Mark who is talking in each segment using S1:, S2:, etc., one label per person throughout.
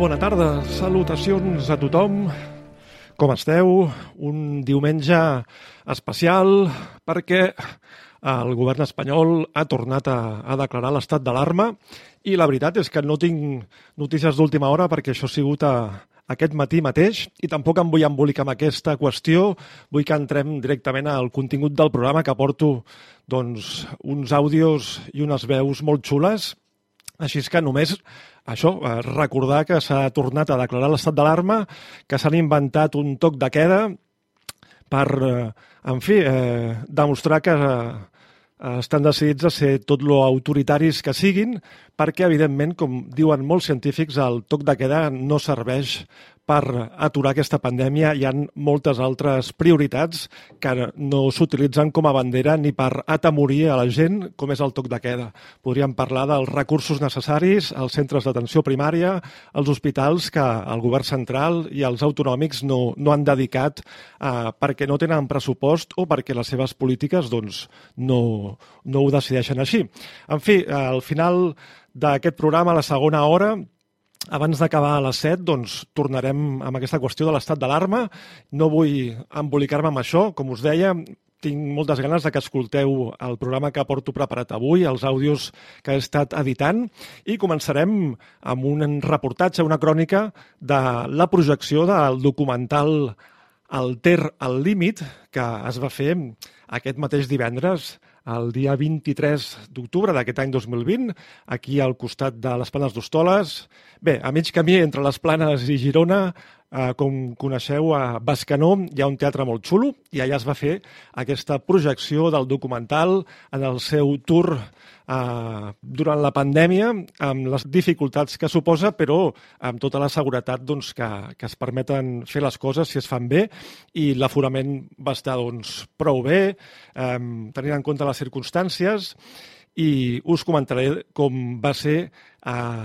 S1: Molt bona tarda, salutacions a tothom. Com esteu? Un diumenge especial perquè el govern espanyol ha tornat a, a declarar l'estat d'alarma i la veritat és que no tinc notícies d'última hora perquè això ha sigut a, aquest matí mateix i tampoc em vull embolicar amb aquesta qüestió. Vull que entrem directament al contingut del programa que porto doncs, uns àudios i unes veus molt xules. Així és que només això, eh, recordar que s'ha tornat a declarar l'estat d'alarma, que s'han inventat un toc de queda per, eh, en fi, eh, demostrar que eh, estan decidits a ser tot lo autoritaris que siguin, perquè, evidentment, com diuen molts científics, el toc de queda no serveix per aturar aquesta pandèmia. Hi ha moltes altres prioritats que no s'utilitzen com a bandera ni per atemorir a la gent, com és el toc de queda. Podríem parlar dels recursos necessaris als centres d'atenció primària, als hospitals que el govern central i els autonòmics no, no han dedicat eh, perquè no tenen pressupost o perquè les seves polítiques doncs, no, no ho decideixen així. En fi, al final d'aquest programa, a la segona hora, abans d'acabar a les 7, doncs, tornarem amb aquesta qüestió de l'estat d'alarma. No vull embolicar-me amb això, com us deia, tinc moltes ganes de que escolteu el programa que porto preparat avui, els àudios que he estat editant, i començarem amb un reportatge, una crònica de la projecció del documental El Ter al límit, que es va fer aquest mateix divendres el dia 23 d'octubre d'aquest any 2020, aquí al costat de les Planes d'Hostoles. Bé, a mig camí entre les Planes i Girona, eh, com coneixeu, a Bascanó hi ha un teatre molt xulo i allà es va fer aquesta projecció del documental en el seu tour eh, durant la pandèmia, amb les dificultats que suposa, però amb tota la seguretat doncs, que, que es permeten fer les coses si es fan bé, i l'aforament va estar doncs, prou bé, eh, tenint en compte les circumstàncies, i us comentaré com va ser eh,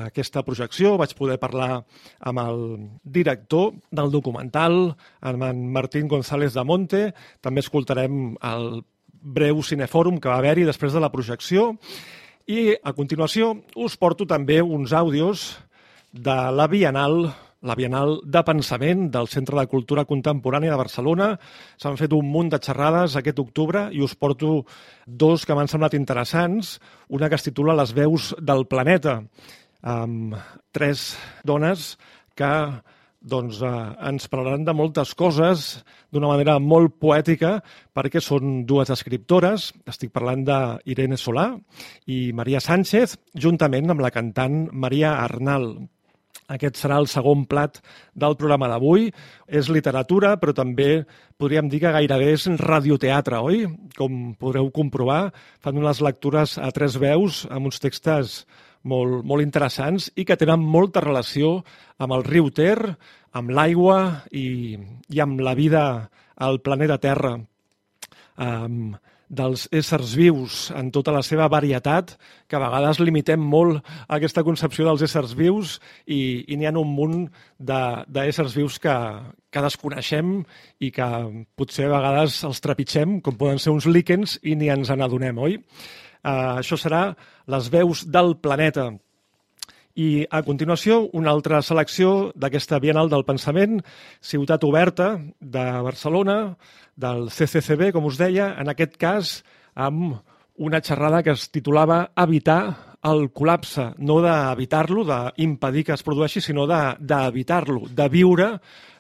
S1: aquesta projecció. Vaig poder parlar amb el director del documental, amb en Martín González de Monte. També escoltarem el breu cinefòrum que va haver-hi després de la projecció. I a continuació us porto també uns àudios de la Bienal la Bienal de Pensament del Centre de Cultura Contemporània de Barcelona. S'han fet un munt de xerrades aquest octubre i us porto dos que m'han semblat interessants. Una que es titula Les veus del planeta, amb tres dones que doncs, eh, ens parlaran de moltes coses d'una manera molt poètica perquè són dues escriptores. Estic parlant d'Irene Solà i Maria Sánchez, juntament amb la cantant Maria Arnal. Aquest serà el segon plat del programa d'avui. És literatura, però també podríem dir que gairebé és radioteatre, oi? Com podreu comprovar, fan unes lectures a tres veus amb uns textos molt, molt interessants i que tenen molta relació amb el riu Ter, amb l'aigua i, i amb la vida al planeta Terra. Um, dels éssers vius en tota la seva varietat, que a vegades limitem molt aquesta concepció dels éssers vius i, i n'hi ha un munt d'éssers vius que, que desconeixem i que potser a vegades els trepitgem, com poden ser uns líquens, i ni ens n'adonem, oi? Uh, això serà les veus del planeta. I a continuació, una altra selecció d'aquesta Bienal del Pensament, Ciutat Oberta, de Barcelona, del CCCB, com us deia, en aquest cas amb una xerrada que es titulava Evitar el col·lapse, no d'evitar-lo, d'impedir que es produeixi, sinó d'evitar-lo, de, de viure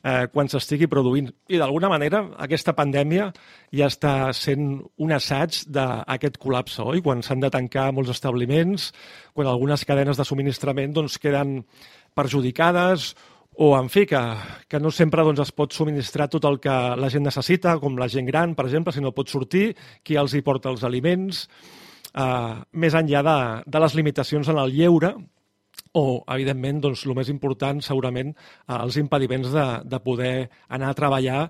S1: eh, quan s'estigui produint. I d'alguna manera aquesta pandèmia ja està sent un assaig d'aquest col·lapse, oi? Quan s'han de tancar molts establiments, quan algunes cadenes de subministrament doncs, queden perjudicades o, en fi, que, que no sempre doncs, es pot subministrar tot el que la gent necessita, com la gent gran, per exemple, si no pot sortir, qui els hi porta els aliments, eh, més enllà de, de les limitacions en el lleure, o, evidentment, doncs, el més important, segurament, eh, els impediments de, de poder anar a treballar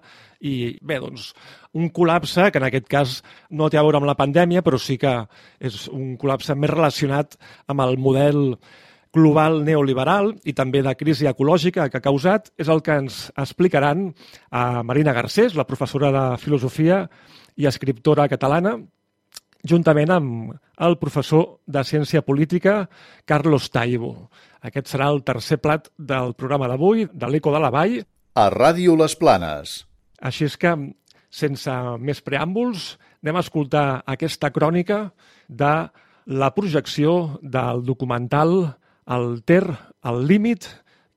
S1: i, bé, doncs, un col·lapse que en aquest cas no té a veure amb la pandèmia, però sí que és un col·lapse més relacionat amb el model global neoliberal i també de crisi ecològica que ha causat és el que ens explicaran a Marina Garcés, la professora de filosofia i escriptora catalana, juntament amb el professor de Ciència Política, Carlos Taibo. Aquest serà el tercer plat del programa d'avui, de l'Eco de la Vall.
S2: A Ràdio Les Planes.
S1: Així és que, sense més preàmbuls, anem a escoltar aquesta crònica de la projecció del documental el Ter, el límit,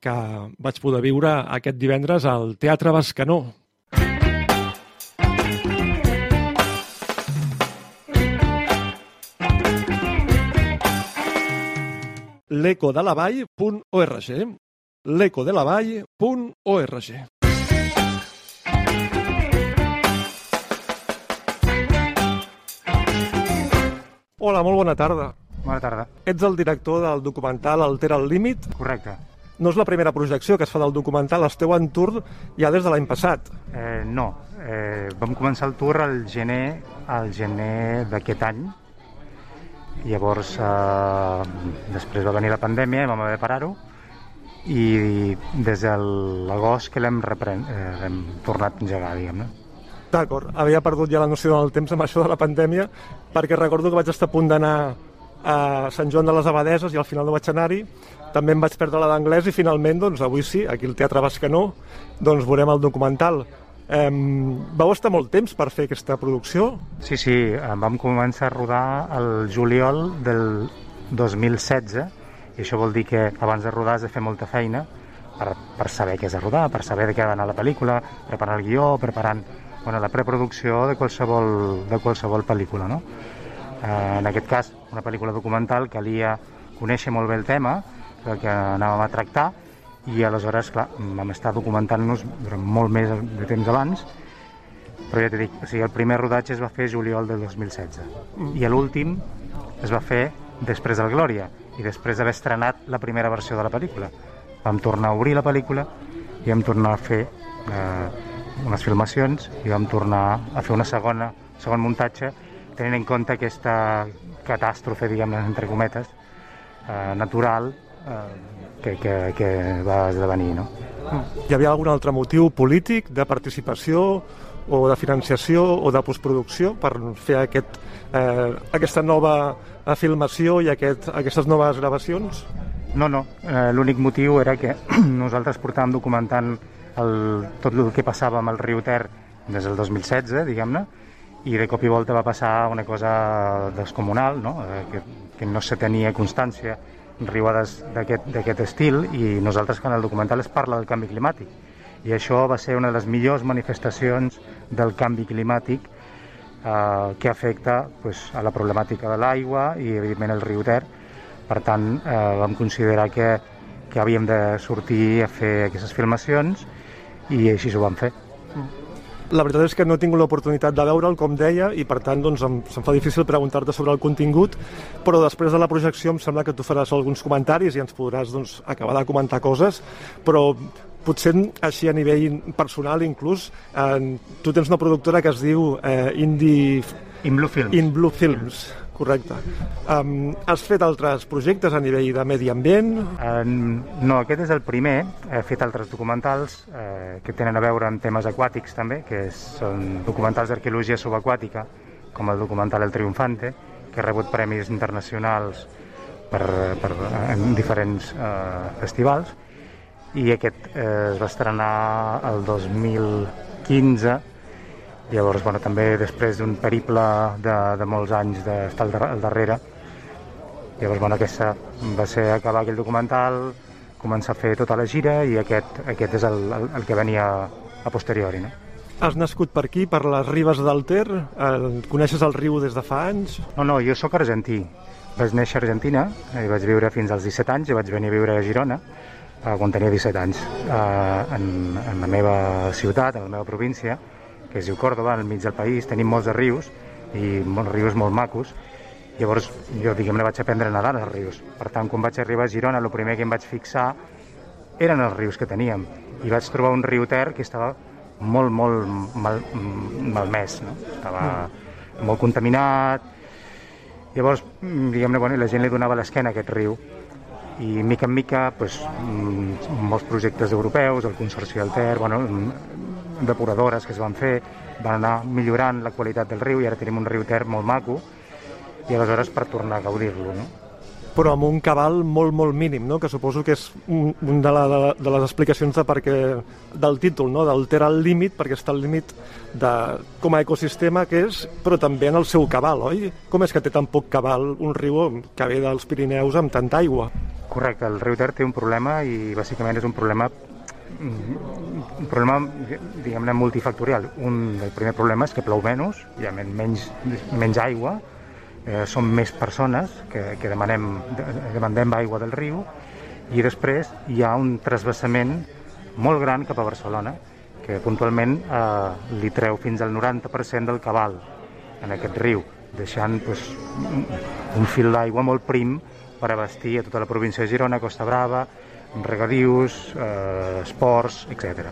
S1: que vaig poder viure aquest divendres al Teatre Bascanó. l'ecodelavall.org l'ecodelavall.org Hola, molt bona tarda.
S3: Bona tarda.
S1: Ets el director del documental Altera el límit.
S3: Correcte.
S1: No és la primera projecció que es fa del documental, esteu en tour ja des de l'any passat.
S3: Eh, no, eh, vam començar el tour al gener, al gener d'aquest any. Llavors, eh, després va venir la pandèmia i vam haver de parar-ho i des de l'agost que l'hem eh, tornat a engegar, diguem-ne.
S1: D'acord, havia perdut ja la noció del temps amb això de la pandèmia perquè recordo que vaig estar a punt d'anar a Sant Joan de les Abadeses i al final no vaig anar-hi. També em vaig perdre la d'anglès i finalment, doncs, avui sí, aquí al Teatre Bascanó, doncs veurem el documental. Eh, vau estar molt temps per fer aquesta producció?
S3: Sí, sí, vam començar a rodar el juliol del 2016 i això vol dir que abans de rodar has de fer molta feina per, per saber què has de rodar, per saber de què ha d'anar la pel·lícula, preparar el guió, preparant bueno, la preproducció de qualsevol, de qualsevol pel·lícula. No? Eh, en aquest cas, una pel·lícula documental, calia conèixer molt bé el tema, el que anàvem a tractar, i aleshores, clar, vam estar documentant-nos durant molt més de temps abans, però ja t'he dit, o sigui, el primer rodatge es va fer juliol del 2016, mm. i l'últim es va fer després del Glòria, i després d'haver estrenat la primera versió de la pel·lícula. Vam tornar a obrir la pel·lícula i vam tornar a fer eh, unes filmacions i vam tornar a fer una segona, segon muntatge tenint en compte aquesta catàstrofe, diguem-ne, entre cometes, eh, natural eh, que, que, que va esdevenir. No?
S1: Hi havia algun altre motiu polític de participació o de financiació o de postproducció per fer aquest, eh, aquesta nova filmació i aquest, aquestes noves gravacions?
S3: No, no. Eh, L'únic motiu era que nosaltres portàvem documentant el, tot el que passava amb el riu Ter des del 2016, diguem-ne, i de cop i volta va passar una cosa descomunal, no? Eh, que, que no se tenia constància riuades d'aquest estil i nosaltres que en el documental es parla del canvi climàtic i això va ser una de les millors manifestacions del canvi climàtic eh, que afecta pues, a la problemàtica de l'aigua i evidentment el riu Ter per tant eh, vam considerar que, que havíem de sortir a fer aquestes filmacions i així ho vam fer. Mm.
S1: La veritat és que no he tingut l'oportunitat de veure'l, com deia, i per tant doncs, em, se'm fa difícil preguntar-te sobre el contingut, però després de la projecció em sembla que tu faràs alguns comentaris i ens podràs doncs, acabar de comentar coses, però potser així a nivell personal inclús, eh, tu tens una productora que es diu eh, Indie
S3: In Blue Films.
S1: In Blue Films, correcte. Um, has fet altres projectes a nivell de medi ambient?
S3: Uh, no, aquest és el primer. He fet altres documentals eh, que tenen a veure amb temes aquàtics també, que són documentals d'arqueologia subaquàtica, com el documental El Triunfante, que ha rebut premis internacionals per, per, en diferents eh, festivals i aquest eh, es va estrenar el 2015 llavors bueno, també després d'un periple de, de molts anys d'estar al darrere llavors bueno, aquesta va ser acabar aquell documental començar a fer tota la gira i aquest, aquest és el, el, el que venia a posteriori no?
S1: Has nascut per aquí, per les ribes del Ter? Eh, coneixes el riu des de fa anys?
S3: No, no, jo sóc argentí. Vaig néixer a Argentina, i vaig viure fins als 17 anys i vaig venir a viure a Girona eh, quan tenia 17 anys, eh, en, en la meva ciutat, en la meva província, que es diu Córdoba, al mig del país, tenim molts de rius, i molts rius molt macos, llavors jo, diguem-ne, vaig aprendre a nedar als rius. Per tant, quan vaig arribar a Girona, el primer que em vaig fixar eren els rius que teníem, i vaig trobar un riu Ter que estava molt, molt mal, malmès, no? estava mm. molt contaminat. Llavors, diguem-ne, bueno, la gent li donava l'esquena a aquest riu i mica en mica mm, molts projectes europeus, el Consorci del Ter, bueno, depuradores que es van fer, van anar millorant la qualitat del riu i ara tenim un riu Ter molt maco i aleshores per tornar a gaudir-lo. No?
S1: però amb un cabal molt, molt mínim, no? que suposo que és un, un de, la, de, de les explicacions de perquè, del títol, no? del Ter al límit, perquè està al límit de, com a ecosistema que és, però també en el seu cabal, oi? Com és que té tan poc cabal un riu que ve dels Pirineus amb tanta aigua?
S3: Correcte, el riu Ter té un problema i bàsicament és un problema un problema, diguem-ne, multifactorial. Un, el primer problema és que plou menys, hi ha menys, menys aigua, eh, som més persones que, que demanem, demandem aigua del riu i després hi ha un trasbassament molt gran cap a Barcelona que puntualment eh, li treu fins al 90% del cabal en aquest riu, deixant pues, un fil d'aigua molt prim per abastir a tota la província de Girona, Costa Brava, regadius, eh, esports, etc.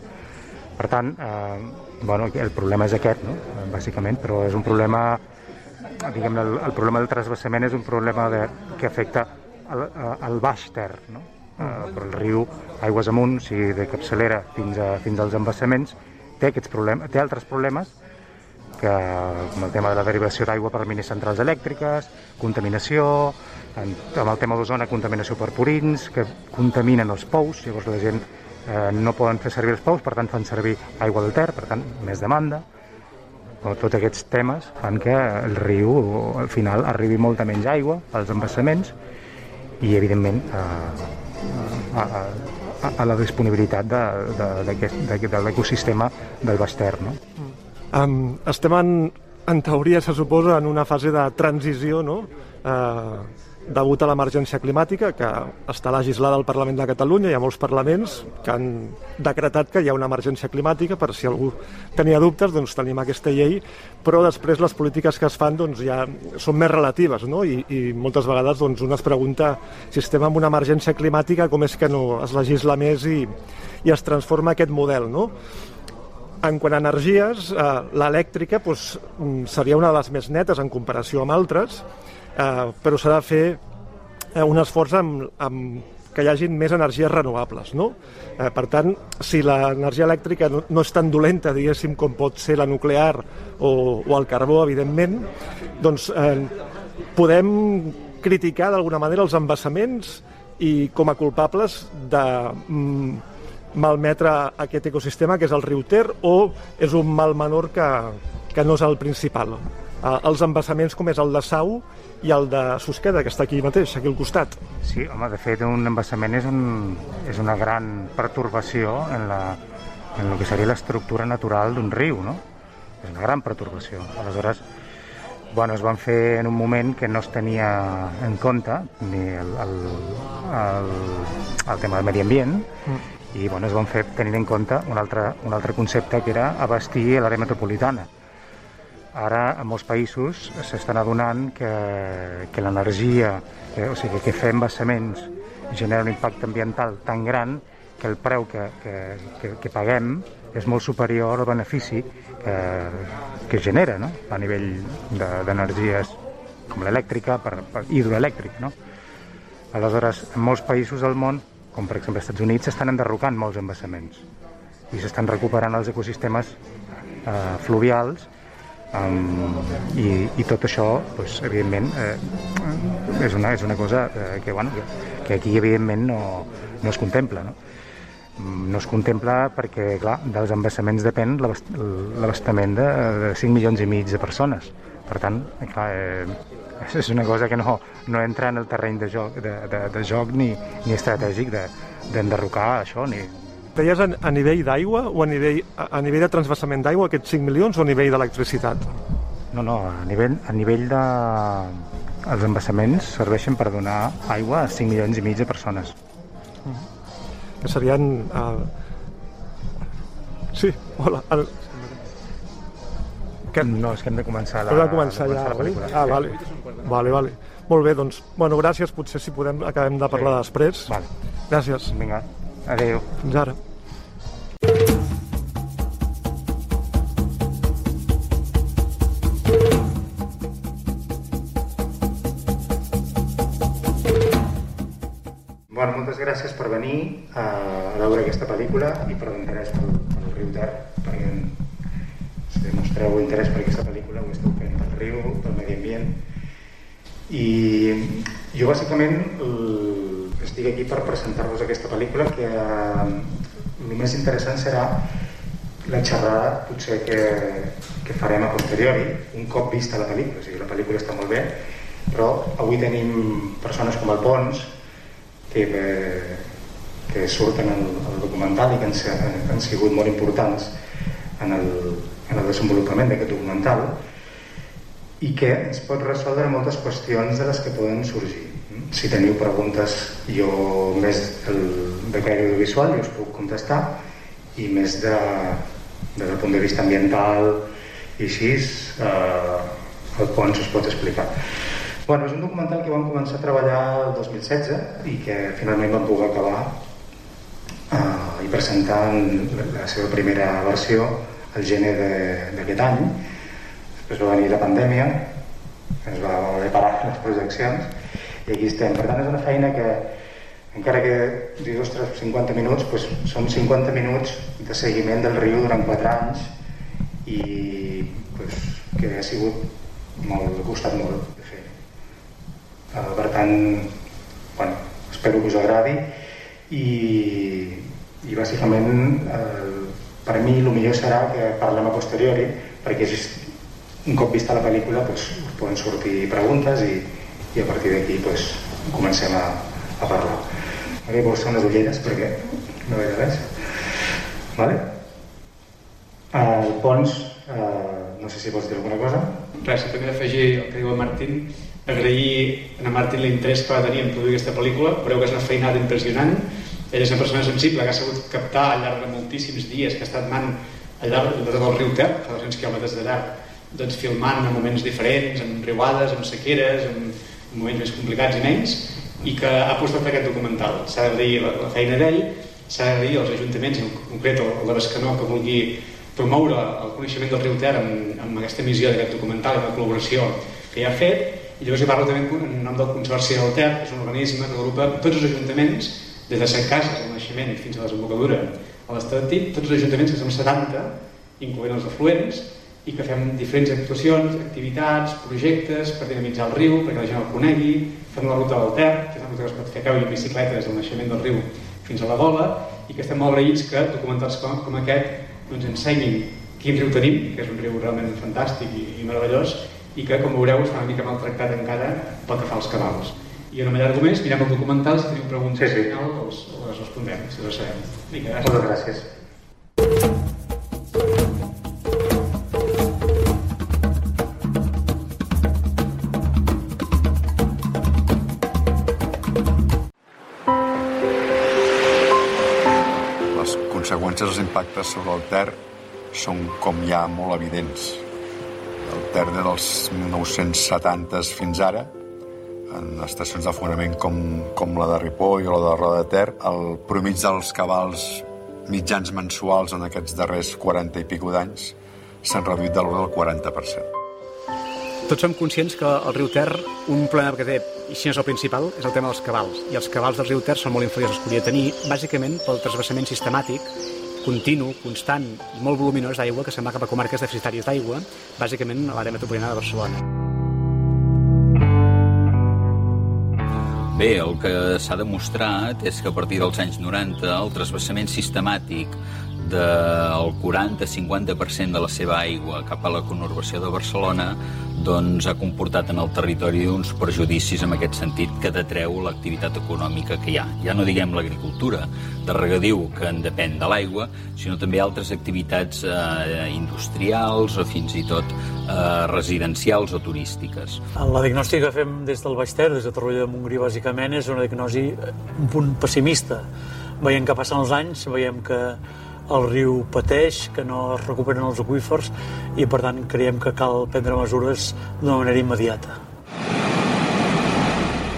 S3: Per tant, eh, bueno, el problema és aquest, no? bàsicament, però és un problema diguem el, el problema del trasbassament és un problema de, que afecta el, el baix ter, no? Uh, però el riu, aigües amunt, sigui, de capçalera fins, a, fins als embassaments, té, aquests problemes, té altres problemes que, com el tema de la derivació d'aigua per mines centrals elèctriques, contaminació, amb el tema d'ozona, contaminació per purins, que contaminen els pous, llavors la gent eh, no poden fer servir els pous, per tant fan servir aigua del Ter, per tant més demanda, tots aquests temes fan que el riu al final arribi molta menys aigua als embassaments i evidentment a, a, a, a la disponibilitat de, de, de, de l'ecosistema del Baix Ter. No?
S1: Um, estem en, en teoria, se suposa, en una fase de transició, no? Uh, degut a l'emergència climàtica que està legislada al Parlament de Catalunya, hi ha molts parlaments que han decretat que hi ha una emergència climàtica, per si algú tenia dubtes, doncs tenim aquesta llei, però després les polítiques que es fan doncs, ja són més relatives, no? I, i moltes vegades doncs, un es pregunta si estem en una emergència climàtica, com és que no es legisla més i, i es transforma aquest model, no? En quant a energies, eh, l'elèctrica doncs, seria una de les més netes en comparació amb altres, eh, però s'ha de fer eh, un esforç amb, amb que hi hagin més energies renovables. No? Eh, per tant, si l'energia elèctrica no, no és tan dolenta, diguéssim, com pot ser la nuclear o, o el carbó, evidentment, doncs eh, podem criticar d'alguna manera els embassaments i com a culpables de mm, malmetre aquest ecosistema que és el riu Ter o és un mal menor que, que no és el principal. Eh, els embassaments com és el de Sau i el de Susqueda, que està aquí mateix, aquí al costat.
S3: Sí, home, de fet, un embassament és, un, és una gran pertorbació en, la, en el que seria l'estructura natural d'un riu, no? És una gran pertorbació. Aleshores, bueno, es van fer en un moment que no es tenia en compte ni el, el, el, el tema del medi ambient mm. i bueno, es van fer tenint en compte un altre, un altre concepte que era abastir l'àrea metropolitana Ara, en molts països s'estan adonant que, que l'energia, o sigui, que fer embassaments genera un impacte ambiental tan gran que el preu que, que, que, que paguem és molt superior al benefici que, que genera no? a nivell d'energies de, com l'elèctrica, per, per hidroelèctric. No? Aleshores, en molts països del món, com per exemple als Estats Units, s'estan enderrocant molts embassaments i s'estan recuperant els ecosistemes eh, fluvials um, i, i tot això, doncs, evidentment, eh, és, una, és una cosa eh, que, bueno, que, aquí, evidentment, no, no es contempla. No? Mm, no es contempla perquè, clar, dels embassaments depèn l'abastament de, de 5 milions i mig de persones. Per tant, clar, eh, és una cosa que no, no entra en el terreny de joc, de, de, de joc ni, ni estratègic d'enderrocar de, això. Ni...
S1: Deies a, a nivell d'aigua o a nivell, a, a nivell de transversament d'aigua aquests 5 milions o a nivell d'electricitat?
S3: No, no, a nivell, a nivell de... Els embassaments serveixen per donar aigua a 5 milions i mig de persones.
S1: Mm. Que serien... Uh... Sí, hola. El,
S3: que... No, és que hem de començar la,
S1: hem de començar, ja,
S3: la pel·lícula.
S1: Ah, vale. vale, vale. Molt bé, doncs, bueno, gràcies. Potser si podem acabem de parlar sí. després.
S3: Vale.
S1: Gràcies.
S3: Vinga, adéu.
S1: Fins ara.
S3: Bueno, moltes gràcies per venir a, a veure aquesta pel·lícula i per l'interès pel, pel riu Ter, perquè demostreu interès per aquesta pel·lícula, ho esteu fent pel riu, pel medi ambient. I jo bàsicament estic aquí per presentar-vos aquesta pel·lícula que eh, el més interessant serà la xerrada potser que, que farem a posteriori, un cop vista la pel·lícula, o sigui, la pel·lícula està molt bé, però avui tenim persones com el Pons que, eh, que surten al, al documental i que han, han sigut molt importants en el, en el desenvolupament d'aquest documental i que ens pot resoldre moltes qüestions de les que poden sorgir. Si teniu preguntes, jo més el, de caire audiovisual jo us puc contestar i més de, des del punt de vista ambiental i així eh, el Pons us pot explicar. Bueno, és un documental que vam començar a treballar el 2016 i que finalment vam poder acabar eh, i presentar la, seva primera versió el gener d'aquest any. Després va venir la pandèmia, ens va haver parar les projeccions i aquí estem. Per tant, és una feina que, encara que dius, ostres, 50 minuts, doncs són 50 minuts de seguiment del riu durant 4 anys i doncs, que ha sigut molt, ha costat molt de fer. Uh, per tant, bueno, espero que us agradi i, i bàsicament uh, per mi el millor serà que parlem a posteriori perquè un cop vista la pel·lícula doncs, poden sortir preguntes i, i a partir d'aquí doncs, comencem a, a parlar. Okay, vols fer unes ulleres perquè no veig res? Vale? el Pons eh, no sé si vols dir alguna cosa.
S4: Res, també d'afegir el que diu el Martín agrair a Martín l'interès que va tenir en produir aquesta pel·lícula. Veureu que és una feinada impressionant. Ell és una persona sensible que ha sabut captar al llarg de moltíssims dies que ha estat man al llarg del riu Ter, fa 200 quilòmetres de llarg, doncs filmant en moments diferents, en riuades, en sequeres, en moments més complicats i menys, i que ha apostat aquest documental. S'ha d'agrair la, la feina d'ell, s'ha d'agrair als ajuntaments, en concret el de Bescanó, que vulgui promoure el coneixement del riu Ter amb, amb aquesta missió d'aquest documental i la col·laboració que ja ha fet, i llavors hi parlo també en nom del Consorci del Ter, que és un organisme que agrupa tots els ajuntaments des de set cases al naixement fins a la desembocadura a l'Estatit, tots els ajuntaments que som 70, incloent els afluents, i que fem diferents actuacions, activitats, projectes per dinamitzar el riu, perquè la gent el conegui, fem la ruta del Ter, que és una ruta que es pot fer a peu i en bicicleta des del naixement del riu fins a la gola, i que estem molt agraïts que documentals com, com aquest doncs, ensenyin quin riu tenim, que és un riu realment fantàstic i, i meravellós, i que, com veureu, està una mica maltractat encara pel que fa als cabals. I no m'allargo més, mirem el documental, si teniu preguntes sí, sí. al final els, les respondrem, si les sabem.
S3: Vinga, gràcies. Moltes gràcies.
S5: Dels impactes sobre el Ter són com ja molt evidents. El Ter dels 1970 fins ara en estacions de fonament com, com la de Ripoll o la de Roda de Ter, el promig dels cabals mitjans mensuals en aquests darrers 40 i pico d'anys s'han reduït de l'ordre del 40%.
S6: Tots som conscients que el riu Ter, un problema que té, i si no és el principal, és el tema dels cabals. I els cabals del riu Ter són molt inferiors als que hauria de tenir, bàsicament pel transversament sistemàtic, continu, constant i molt voluminós d'aigua que se'n va cap a comarques deficitàries d'aigua, bàsicament a l'àrea metropolitana de Barcelona.
S7: Bé, el que s'ha demostrat és que a partir dels anys 90 el transvasament sistemàtic del 40-50% de la seva aigua cap a la conurbació de Barcelona doncs ha comportat en el territori uns perjudicis en aquest sentit que detreu l'activitat econòmica que hi ha. Ja no diguem l'agricultura de regadiu, que en depèn de l'aigua, sinó també altres activitats eh, industrials o fins i tot eh, residencials o turístiques.
S8: La diagnòstica que fem des del Baix Ter, des de Torroella de Montgrí, bàsicament, és una diagnosi un punt pessimista. Veiem que passen els anys, veiem que el riu pateix, que no es recuperen els aquífers i per tant creiem que cal prendre mesures d'una manera immediata.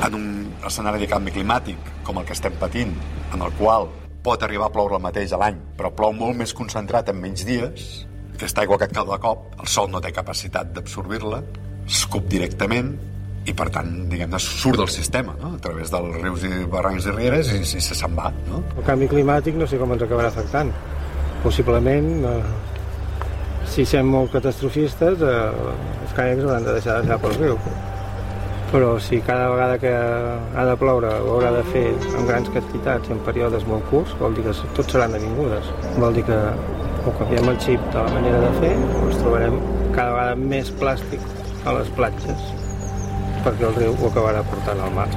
S5: En un escenari de canvi climàtic com el que estem patint, en el qual pot arribar a ploure el mateix a l'any, però plou molt més concentrat en menys dies, aquesta aigua que et cau de cop, el sol no té capacitat d'absorbir-la, escup directament i per tant, diguem-ne, surt del sistema, no? a través dels rius i barrancs i rieres i, i se se'n va. No?
S9: El canvi climàtic no sé com ens acabarà afectant possiblement eh, si som molt catastrofistes eh, els caiacs hauran de deixar de deixar pel riu però si cada vegada que ha de ploure ho haurà de fer en grans quantitats i en períodes molt curts vol dir que tots seran avingudes vol dir que o canviem el xip de la manera de fer o ens trobarem cada vegada més plàstic a les platges perquè el riu ho acabarà portant al mar.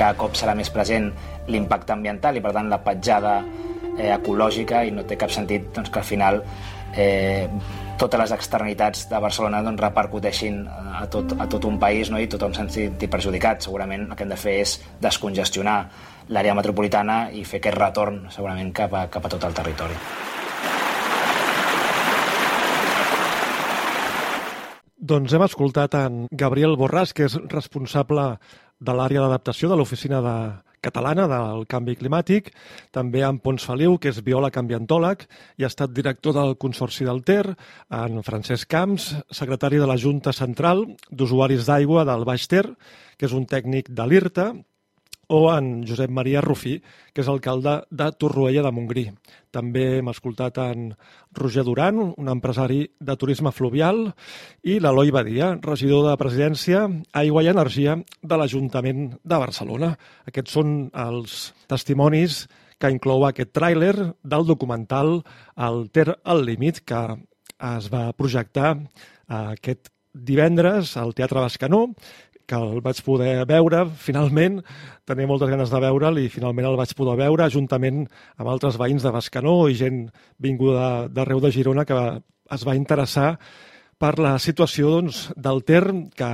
S10: Cada cop serà més present l'impacte ambiental i per tant la petjada eh, ecològica i no té cap sentit doncs, que al final eh, totes les externalitats de Barcelona doncs, repercuteixin a tot, a tot un país no? i tothom se'n senti perjudicat. Segurament el que hem de fer és descongestionar l'àrea metropolitana i fer aquest retorn segurament cap a, cap a tot el territori.
S1: Doncs hem escoltat en Gabriel Borràs, que és responsable de l'àrea d'adaptació de l'Oficina de Catalana del Canvi Climàtic, també en Pons Feliu, que és biòleg ambientòleg i ha estat director del Consorci del Ter, en Francesc Camps, secretari de la Junta Central d'Usuaris d'Aigua del Baix Ter, que és un tècnic de l'IRTA, o en Josep Maria Rufí, que és alcalde de Torroella de Montgrí. També hem escoltat en Roger Duran, un empresari de turisme fluvial, i l'Eloi Badia, regidor de Presidència, Aigua i Energia de l'Ajuntament de Barcelona. Aquests són els testimonis que inclou aquest tràiler del documental El Ter al límit, que es va projectar aquest divendres al Teatre Bascanó que el vaig poder veure, finalment, tenia moltes ganes de veure'l i finalment el vaig poder veure juntament amb altres veïns de Bascanó i gent vinguda d'arreu de Girona que es va interessar per la situació doncs, del Ter, que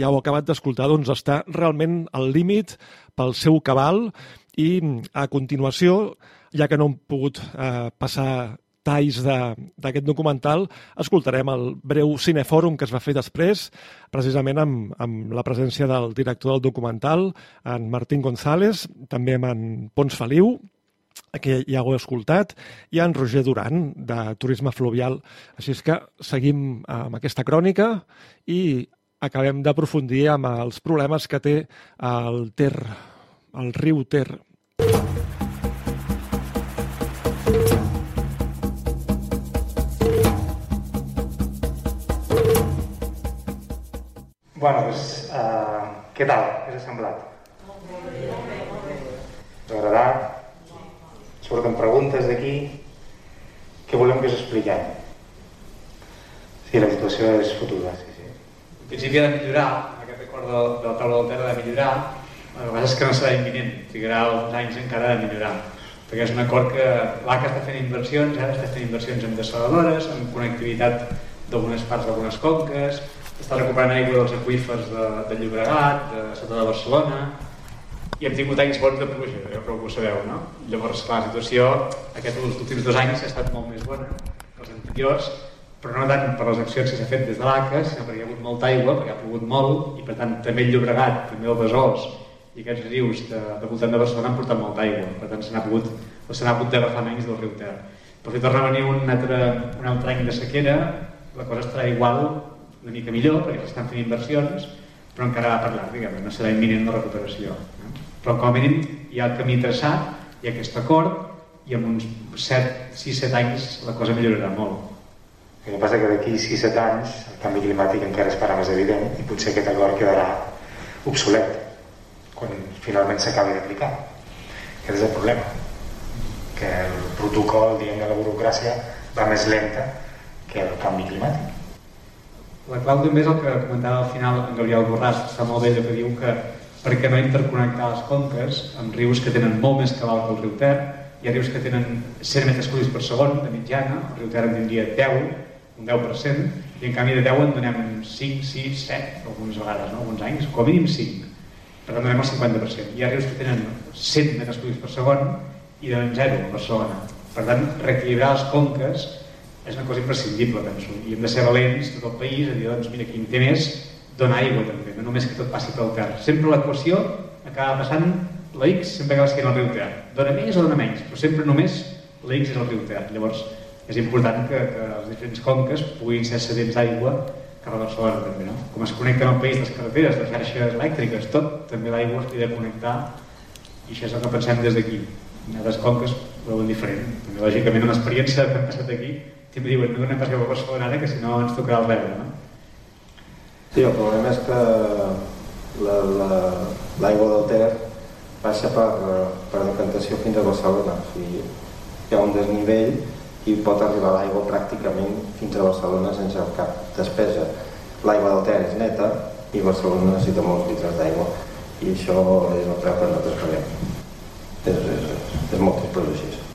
S1: ja ho acabat d'escoltar, doncs, està realment al límit pel seu cabal i a continuació, ja que no hem pogut eh, passar talls d'aquest documental, escoltarem el breu cinefòrum que es va fer després, precisament amb, amb la presència del director del documental, en Martín González, també amb en Pons Feliu, que ja ho he escoltat, i en Roger Duran, de Turisme Fluvial. Així és que seguim amb aquesta crònica i acabem d'aprofundir amb els problemes que té el Ter, el riu Ter.
S3: Bueno, doncs, uh, què tal? Què us ha semblat? Us ha agradat? Surten preguntes d'aquí. Què volem que us expliquem? Sí, la situació és fotuda, sí, sí.
S4: En principi ha de millorar, aquest record de, de la taula del terra de millorar, el que passa és que no serà imminent, trigarà uns anys encara de millorar perquè és un acord que l'ACA està fent inversions, ara està fent inversions en desaladores, en connectivitat d'algunes parts d'algunes conques, està recuperant aigua dels aqüífers de, de Llobregat, de Sota de Barcelona, i hem tingut anys bons de pluja, ja prou que ho sabeu, no? Llavors, clar, la situació aquests últims dos anys ha estat molt més bona que els anteriors, però no tant per les accions que s'ha fet des de l'ACA, sinó perquè hi ha hagut molta aigua, perquè ha plogut molt, i per tant també el Llobregat, també el Besòs, i aquests rius de, de voltant de Barcelona han portat molta aigua, per tant se n'ha pogut, se n'ha pogut d'agafar menys del riu Ter. Però si torna a venir un altre, un altre any de sequera, la cosa estarà igual, una mica millor, perquè s'estan fent inversions, però encara va parlar, diguem no serà imminent la recuperació. No? Però com a mínim hi ha el camí traçat, ha aquest acord, i en uns 6-7 anys la cosa millorarà molt.
S3: El que passa que d'aquí 6-7 anys el canvi climàtic encara es farà més evident i potser aquest acord quedarà obsolet quan finalment s'acabi d'aplicar. Aquest és el problema, que el protocol diguem, de la burocràcia va més lenta que el canvi climàtic.
S4: La clau també és el que comentava al final en Gabriel Borràs, està molt bé que diu que per què no interconnectar les conques amb rius que tenen molt més cabal que el riu Ter, hi ha rius que tenen 100 metres cúbics per segon de mitjana, el riu Ter en tindria 10, un 10%, i en canvi de 10 en donem 5, 6, 7, algunes vegades, no? alguns anys, com a mínim 5 per tant donem el 50%. Hi ha rius que tenen 100 metres cúbics per segon i donen 0 per segona. Per tant, reequilibrar les conques és una cosa imprescindible, penso. I hem de ser valents, tot el país, a dir, doncs, mira, qui en té més, dona aigua també, no només que tot passi pel Ter. Sempre l'equació acaba passant, la X sempre acaba sent el riu Ter. Dona més o dona menys, però sempre només la X és el riu Ter. Llavors, és important que, que les diferents conques puguin ser sedents d'aigua cap a Barcelona també, no? Com es connecten al país les carreteres, les xarxes elèctriques, tot, també l'aigua es de connectar i això és el que pensem des d'aquí. Altres conques ho veuen diferent. També, lògicament, una experiència que hem passat aquí, també diuen, no donem pas a Barcelona que si no ens tocarà el rebre, no?
S9: Sí, el problema és que l'aigua la, la, del Ter passa per, per decantació fins a Barcelona. O sigui, hi ha un desnivell i pot arribar l'aigua pràcticament fins a Barcelona sense cap despesa. L'aigua del Ter és neta i Barcelona necessita molts litres d'aigua i això és el preu que nosaltres paguem. És, és, és, és molt però així.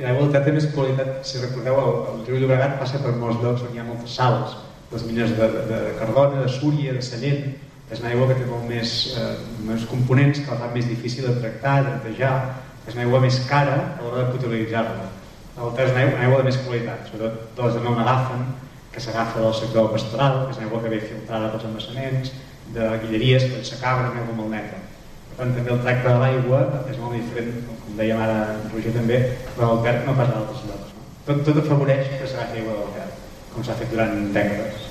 S4: I l'aigua del Ter té més qualitat, si recordeu, el, el riu Llobregat passa per molts llocs on hi ha moltes sals, les mines de, de, de Cardona, de Súria, de Sallent, és una aigua que té molt més, eh, més components que la fa més difícil de tractar, de netejar, és una aigua més cara a l'hora de potabilitzar-la. El ter és una aigua, una aigua de més qualitat, sobretot de les que no n'agafen, que s'agafa del sector pastoral, que és una aigua que ve filtrada pels embassaments, de guilleries, que s'acaba una aigua molt neta. Per tant, també el tracte de l'aigua és molt diferent, com dèiem ara en Roger també, però el Ter no pas a altres llocs. No? Tot, tot afavoreix que s'agafi aigua del Ter, com s'ha fet durant dècades.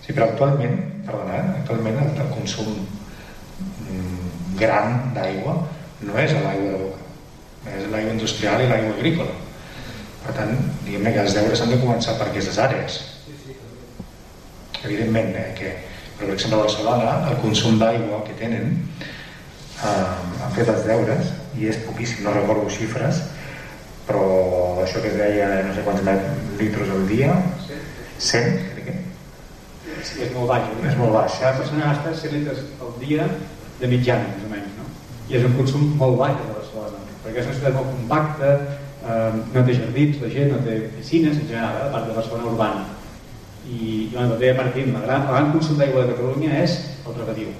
S3: Sí, però actualment, perdona, eh, actualment el, el consum mm, gran d'aigua no és a l'aigua de boca, és l'aigua industrial i l'aigua agrícola. Per tant, diguem que els deures s'han de començar per aquestes àrees. Evidentment, eh, que, per exemple, a Barcelona, el consum d'aigua que tenen, eh, han fet els deures, i és poquíssim, no recordo xifres, però això que es deia, no sé quants litres al dia, 100, crec que.
S4: Sí, és molt baix.
S3: És molt baix.
S4: Cada persona gasta 100 litres al dia de mitjana, més o menys, no? I és un consum molt baix de Barcelona perquè és una ciutat molt compacta, eh, no té jardins, la gent no té piscines en general, eh, a part de Barcelona urbana. I, i bueno, també partint, el gran, el gran consum d'aigua de Catalunya és el regadiu.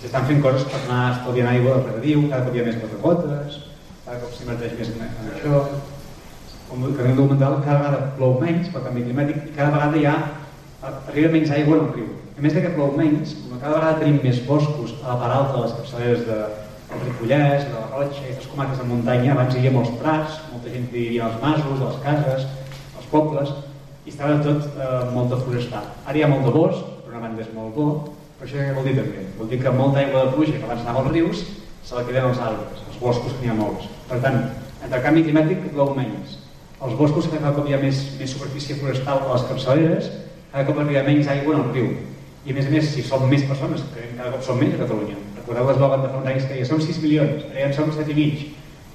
S4: S'estan fent coses per anar estalviant aigua del regadiu, cada cop hi ha més gotes, cada cop s'inverteix més en, això. Com que hem documental, cada vegada plou menys pel canvi climàtic i cada vegada hi ha arriba menys aigua en el riu. A més de que plou menys, com cada vegada tenim més boscos a la part alta de les capçaleres de, el Ripollès, de la i les comarques de muntanya, abans hi havia molts prats, molta gent vivia als masos, a les cases, als pobles, i estava tot eh, molt forestat. Ara hi ha molt de bosc, per una banda és molt bo, però això què vol dir també? Vol dir que molta aigua de pluja que abans anava als rius se la queden als arbres, als boscos que n'hi ha molts. Per tant, entre el canvi climàtic plou menys. Els boscos que cada cop hi ha més, més superfície forestal a les capçaleres, cada cop arriba menys aigua en el riu. I a més a més, si som més persones, que cada cop som més a Catalunya, Recordeu l'eslògan de fa uns anys que deia som 6 milions, ara ja en som 7 i mig,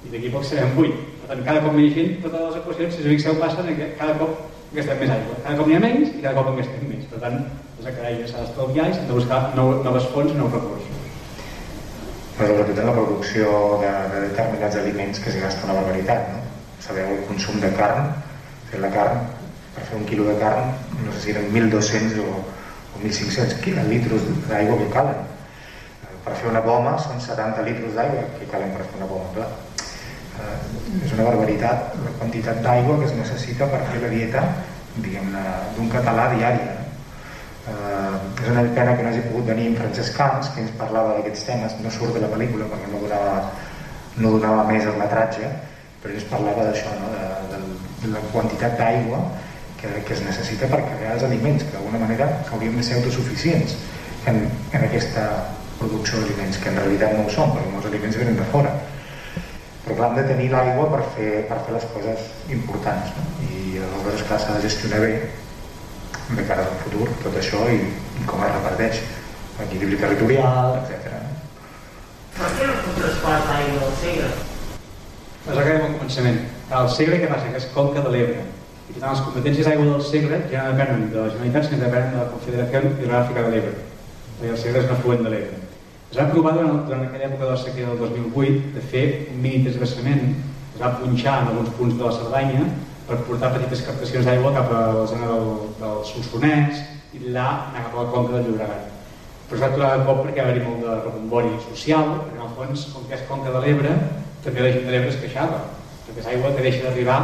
S4: i d'aquí poc serem 8. Per tant, cada cop més gent, totes les equacions, si us fixeu, passen que cada cop gastem més aigua. Cada cop n'hi ha menys i cada cop en gastem més. Per tant, és que ja s'ha d'estalviar i s'han de buscar nou, noves fonts i nous recursos.
S3: Però sobretot en la producció de, de determinats aliments que s'hi gasta una barbaritat, no? Sabeu el consum de carn, fer la carn, per fer un quilo de carn, no sé si eren 1.200 o, o 1.500 litres d'aigua que calen per fer una bomba són 70 litres d'aigua que calen per fer una bomba, clar. Eh, és una barbaritat la quantitat d'aigua que es necessita per fer la dieta d'un català diària. Eh, és una pena que no hagi pogut venir en Francesc Camps, que ens parlava d'aquests temes, no surt de la pel·lícula perquè no donava, no donava més el metratge, però ens parlava d'això, no? de, de, de la quantitat d'aigua que, que es necessita per crear els aliments, que d'alguna manera hauríem de ser autosuficients en, en aquesta producció d'aliments, que en realitat no ho són, perquè molts aliments venen de fora. Però clar, hem de tenir l'aigua per, fer, per fer les coses importants, no? i aleshores clar, s'ha de gestionar bé de cara al futur tot això i, i com es reparteix l'equilibri territorial, etc.
S11: Per què no puc traspàs d'aigua al Segre?
S4: Doncs acabem al començament. El Segre què passa? Que és Conca de l'Ebre. I per tant, les competències d'aigua del Segre ja no depenen de la Generalitat, sinó que depenen de la Confederació Hidrogràfica de l'Ebre. El Segre és un afluent de l'Ebre. Es va provar durant, durant aquella època de la sequera del 2008 de fer un mini desbassament, es va punxar en alguns punts de la Cerdanya per portar petites captacions d'aigua cap a la zona del, del Solsonès i d'allà anar cap a la conca del Llobregat. Però es va aturar de cop perquè va haver-hi molt de rebombori social, perquè en el fons, com que és conca de l'Ebre, també la gent de l'Ebre es queixava, perquè és aigua que deixa d'arribar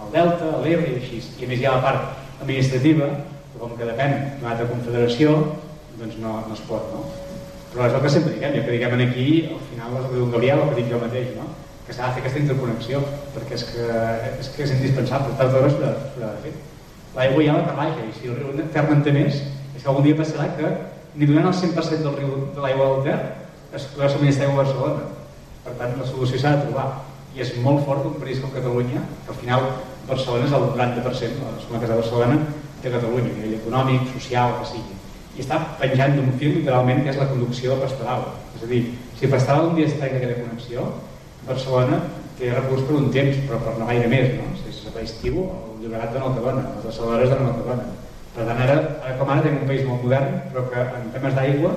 S4: al Delta, a l'Ebre i així. I a més hi ha la part administrativa, que com que depèn d'una altra confederació, doncs no, no es pot, no? Però és el que sempre diguem, ja que diguem aquí, al final és el que diu Gabriel, el que dic jo mateix, no? que s'ha de fer aquesta interconnexió, perquè és que és, que és indispensable, tard d'hora s'haurà de fer. L'aigua ja la per baixa, i si el riu Ter manté més, és que algun dia passarà que ni donant el 100% del riu de l'aigua del Ter es podrà subministrar aigua a Barcelona. Per tant, la solució s'ha de trobar. I és molt fort un país com Catalunya, que al final Barcelona és el 90%, la zona que és de Barcelona, de Catalunya, a nivell econòmic, social, que sigui. I està penjant d'un fil, literalment, que és la conducció de Pastoral. És a dir, si Pastoral un dia es trenca aquella connexió, Barcelona té recurs per un temps, però per no gaire més, no? Si és estiu, el Llobregat dona el que dona, les assaladores donen el que donen. Per tant, ara, ara com ara tenim un país molt modern, però que en temes d'aigua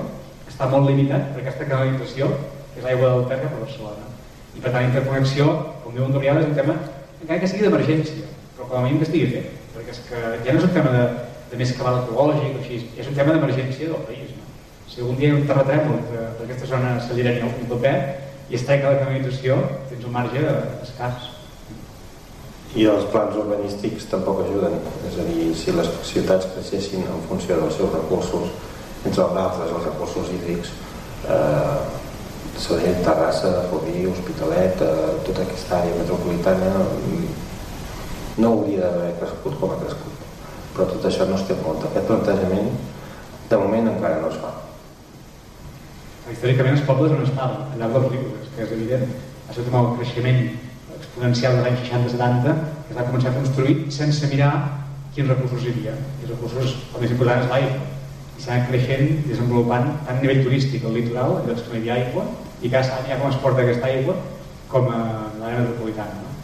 S4: està molt limitat per aquesta canalització, que és l'aigua del Ter cap a Barcelona. I per tant, interconnexió, com diu en és un tema, encara que sigui d'emergència, però com a mínim que estigui fet, perquè és que ja no és un tema de, de més cabal ecològic així, és un tema d'emergència del país. No? Si algun dia hi ha un terratrèmol que per aquesta zona s'allirani el Pupé, i es trenca la canalització, tens un marge escàs.
S12: I els plans urbanístics tampoc ajuden. És a dir, si les ciutats creixessin en funció dels seus recursos, entre els altres els recursos hídrics, eh, Sabadell, Terrassa, Rubí, Hospitalet, eh, tota aquesta àrea metropolitana no hauria d'haver crescut com ha crescut. Però tot això no es té en compte. Aquest plantejament, de moment, encara no es fa.
S4: Històricament els pobles on estaven, al llarg dels rius, que és evident. Ha estat un creixement exponencial dels anys 60-70 que es va començar a construir sense mirar quins recursos hi havia. I els recursos, el més important és l'aigua. I s'ha anat creixent i desenvolupant tant a nivell turístic al litoral, llocs que no hi havia aigua, i cada any ja com es porta aquesta aigua com a l'àrea metropolitana. No?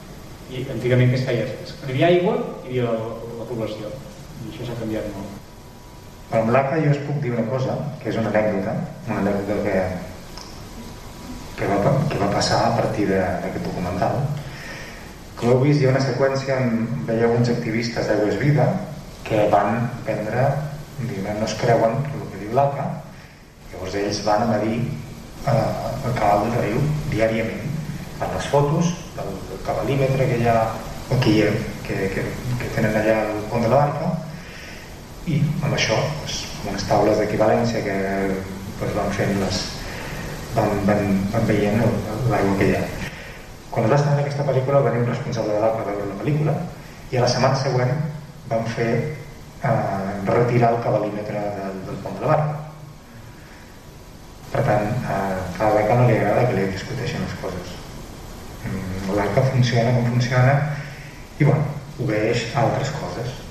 S4: I antigament què es feia? No hi havia aigua i hi havia la, la població. Això s'ha canviat molt.
S3: Però amb l'ACA jo us puc dir una cosa, que és una anècdota, una anècdota que, que, va, que va passar a partir d'aquest documental. Com heu vist, hi ha una seqüència on veieu uns activistes d'Aigües Vida que van prendre, diguem, no es creuen el que diu l'ACA, llavors ells van a medir eh, el cabal del riu diàriament, per les fotos del, cabalímetre que hi ha, que, hi ha, que, que, que tenen allà al pont de la barca, i amb això doncs, amb unes taules d'equivalència que doncs, van fent les van, van, van veient l'aigua que hi ha. Quan es va estrenar aquesta pel·lícula va venir un responsable de l'ACA a veure la pel·lícula i a la setmana següent van fer eh, retirar el cabalímetre del, del pont de la barca per tant eh, a l'ACA no li agrada que li discuteixin les coses. Mm, l'ACA funciona com funciona i bueno, obeeix a altres coses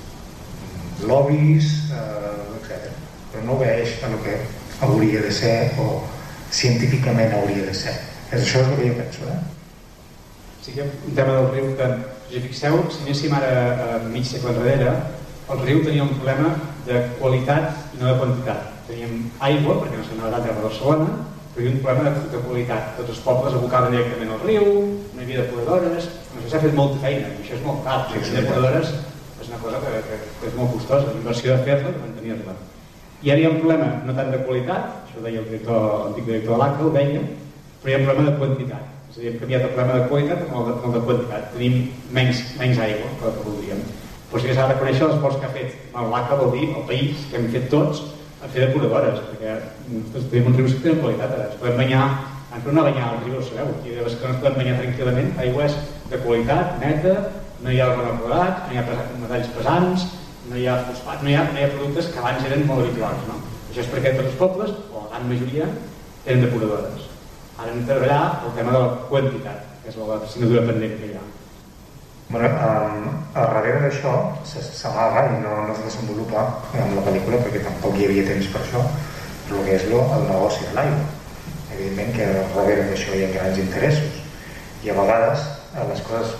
S3: lobbies, eh, etc. Però no a el que hauria de ser o científicament hauria de ser. És això és el que jo penso. Eh?
S4: Sí que un tema del riu que, si fixeu, si anéssim ara a mig segle enrere, el riu tenia un problema de qualitat i no de quantitat. Teníem aigua, perquè no s'anava tant a Barcelona, però hi havia un problema de, de qualitat. Tots els pobles abocaven directament al riu, no hi havia depuradores, no s'ha fet molta feina, i això és molt car, sí, sí, depuradores és una cosa que, que, que és molt costosa, la inversió de fer-la i mantenir-la. I ara hi ha un problema no tant de qualitat, això deia el director, l'antic director de l'ACA, ho deia, però hi ha un problema de quantitat. És a dir, hem canviat el problema de qualitat amb el de, amb el de quantitat. Tenim menys, menys aigua que el que voldríem. però que s'ha de reconèixer l'esforç que ha fet l'ACA vol dir el país, que hem fet tots, a fer depuradores, perquè nosaltres tenim uns rius que tenen qualitat, ara ens podem banyar, ens podem anar a banyar al riu, sabeu, i de les que no ens podem banyar tranquil·lament, aigua és de qualitat, neta, no hi ha clorat, no hi ha metalls pesants, no hi ha fosfat, no hi ha, no hi ha productes que abans eren molt habituals, no? Això és perquè tots els pobles, o la gran majoria, tenen depuradores. Ara hem de treballar el tema de la quantitat, que és l'assignatura pendent que hi ha.
S3: Bueno, um, a darrere d'això s'amaga i no, no es desenvolupa en la pel·lícula perquè tampoc hi havia temps per això però que és lo, el negoci de l'aigua evidentment que darrere d'això hi ha grans interessos i a vegades eh, les coses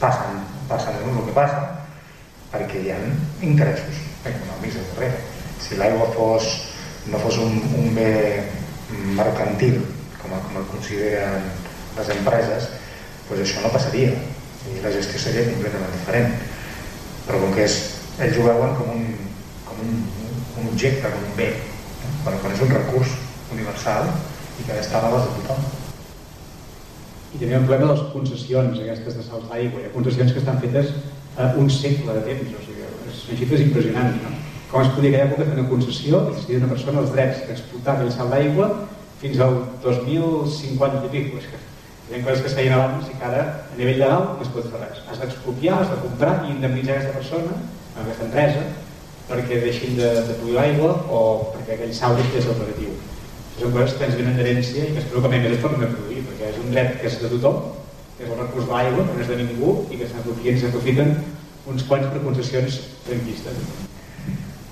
S3: passen, passen en el que passa perquè hi ha interessos econòmics de darrere si l'aigua fos, no fos un, un bé mercantil com, com el consideren les empreses doncs això no passaria. I la gestió seria completament diferent. Però com que és, ells ho veuen com un, com un, un objecte, com un bé eh? quan, quan és un recurs universal i que ha d'estar a l'abast de tothom
S4: i també un problema de les concessions aquestes de salts d'aigua, hi ha concessions que estan fetes a un segle de temps o sigui, són xifres impressionants no? com es podia aquella època fer una concessió i decidir una persona els drets d'explotar aquell salt d'aigua fins al 2050 i pico és que hi ha coses que es abans i que ara a nivell legal no es pot fer res. Has d'expropiar, has de comprar i indemnitzar aquesta persona, aquesta empresa, perquè deixin de, de produir aigua o perquè aquell sauri és operatiu. Són coses que ens venen d'herència i que espero que mai més es tornin a produir, perquè és un dret que és de tothom, que és el recurs de l'aigua, que no és de ningú i que s'apropien i s'aprofiten uns quants per concessions franquistes.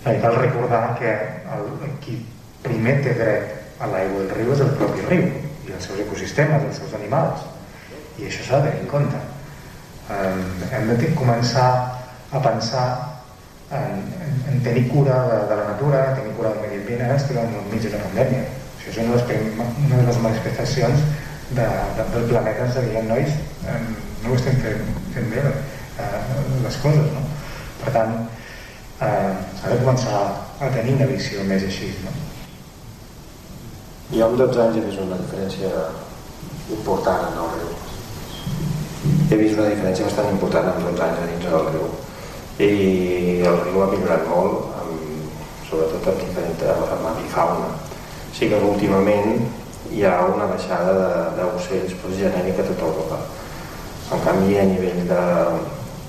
S3: I cal recordar que el, qui primer té dret a l'aigua del riu és el propi riu i els seus ecosistemes, els seus animals. I això s'ha de tenir en compte. Um, hem de començar a pensar en, en, en tenir cura de, de la natura tenir cura del medi ambient ara estem enmig de la pandèmia això és una de les, una de les manifestacions de, de, del planeta ens dirien nois um, no ho estem fent, fent bé uh, les coses no? per tant uh, s'ha de començar a tenir una visió més així no?
S12: Jo amb 12 anys he vist una diferència important en el riu. He vist una diferència bastant important amb 12 anys a dins del riu. I el riu ha millorat molt, amb, sobretot amb, diferent, amb avifauna. Sí que últimament hi ha una baixada d'ocells doncs, genèrica a tota Europa. En canvi, a nivell de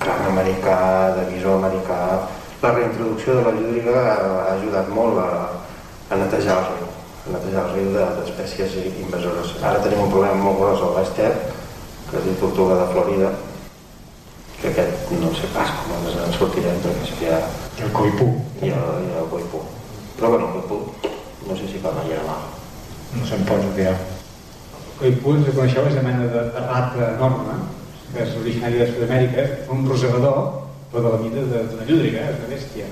S12: cran americà, de visó americà, la reintroducció de la llúdriga ha ajudat molt a, a netejar el riu netejar el riu d'espècies invasores. Ara tenim un problema molt gros al Baix Ter, que es diu tortuga de Florida, que aquest no sé pas com ens en sortirem, perquè això ja...
S3: I el coipú.
S12: I el, el coipú. Però bueno, el coipú, no sé si cal anar mal.
S3: No se'n pot odiar.
S4: El coipú, ens reconeixeu, és una mena de, rata enorme, que és originari de Sud-amèrica, un rosegador, però de la mida d'una llúdriga, és una bèstia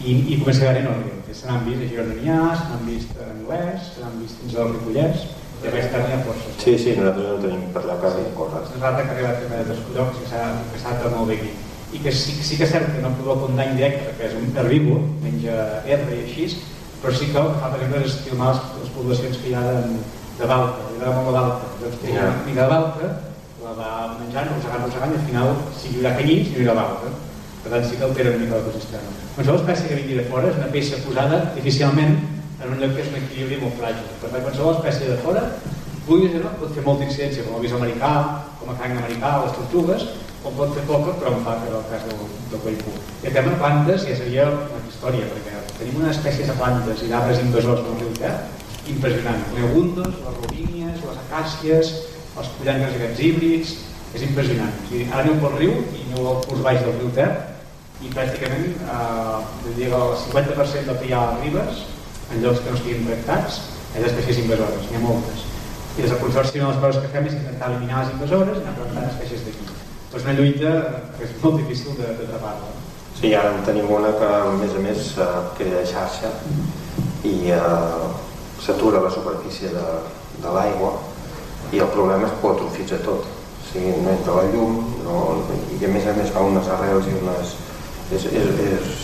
S4: i, i comença a haver enorme. Se n'han vist a Girononià, se n'han vist a Anglès, se n'han vist fins al Ripollès, i a més n'hi ha força.
S12: Sí, sí, nosaltres no tenim per la casa sí.
S4: coses. És rata que ha arribat a d'altres llocs i s'ha passat molt bé aquí. I que sí, sí que és cert que no provoca un dany directe, perquè és un herbívor, menja herba i així, però sí que que fa, per exemple, és estimar les, les poblacions que hi ha de, de Valta, hi ha molt de Valta. Doncs tenia yeah. una mica de Valta, la va menjant, rosegant, rosegant, i al final, si hi haurà canyins, hi haurà Valta. Per tant, sí que altera una mica l'ecosistema. Qualsevol espècie que vingui de fora és una peça posada artificialment en un lloc que és un equilibri molt fràgil. Per tant, qualsevol espècie de fora vulguis o no, pot fer molta incidència, com el visó americà, com el cranc americà, les tortugues, o pot fer poca, però en fa, que era el cas del, del coipú. I el tema de plantes ja seria una història, perquè tenim unes espècies de plantes i d'arbres invasors del riu Ter impressionant. Les agundos, les robínies, les acàcies, els pollancres aquests híbrids, és impressionant. O sigui, ara aneu pel riu i aneu al curs baix del riu Ter i pràcticament eh, el 50% del que hi ha a ribes, en llocs que no estiguin tractats, és d'espècies invasores, n'hi ha moltes. I des del Consorci una de les coses que fem és intentar eliminar les invasores i anar plantant espècies d'aquí. Però és una lluita que és molt difícil de, de tapar-la.
S12: Sí, ara en tenim una que a més a més eh, crea xarxa i eh, s'atura la superfície de, de l'aigua i el problema és que ho tot. O sigui, no entra la llum no, i a més a més fa unes arrels i unes, és, és, és,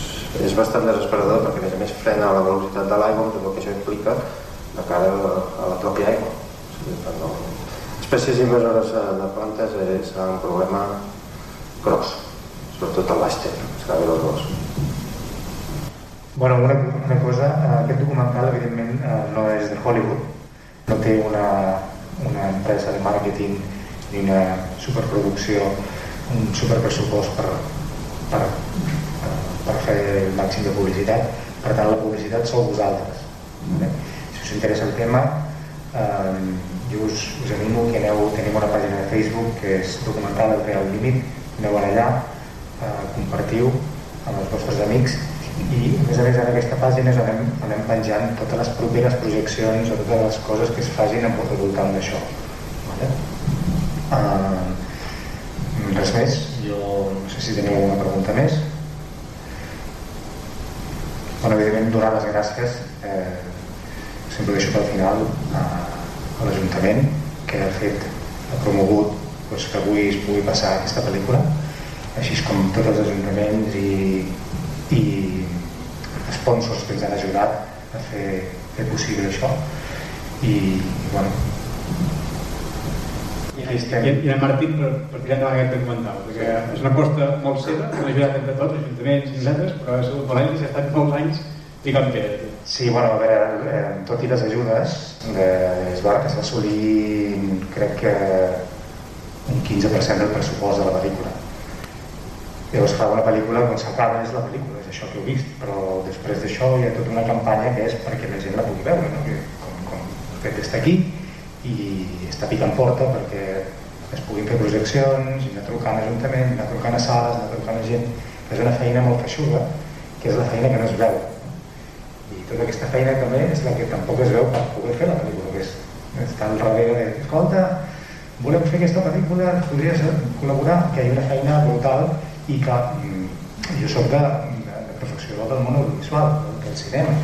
S12: és bastant desesperador perquè a més a més frena la velocitat de l'aigua tot el que això implica de cara a la pròpia aigua o sigui, no, espècies invasores de plantes és un problema gros sobretot el Baix Ter, s'ha de veure els dos.
S3: Bueno, una, una cosa, eh, aquest documental evidentment eh, no és de Hollywood, no té una, una empresa de màrqueting ni una superproducció, un superpressupost per, per, per, fer el màxim de publicitat, per tant la publicitat sou vosaltres. Eh? Si us interessa el tema, eh, jo us, us animo que aneu, tenim una pàgina de Facebook que és documental el Real Límit, aneu allà, eh, compartiu amb els vostres amics i a més a més en aquesta pàgina anem, anem penjant totes les properes projeccions o totes les coses que es facin al voltant d'això vale? uh, res més? Jo no sé si teniu alguna pregunta més. Bueno, evidentment donar les gràcies eh, sempre deixo pel final a, a l'Ajuntament que ha fet ha promogut doncs, que avui es pugui passar aquesta pel·lícula així com tots els ajuntaments i, i sponsors que ens han ajudat a fer, fer possible això. I, i bueno.
S4: I, estem... I, i en Martín per, per tirar endavant aquest documental perquè és una aposta molt seva que hem ajudat entre tots, ajuntaments i nosaltres però ha sigut molt anys, ha estat molts anys picant pedra
S3: Sí, bueno, a veure, eh, tot i les ajudes eh, es va que s'assolir crec que un 15% del pressupost de la pel·lícula Llavors fa una pel·lícula, quan s'acaba és la pel·lícula, és això que heu vist, però després d'això hi ha tota una campanya que és perquè la gent la pugui veure, no? que com, com el fet està aquí i està picant porta perquè es puguin fer projeccions, i anar trucant a Ajuntament, anar trucant a sales, anar trucant a gent, és una feina molt feixuga, que és la feina que no es veu. I tota aquesta feina també és la que tampoc es veu per poder fer la pel·lícula, que és estar al darrere de, escolta, volem fer aquesta pel·lícula, podries col·laborar, que hi ha una feina brutal i mm, jo sóc de, de, de professional del món audiovisual, del cinema.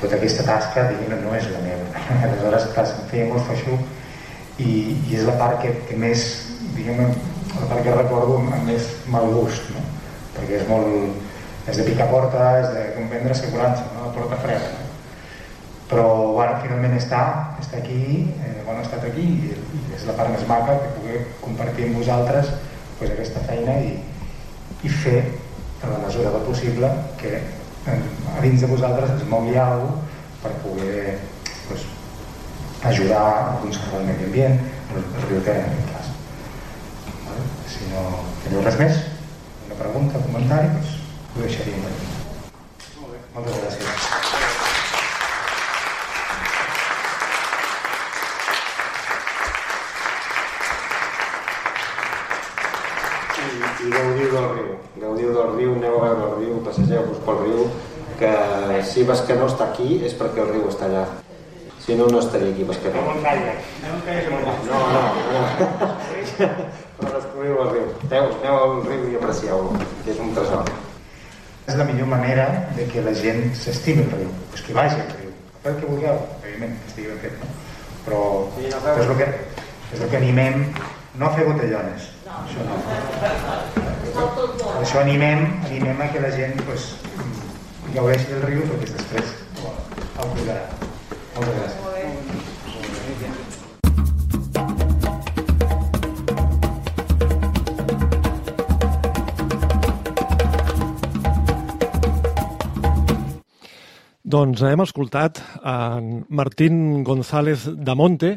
S3: Tota aquesta tasca, diguem no és la meva. Aleshores, clar, se'm feia molt feixuc i, i és la part que, que més, diguem la part que recordo amb més mal gust, no? perquè és molt... és de picar porta, és de com vendre assegurança, no? la porta freda. No? Però, bueno, finalment està, està aquí, eh, bueno, ha estat aquí i, i és la part més maca que poder compartir amb vosaltres pues, aquesta feina i, i fer en la mesura del possible que a dins de vosaltres es mogui alguna per poder pues, ajudar a conservar el medi ambient, el, el riu Ter en aquest cas. Vale? Si no teniu res més, una pregunta, un comentari, doncs ho deixaríem aquí. Moltes gràcies.
S12: Si Bascanó està aquí és perquè el riu està allà. Si no, no estaria aquí Bascanó. No, no, no. Però descobriu el riu. Aneu, aneu al riu i aprecieu-lo, que és un tresor.
S3: És la millor manera de que la gent s'estimi el riu, pues que vagi al riu. Fer el que vulgueu, evidentment, que estigui ben fet, no? Però, però és, el que, és el que animem, no a fer botellones, això no. Per això animem, animem a que la gent pues, gaudeixi del riu perquè després el cuidarà. Moltes gràcies.
S1: Doncs hem escoltat en Martín González de Monte,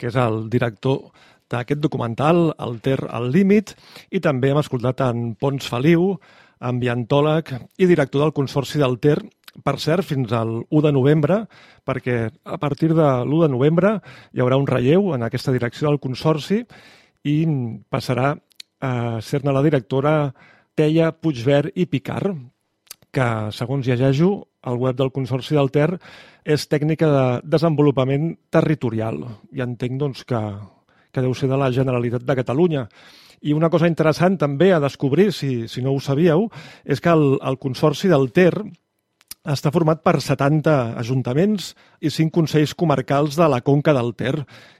S1: que és el director d'aquest documental, El Ter al límit, i també hem escoltat en Pons Feliu, ambientòleg i director del Consorci del Ter, per cert, fins al 1 de novembre, perquè a partir de l'1 de novembre hi haurà un relleu en aquesta direcció del Consorci i passarà a ser-ne la directora Teia Puigvert i Picard, que, segons llegeixo, al web del Consorci del Ter és tècnica de desenvolupament territorial. I entenc doncs, que, que deu ser de la Generalitat de Catalunya. I una cosa interessant també a descobrir, si, si no ho sabíeu, és que el, el Consorci del Ter està format per 70 ajuntaments i 5 consells comarcals de la Conca del Ter.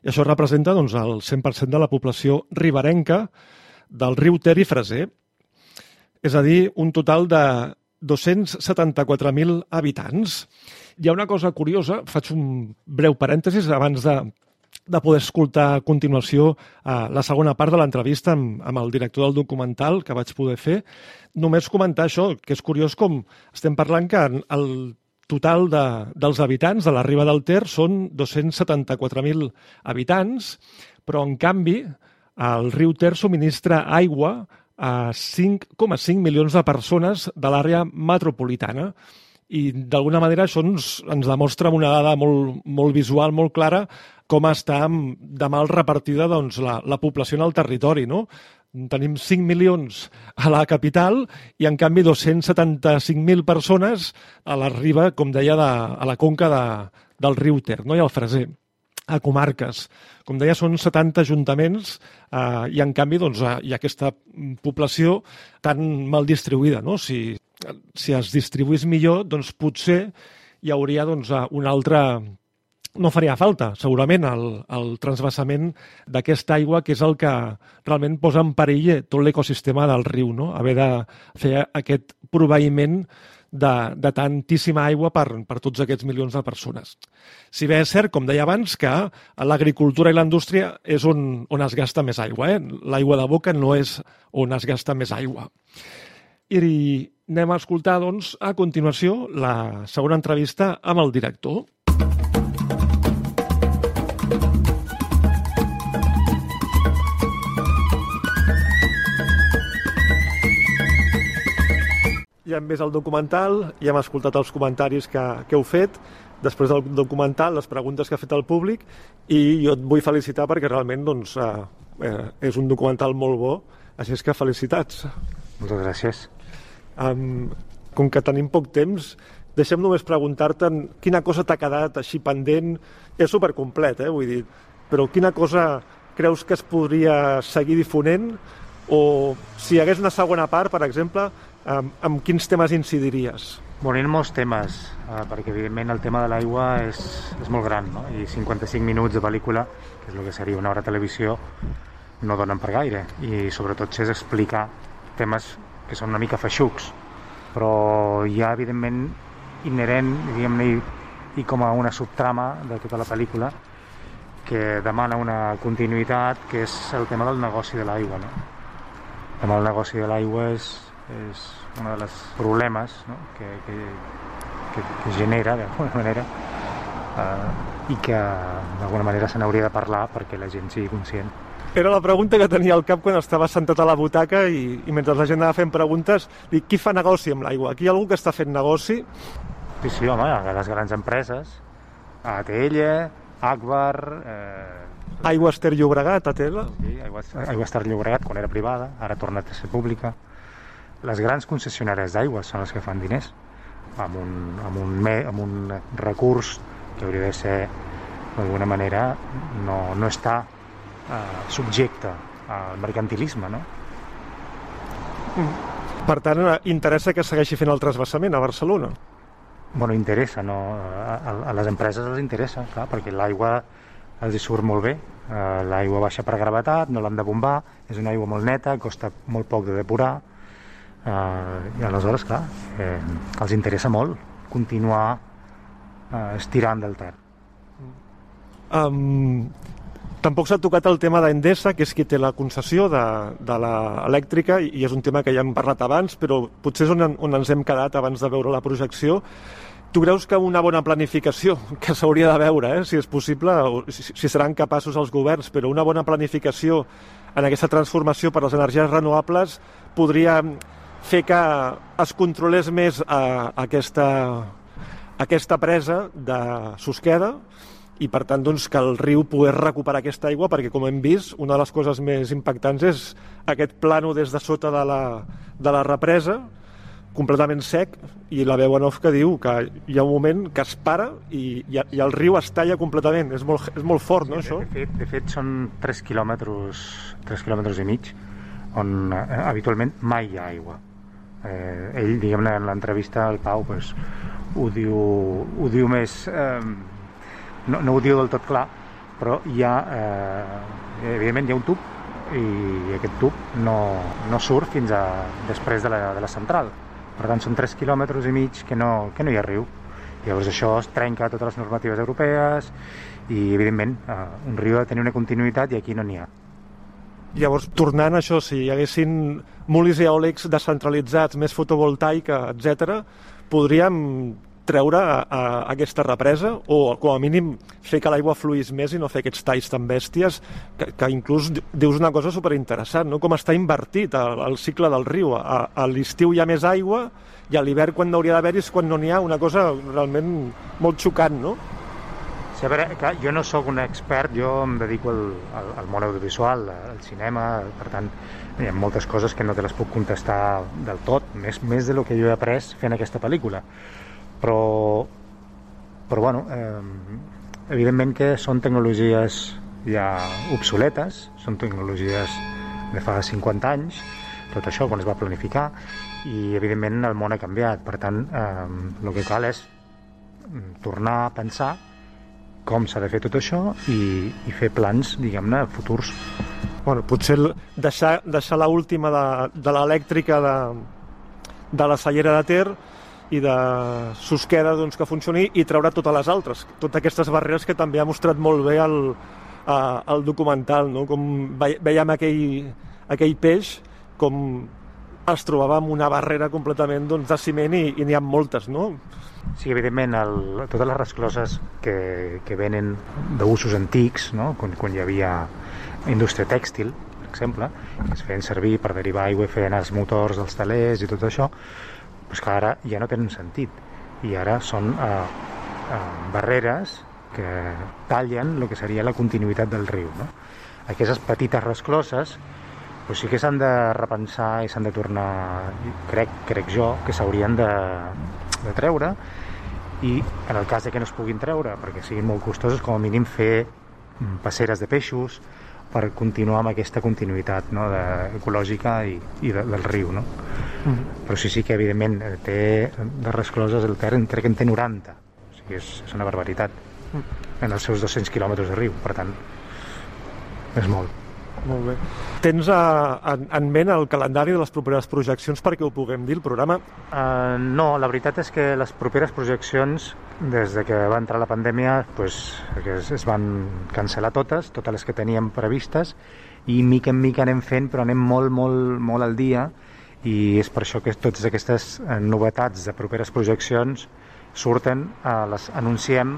S1: I això representa doncs, el 100% de la població riberenca del riu Ter i Freser. És a dir, un total de 274.000 habitants. Hi ha una cosa curiosa, faig un breu parèntesis abans de de poder escoltar a continuació eh, la segona part de l'entrevista amb, amb el director del documental que vaig poder fer. Només comentar això, que és curiós com estem parlant que el total de, dels habitants de la riba del Ter són 274.000 habitants, però en canvi el riu Ter subministra aigua a 5,5 milions de persones de l'àrea metropolitana i d'alguna manera això ens, ens demostra amb una dada molt, molt visual, molt clara, com està de mal repartida doncs, la, la població en el territori. No? Tenim 5 milions a la capital i, en canvi, 275.000 persones a la riba, com deia, de, a la conca de, del riu Ter no? i al Freser a comarques. Com deia, són 70 ajuntaments eh, i, en canvi, doncs, hi ha aquesta població tan mal distribuïda. No? Si, si es distribuís millor, doncs potser hi hauria doncs, un altre no faria falta, segurament, el, el transvasament d'aquesta aigua, que és el que realment posa en perill tot l'ecosistema del riu, no? haver de fer aquest proveïment de, de tantíssima aigua per, per tots aquests milions de persones. Si bé és cert, com deia abans, que l'agricultura i la indústria és on, on es gasta més aigua. Eh? L'aigua de boca no és on es gasta més aigua. I anem a escoltar, doncs, a continuació, la segona entrevista amb el director. ja hem vist el documental, ja hem escoltat els comentaris que, que heu fet, després del documental, les preguntes que ha fet el públic, i jo et vull felicitar perquè realment doncs, eh, eh, és un documental molt bo, així és que felicitats.
S3: Moltes gràcies.
S1: Um, com que tenim poc temps, deixem només preguntar-te quina cosa t'ha quedat així pendent. És supercomplet, eh, vull dir, però quina cosa creus que es podria seguir difonent o si hi hagués una segona part, per exemple, amb, amb quins temes incidiries?
S3: Bueno, hi ha molts temes, eh, perquè evidentment el tema de l'aigua és, és molt gran, no? i 55 minuts de pel·lícula, que és el que seria una hora de televisió, no donen per gaire, i sobretot si és explicar temes que són una mica feixucs, però hi ha evidentment inherent, diguem-ne, i, com a una subtrama de tota la pel·lícula, que demana una continuïtat, que és el tema del negoci de l'aigua. No? El tema del negoci de l'aigua és, és un dels problemes no? que, que, que, que genera d'alguna manera eh, i que d'alguna manera se n'hauria de parlar perquè la gent sigui conscient.
S1: Era la pregunta que tenia al cap quan estava sentat a la butaca i, i mentre la gent anava fent preguntes, dic, qui fa negoci amb l'aigua? Aquí hi ha algú que està fent negoci?
S3: Sí, sí, home, les grans empreses, ATL, Akbar... Eh...
S1: Aigua Ester Llobregat, ATL?
S3: Sí, Aigua, Aigua Ester Llobregat, quan era privada, ara ha tornat a ser pública les grans concessionàries d'aigua són les que fan diners amb un, amb un, me, amb un recurs que hauria de ser d'alguna manera no, no està subjecte al mercantilisme no?
S1: Per tant, interessa que segueixi fent el trasbassament a Barcelona?
S3: Bueno, interessa, no? A, a les empreses els interessa, clar, perquè l'aigua els surt molt bé. Eh, l'aigua baixa per gravetat, no l'han de bombar, és una aigua molt neta, costa molt poc de depurar, eh, i aleshores, clar, eh, els interessa molt continuar eh, estirant del Ter.
S1: Um, tampoc s'ha tocat el tema d'Endesa, que és qui té la concessió de, de l'elèctrica, i és un tema que ja hem parlat abans, però potser és on, on ens hem quedat abans de veure la projecció. Tu creus que una bona planificació, que s'hauria de veure, eh, si és possible, o si, si seran capaços els governs, però una bona planificació en aquesta transformació per les energies renovables podria fer que es controlés més eh, aquesta, aquesta presa de Susqueda i per tant doncs, que el riu pogués recuperar aquesta aigua perquè com hem vist una de les coses més impactants és aquest plano des de sota de la, de la represa completament sec i la veu en off que diu que hi ha un moment que es para i, i, i el riu es talla completament és molt, és molt fort, no,
S3: sí,
S1: això?
S3: De fet, de fet són 3 quilòmetres 3 quilòmetres i mig on eh, habitualment mai hi ha aigua eh, ell, diguem-ne, en l'entrevista al Pau pues, ho, diu, ho diu més eh, no, no ho diu del tot clar però hi ha eh, evidentment hi ha un tub i aquest tub no, no surt fins a després de la, de la central per tant són 3 quilòmetres i mig que no, que no hi ha riu Llavors això es trenca totes les normatives europees i, evidentment, eh, un riu ha de tenir una continuïtat i aquí no n'hi ha.
S1: Llavors, tornant a això, si hi haguessin molins eòlics descentralitzats, més fotovoltaica, etc, podríem treure a, a aquesta represa o com a mínim fer que l'aigua fluís més i no fer aquests talls tan bèsties que, que inclús dius una cosa superinteressant no? com està invertit el, el cicle del riu a, a l'estiu hi ha més aigua i a l'hivern quan n'hauria d'haver-hi és quan no n'hi ha una cosa realment molt xocant no?
S3: Sí, a veure, clar, jo no sóc un expert, jo em dedico al, al, al món audiovisual, al cinema, per tant, hi ha moltes coses que no te les puc contestar del tot, més, més de lo que jo he après fent aquesta pel·lícula però, però bueno, eh, evidentment que són tecnologies ja obsoletes, són tecnologies de fa 50 anys, tot això quan es va planificar, i evidentment el món ha canviat, per tant eh, el que cal és tornar a pensar com s'ha de fer tot això i, i fer plans, diguem-ne, futurs.
S1: Bueno, potser deixar, deixar l'última última de, de l'elèctrica de, de la cellera de Ter i de Susqueda doncs, que funcioni i treure totes les altres, totes aquestes barreres que també ha mostrat molt bé el, a, el documental, no? com veiem aquell, aquell peix com es trobava amb una barrera completament doncs, de ciment i, i n'hi ha moltes, no?
S3: Sí, evidentment, el, totes les rescloses que, que venen d'usos antics, no? quan, quan hi havia indústria tèxtil, per exemple, que es feien servir per derivar aigua i feien els motors dels talers i tot això, però que ara ja no tenen sentit i ara són eh, eh, barreres que tallen el que seria la continuïtat del riu. No? Aquestes petites rescloses pues sí que s'han de repensar i s'han de tornar, crec, crec jo, que s'haurien de, de treure i en el cas de que no es puguin treure perquè siguin molt costoses, com a mínim fer mm, passeres de peixos, per continuar amb aquesta continuïtat no, de, ecològica i, i de, del riu. No? Mm -hmm. Però sí, sí que evidentment té de rescloses el Ter, crec que en té 90, o sigui, és, és una barbaritat mm. en els seus 200 quilòmetres de riu, per tant, és molt.
S1: Molt bé. Tens a, en, en ment el calendari de les properes projeccions perquè ho puguem dir, el programa?
S3: Uh, no, la veritat és que les properes projeccions des de que va entrar la pandèmia pues, es, es van cancel·lar totes, totes les que teníem previstes i mica en mica anem fent però anem molt, molt, molt al dia i és per això que totes aquestes eh, novetats de properes projeccions surten, eh, les anunciem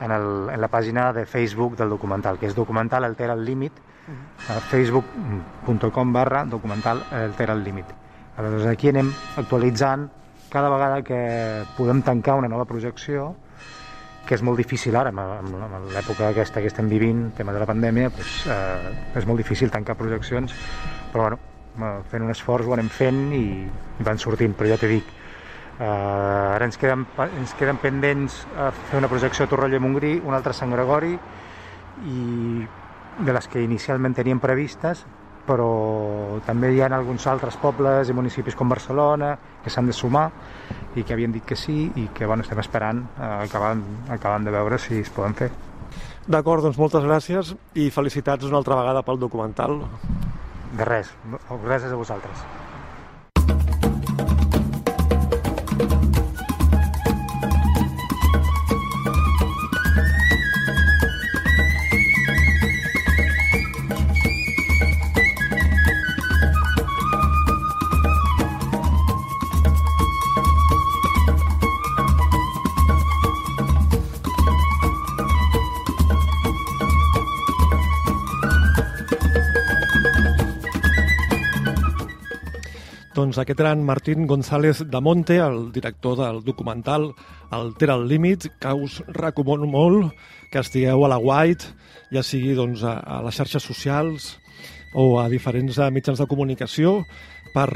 S3: en, el, en la pàgina de Facebook del documental, que és documental altera el límit, facebook.com barra documental altera el límit. Aleshores aquí anem actualitzant cada vegada que podem tancar una nova projecció, que és molt difícil ara, amb l'època aquesta que estem vivint, tema de la pandèmia, doncs, eh, és molt difícil tancar projeccions, però bueno, fent un esforç ho anem fent i, van sortint, però ja t'he dit, eh, ara ens queden, ens queden pendents a fer una projecció a Torroella i Montgrí, una altra a Sant Gregori, i de les que inicialment teníem previstes, però també hi ha alguns altres pobles i municipis com Barcelona que s'han de sumar i que havien dit que sí i que bueno, estem esperant eh, acabant, acabant de veure si es poden fer.
S1: D'acord, doncs moltes gràcies i felicitats una altra vegada pel documental.
S3: De res, gràcies a vosaltres.
S1: Doncs aquest era Martín González de Monte, el director del documental El Ter al límit, que us recomano molt que estigueu a la White, ja sigui doncs, a, a les xarxes socials o a diferents eh, mitjans de comunicació, per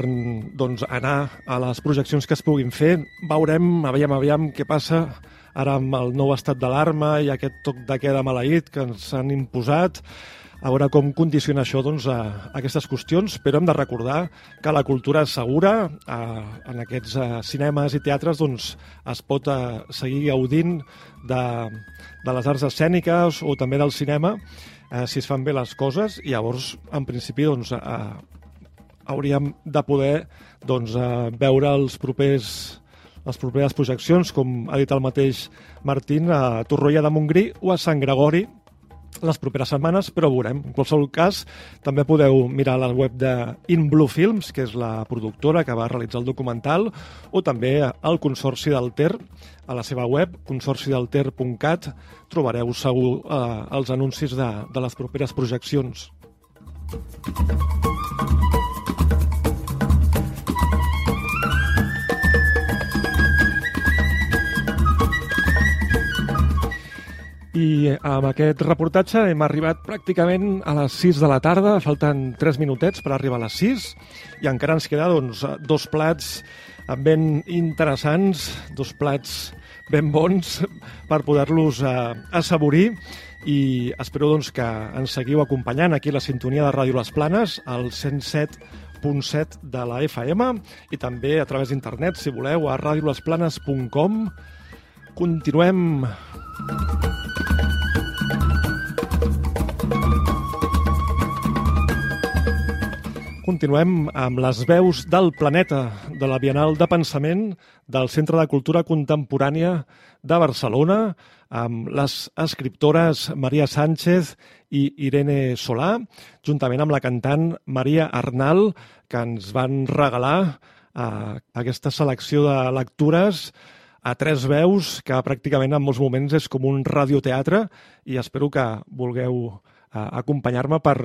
S1: doncs, anar a les projeccions que es puguin fer. Veurem, aviam, aviam què passa ara amb el nou estat d'alarma i aquest toc de queda maleït que ens han imposat a veure com condiciona això doncs, a, aquestes qüestions, però hem de recordar que la cultura segura, a, en aquests a, cinemes i teatres doncs, es pot a, seguir gaudint de, de les arts escèniques o també del cinema, eh, si es fan bé les coses, i llavors, en principi, doncs, a, hauríem de poder doncs, a, veure els propers les properes projeccions, com ha dit el mateix Martín, a Torroella de Montgrí o a Sant Gregori, les properes setmanes, però veurem. En qualsevol cas, també podeu mirar la web de In Blue Films, que és la productora que va realitzar el documental, o també al Consorci del Ter, a la seva web, consorcidelter.cat, trobareu segur eh, els anuncis de, de les properes projeccions. I amb aquest reportatge hem arribat pràcticament a les 6 de la tarda, falten 3 minutets per arribar a les 6 i encara ens queda doncs, dos plats ben interessants, dos plats ben bons per poder-los eh, assaborir i espero doncs, que ens seguiu acompanyant aquí a la sintonia de Ràdio Les Planes, al 107.7 de la FM i també a través d'internet, si voleu, a radiolesplanes.com. Continuem. Continuem amb les veus del planeta de la Bienal de Pensament del Centre de Cultura Contemporània de Barcelona amb les escriptores Maria Sánchez i Irene Solà, juntament amb la cantant Maria Arnal, que ens van regalar eh, aquesta selecció de lectures a tres veus, que pràcticament en molts moments és com un radioteatre, i espero que vulgueu eh, acompanyar-me per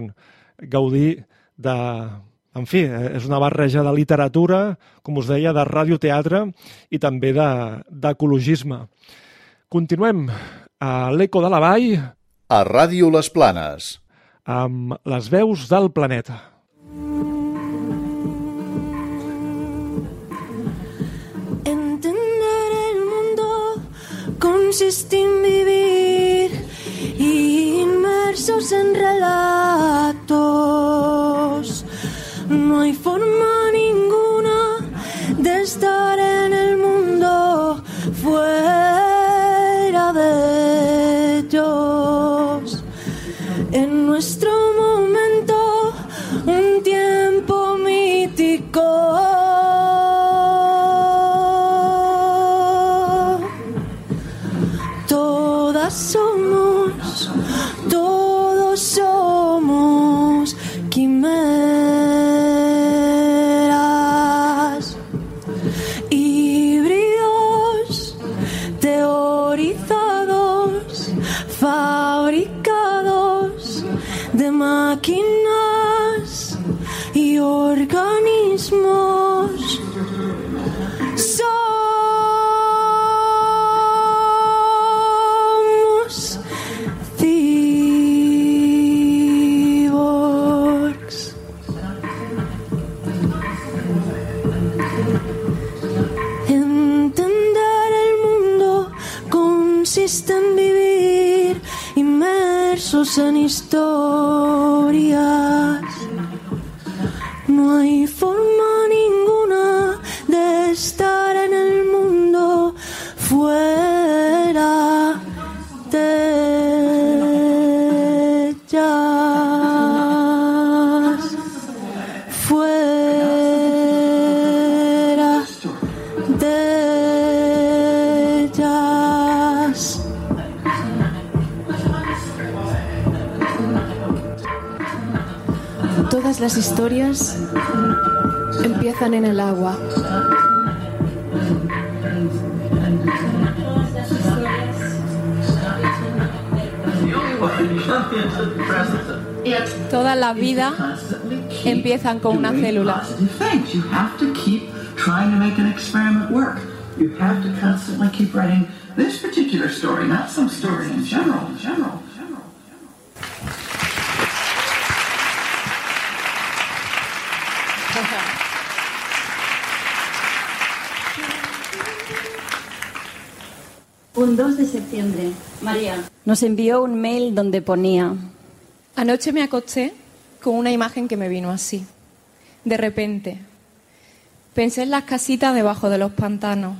S1: gaudir de, en fi, és una barreja de literatura, com us deia, de radioteatre i també d'ecologisme. De, Continuem a l'Eco de la Vall.
S2: A Ràdio Les Planes.
S1: Amb les veus del planeta.
S13: Consiste en vivir inmersos en relatos. No hay forma ninguna de estar en el mundo fuera de ellos. En nuestro en historias. No hay forma
S14: Todas las historias empiezan en el agua.
S15: Todas las vidas empiezan con una célula.
S16: Thanks. You have to keep trying to make an experiment work. You have to constantly keep writing this particular story, not some story in general. In general.
S17: 2 de septiembre. María.
S18: Nos envió un mail donde ponía,
S15: Anoche me acosté con una imagen que me vino así. De repente, pensé en las casitas debajo de los pantanos,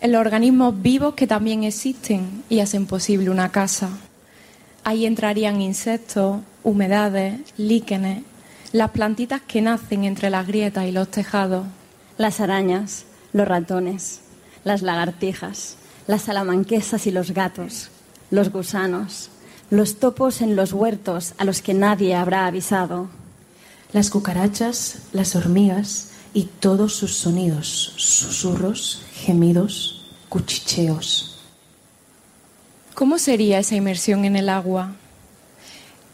S15: en los organismos vivos que también existen y hacen posible una casa. Ahí entrarían insectos, humedades, líquenes, las plantitas que nacen entre las grietas y los tejados.
S18: las arañas, los ratones, las lagartijas, las salamanquesas y los gatos, los gusanos, los topos en los huertos a los que nadie habrá avisado.
S14: Las cucarachas, las hormigas y todos sus sonidos, susurros, gemidos, cuchicheos.
S15: ¿Cómo sería esa inmersión en el agua?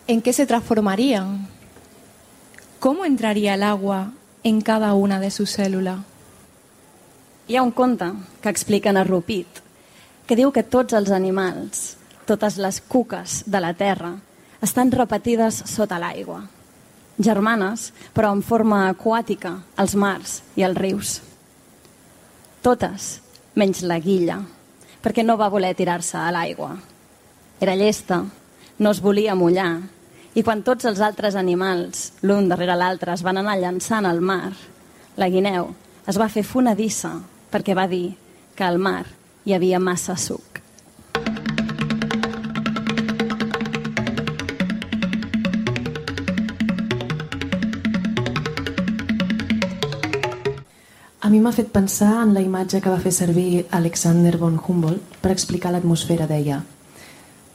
S15: ¿En qué se transformarían? ¿Cómo entraría el agua en cada una de sus cèl·lules?
S18: Hi ha un conte que expliquen a Rupit que diu que tots els animals, totes les cuques de la terra, estan repetides sota l'aigua. Germanes, però en forma aquàtica, als mars i als rius. Totes, menys la guilla, perquè no va voler tirar-se a l'aigua. Era llesta, no es volia mullar, i quan tots els altres animals, l'un darrere l'altre, es van anar llançant al mar, la guineu es va fer fonedissa perquè va dir que al mar hi havia massa suc.
S14: A mi m'ha fet pensar en la imatge que va fer servir Alexander von Humboldt per explicar l'atmosfera, deia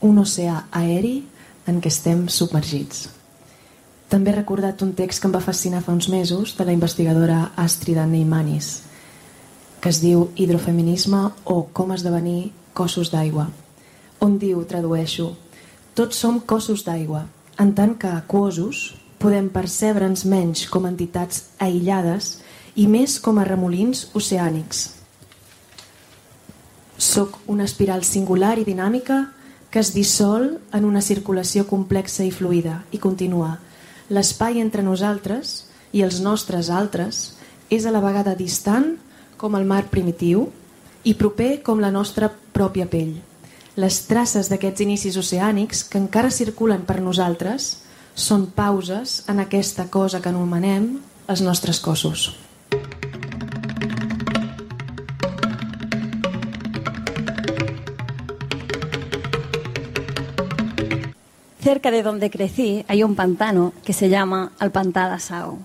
S14: un oceà aeri en què estem submergits. També he recordat un text que em va fascinar fa uns mesos de la investigadora Astrida Neymanis, que es diu Hidrofeminisme o com esdevenir cossos d'aigua, on diu, tradueixo, tots som cossos d'aigua, en tant que aquosos podem percebre'ns menys com entitats aïllades i més com a remolins oceànics. Soc una espiral singular i dinàmica que es dissol en una circulació complexa i fluida i continua. L'espai entre nosaltres i els nostres altres és a la vegada distant com el mar primitiu i proper com la nostra pròpia pell. Les traces d'aquests inicis oceànics que encara circulen per nosaltres són pauses en aquesta cosa que anomenem els nostres cossos.
S18: Cerca de donde crecí hay un pantano que se llama de Sau.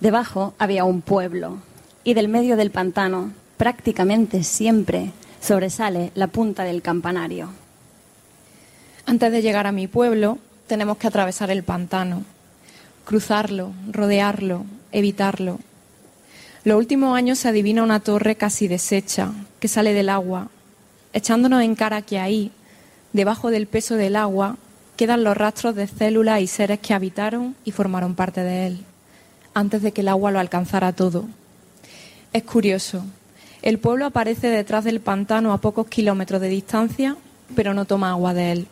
S18: Debajo había un pueblo y del medio del pantano prácticamente siempre sobresale la punta del campanario.
S15: Antes de llegar a mi pueblo, tenemos que atravesar el pantano, cruzarlo, rodearlo, evitarlo. Los últimos años se adivina una torre casi deshecha que sale del agua, echándonos en cara que ahí, debajo del peso del agua, quedan los rastros de células y seres que habitaron y formaron parte de él, antes de que el agua lo alcanzara todo. Es curioso, el pueblo aparece detrás del pantano a pocos kilómetros de distancia, pero no toma agua de él.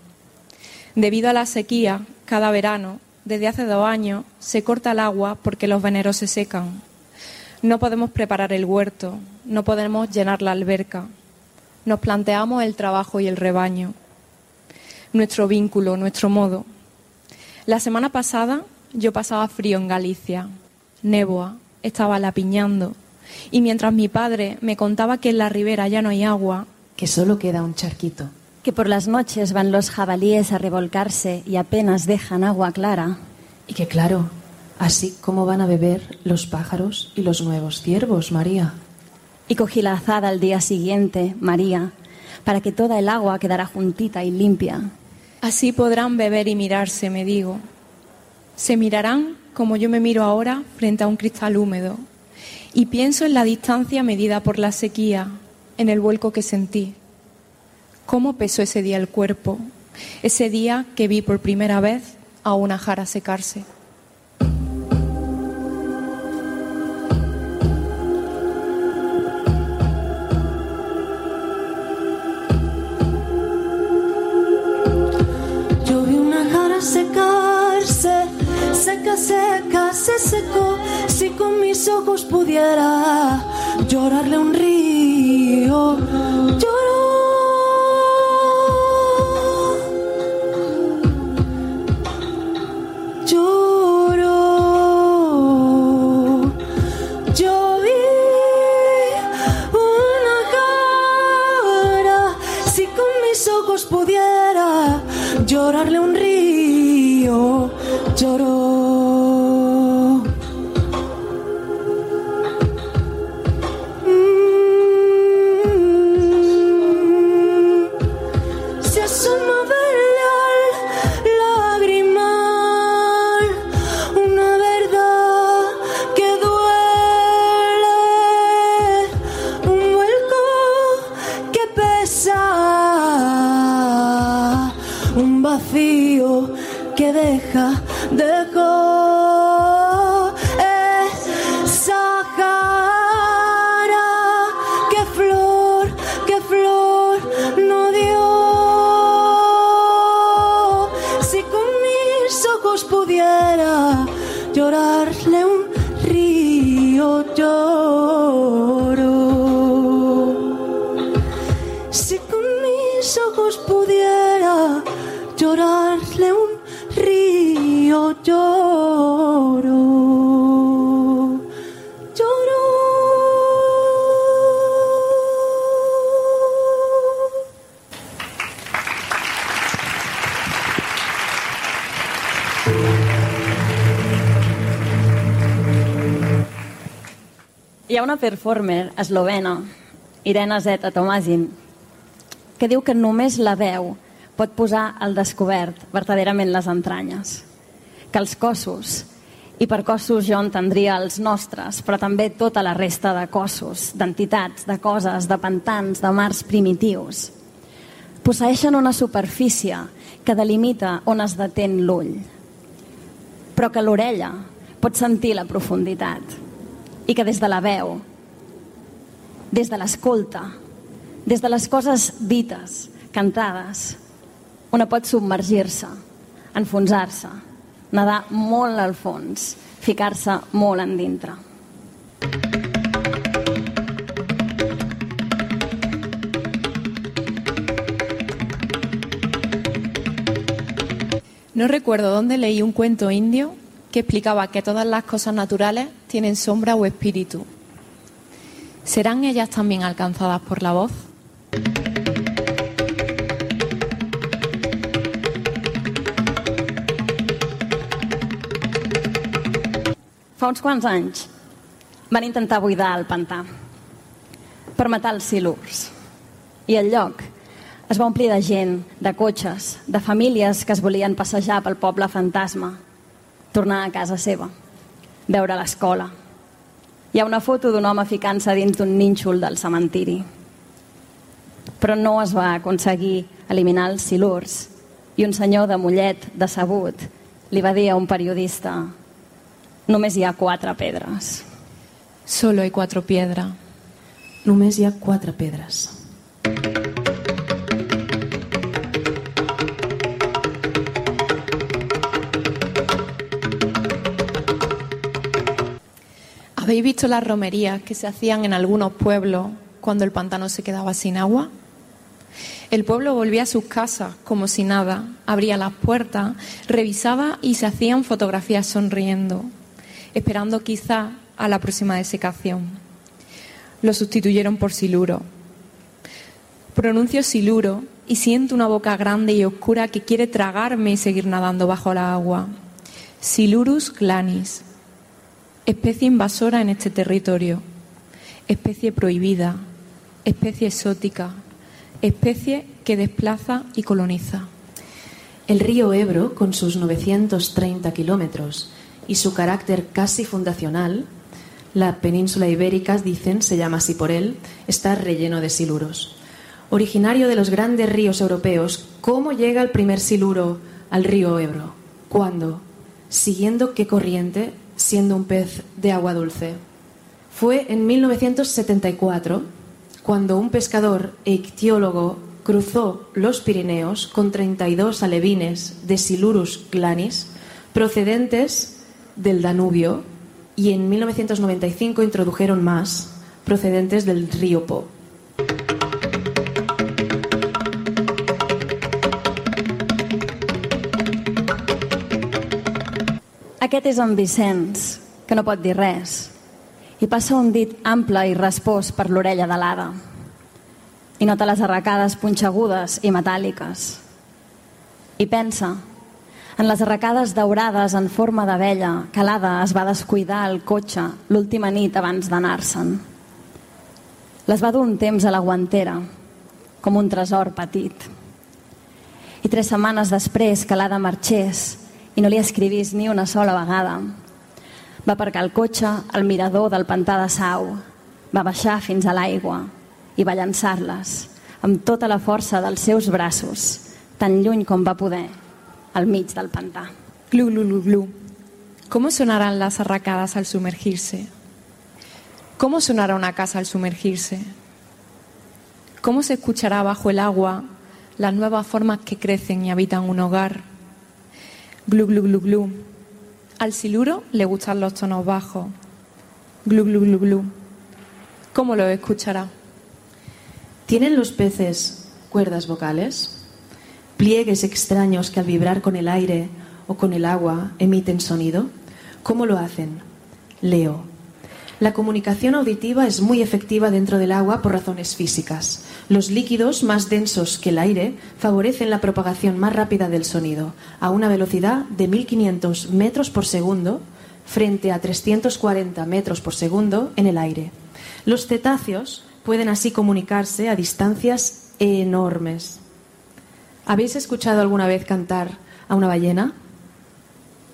S15: Debido a la sequía, cada verano, desde hace dos años, se corta el agua porque los veneros se secan. No podemos preparar el huerto, no podemos llenar la alberca. Nos planteamos el trabajo y el rebaño nuestro vínculo, nuestro modo. La semana pasada yo pasaba frío en Galicia, néboa, estaba lapiñando, y mientras mi padre me contaba que en la ribera ya no hay agua,
S14: que solo queda un charquito,
S18: que por las noches van los jabalíes a revolcarse y apenas dejan agua clara,
S14: y que claro, así como van a beber los pájaros y los nuevos ciervos, María.
S18: Y cogí la azada al día siguiente, María, para que toda el agua quedara juntita y limpia.
S15: Así podrán beber y mirarse, me digo. Se mirarán como yo me miro ahora frente a un cristal húmedo. Y pienso en la distancia medida por la sequía, en el vuelco que sentí. ¿Cómo pesó ese día el cuerpo? Ese día que vi por primera vez a una jara secarse.
S13: secarse, seca, seca, se secó. Si con mis ojos pudiera llorarle un río, lloró. Pudiera llorarle un río, lloró.
S18: Una performer eslovena, Irena Zeta Tomazin, que diu que només la veu pot posar al descobert verdaderament les entranyes. Que els cossos, i per cossos jo entendria els nostres, però també tota la resta de cossos, d'entitats, de coses, de pantans, de mars primitius, posseixen una superfície que delimita on es detén l'ull, però que l'orella pot sentir la profunditat i que des de la veu, des de l'escolta, des de les coses dites, cantades, una pot submergir-se, enfonsar-se, nedar molt al fons, ficar-se molt endintre.
S15: No recuerdo dónde leí un cuento indio que explicaba que todas las cosas naturales tienen sombra o espíritu. ¿Serán ellas también alcanzadas por la voz?
S18: Fa uns quants anys van intentar buidar el pantà per matar els silurs. I el lloc es va omplir de gent, de cotxes, de famílies que es volien passejar pel poble fantasma, tornar a casa seva, veure l'escola. Hi ha una foto d'un home ficant-se dins d'un nínxol del cementiri. Però no es va aconseguir eliminar els silurs i un senyor de mullet, decebut, li va dir a un periodista només hi ha quatre pedres.
S15: Solo hay cuatro piedras.
S14: Només hi ha quatre pedres.
S15: ¿Habéis visto las romerías que se hacían en algunos pueblos cuando el pantano se quedaba sin agua? El pueblo volvía a sus casas como si nada, abría las puertas, revisaba y se hacían fotografías sonriendo, esperando quizá a la próxima desecación. Lo sustituyeron por siluro. Pronuncio siluro y siento una boca grande y oscura que quiere tragarme y seguir nadando bajo la agua. Silurus glanis, especie invasora en este territorio, especie prohibida, especie exótica, especie que desplaza y coloniza.
S14: El río Ebro, con sus 930 kilómetros y su carácter casi fundacional, la península ibérica, dicen, se llama así por él, está relleno de siluros. Originario de los grandes ríos europeos, ¿cómo llega el primer siluro al río Ebro? ¿Cuándo? ¿Siguiendo qué corriente? Siendo un pez de agua dulce. Fue en 1974 cuando un pescador e ictiólogo cruzó los Pirineos con 32 alevines de Silurus glanis procedentes del Danubio y en 1995 introdujeron más procedentes del río Po.
S18: Aquest és en Vicenç, que no pot dir res, i passa un dit ample i respòs per l'orella de l'Ada. I nota les arracades punxegudes i metàl·liques. I pensa en les arracades daurades en forma d'abella que l'Ada es va descuidar al cotxe l'última nit abans d'anar-se'n. Les va dur un temps a la guantera, com un tresor petit. I tres setmanes després que l'Ada marxés i no li escrivís ni una sola vegada, va aparcar el cotxe al mirador del pantà de Sau, va baixar fins a l'aigua i va llançar-les amb tota la força dels seus braços, tan lluny com va poder, al mig del pantà.
S15: Glu, glu, glu, glu. ¿Cómo sonarán las arracadas al sumergirse? ¿Cómo sonará una casa al sumergirse? ¿Cómo se escuchará bajo el agua las nuevas formas que crecen y habitan un hogar? Glu, glu, glu, glu. Al siluro le gustan los tonos bajos. Glu, glu, glu, glu. ¿Cómo lo escuchará?
S14: ¿Tienen los peces cuerdas vocales? ¿Pliegues extraños que al vibrar con el aire o con el agua emiten sonido? ¿Cómo lo hacen? Leo. La comunicación auditiva es muy efectiva dentro del agua por razones físicas. Los líquidos más densos que el aire favorecen la propagación más rápida del sonido, a una velocidad de 1500 metros por segundo frente a 340 metros por segundo en el aire. Los cetáceos pueden así comunicarse a distancias enormes. ¿Habéis escuchado alguna vez cantar a una ballena?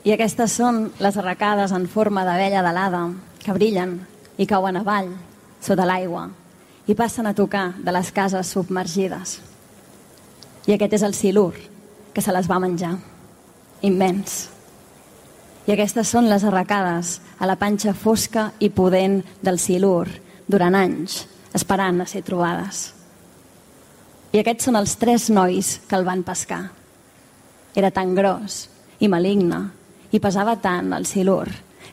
S18: I aquestes són les arracades en forma d'abella d'alada que brillen i cauen avall, sota l'aigua, i passen a tocar de les cases submergides. I aquest és el silur, que se les va menjar. Immens. I aquestes són les arracades a la panxa fosca i pudent del silur durant anys, esperant a ser trobades. I aquests són els tres nois que el van pescar. Era tan gros i maligne i pesava tant el silur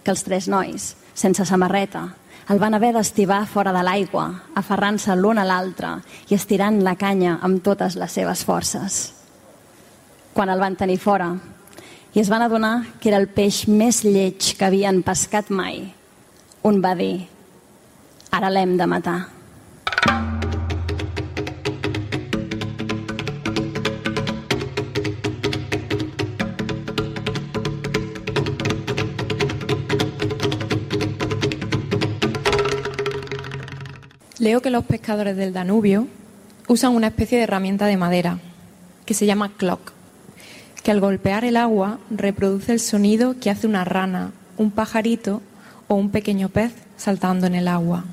S18: que els tres nois, sense samarreta, el van haver d'estivar fora de l'aigua, aferrant-se l'un a l'altre i estirant la canya amb totes les seves forces. Quan el van tenir fora i es van adonar que era el peix més lleig que havien pescat mai, un va dir, ara l'hem de matar.
S15: Leo que los pescadores del Danubio usan una especie de herramienta de madera que se llama clock, que al golpear el agua reproduce el sonido que hace una rana, un pajarito o un pequeño pez saltando en el agua.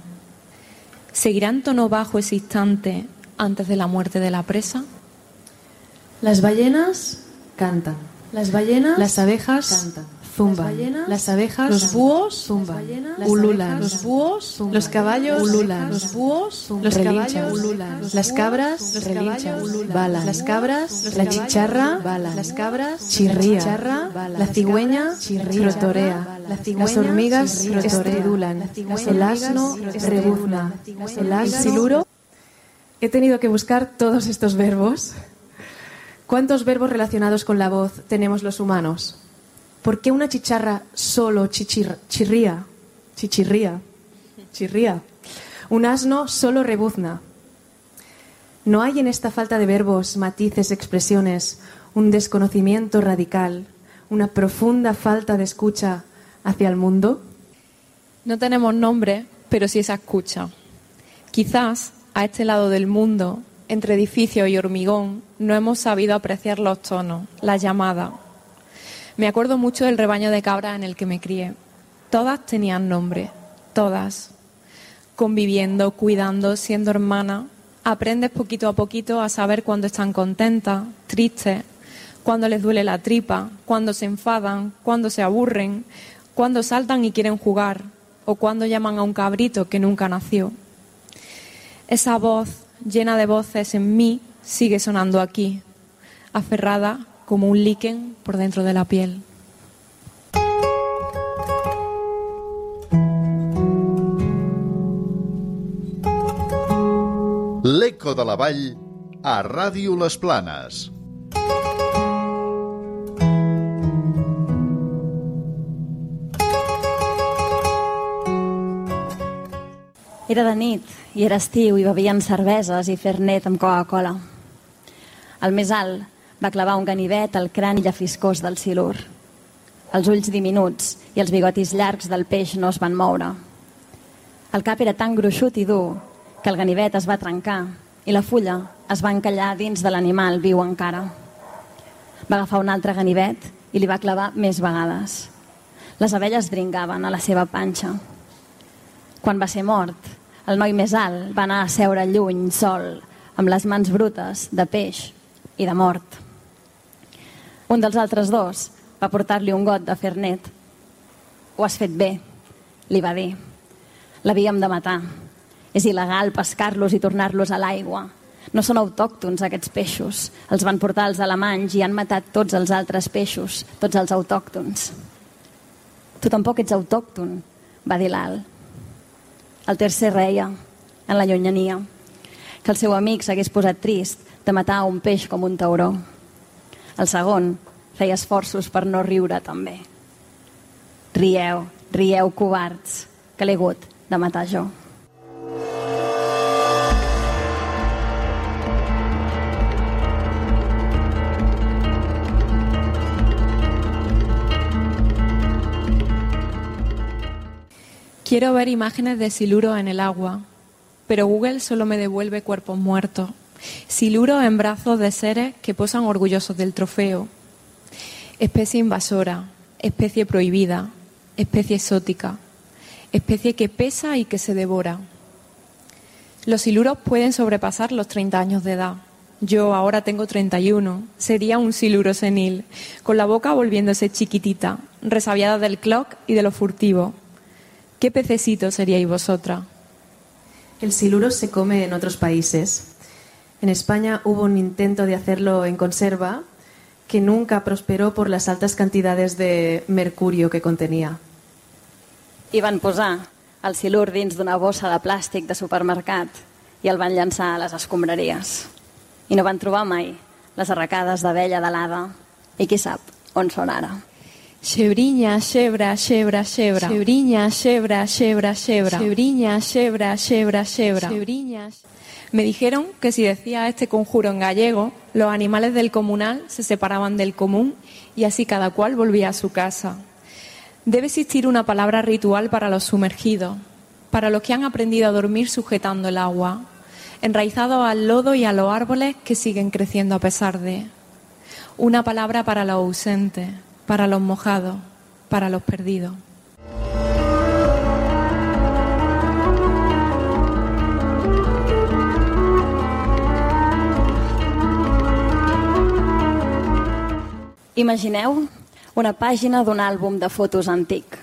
S15: ¿Seguirá en tono bajo ese instante antes de la muerte de la presa?
S14: Las ballenas cantan. Las ballenas, las abejas
S13: cantan.
S14: Zumban.
S13: Las ballenas,
S14: las abejas,
S13: los
S14: búhos
S13: zumban.
S14: Ululan. los búhos,
S13: zumban.
S14: los caballos, ululan. los búhos,
S13: zumban.
S14: los caballos,
S13: ululan.
S14: Las cabras, relinchan, balan. Las cabras, la chicharra, balan. Las cabras,
S13: chirría.
S14: la cigüeña. La
S13: Las hormigas,
S14: estridulan. El asno rebuzna. El siluro. He tenido que buscar todos estos verbos. ¿Cuántos verbos relacionados con la voz tenemos los humanos? ¿Por qué una chicharra solo chichir- chirría? Chirría. Un asno solo rebuzna. ¿No hay en esta falta de verbos, matices, expresiones, un desconocimiento radical, una profunda falta de escucha hacia el mundo?
S15: No tenemos nombre, pero sí esa escucha. Quizás a este lado del mundo, entre edificio y hormigón, no hemos sabido apreciar los tonos, la llamada. Me acuerdo mucho del rebaño de cabras en el que me crié. Todas tenían nombre, todas. Conviviendo, cuidando, siendo hermanas, aprendes poquito a poquito a saber cuándo están contentas, tristes, cuándo les duele la tripa, cuándo se enfadan, cuándo se aburren, cuándo saltan y quieren jugar, o cuándo llaman a un cabrito que nunca nació. Esa voz llena de voces en mí sigue sonando aquí, aferrada como un líquen por dentro de la piel.
S2: L'Eco de la Vall a Ràdio Les Planes.
S18: Era de nit i era estiu i bevien cerveses i fernet amb Coca-Cola. El més alt va clavar un ganivet al crani llafiscós del silur. Els ulls diminuts i els bigotis llargs del peix no es van moure. El cap era tan gruixut i dur que el ganivet es va trencar i la fulla es va encallar dins de l'animal viu encara. Va agafar un altre ganivet i li va clavar més vegades. Les abelles dringaven a la seva panxa. Quan va ser mort, el noi més alt va anar a seure lluny, sol, amb les mans brutes, de peix i de mort. Un dels altres dos va portar-li un got de fernet. Ho has fet bé, li va dir. L'havíem de matar. És il·legal pescar-los i tornar-los a l'aigua. No són autòctons, aquests peixos. Els van portar els alemanys i han matat tots els altres peixos, tots els autòctons. Tu tampoc ets autòcton, va dir l'Al. El tercer reia, en la llunyania, que el seu amic s'hagués posat trist de matar un peix com un tauró. El segon feia esforços per no també. Rieu, rieu, covards, que l'he hagut de matar.
S15: Quiero ver imágenes de siluro en el agua, pero Google solo me devuelve cuerpos muertos. Siluro en brazos de seres que posan orgullosos del trofeo. Especie invasora, especie prohibida, especie exótica, especie que pesa y que se devora. Los siluros pueden sobrepasar los 30 años de edad. Yo ahora tengo 31. Sería un siluro senil, con la boca volviéndose chiquitita, resabiada del clock y de lo furtivo. ¿Qué pececito seríais vosotras?
S14: El siluro se come en otros países. En España hubo un intento de hacerlo en conserva que nunca prosperó por las altas cantidades de mercurio que contenía.
S18: I van posar el silur dins d'una bossa de plàstic de supermercat i el van llançar a les escombraries. I no van trobar mai les arracades d'abella de l'ada. I qui sap on són ara.
S15: Xebriña, xebra, xebra, xebra. Xebriña, xebra, xebra, xebra. Xebriña, xebra, xebra, xebra. Xebriña. Me dijeron que si decía este conjuro en gallego, los animales del comunal se separaban del común y así cada cual volvía a su casa. Debe existir una palabra ritual para los sumergidos, para los que han aprendido a dormir sujetando el agua, enraizados al lodo y a los árboles que siguen creciendo a pesar de. Una palabra para los ausentes, para los mojados, para los perdidos.
S18: Imagineu una pàgina d'un àlbum de fotos antic,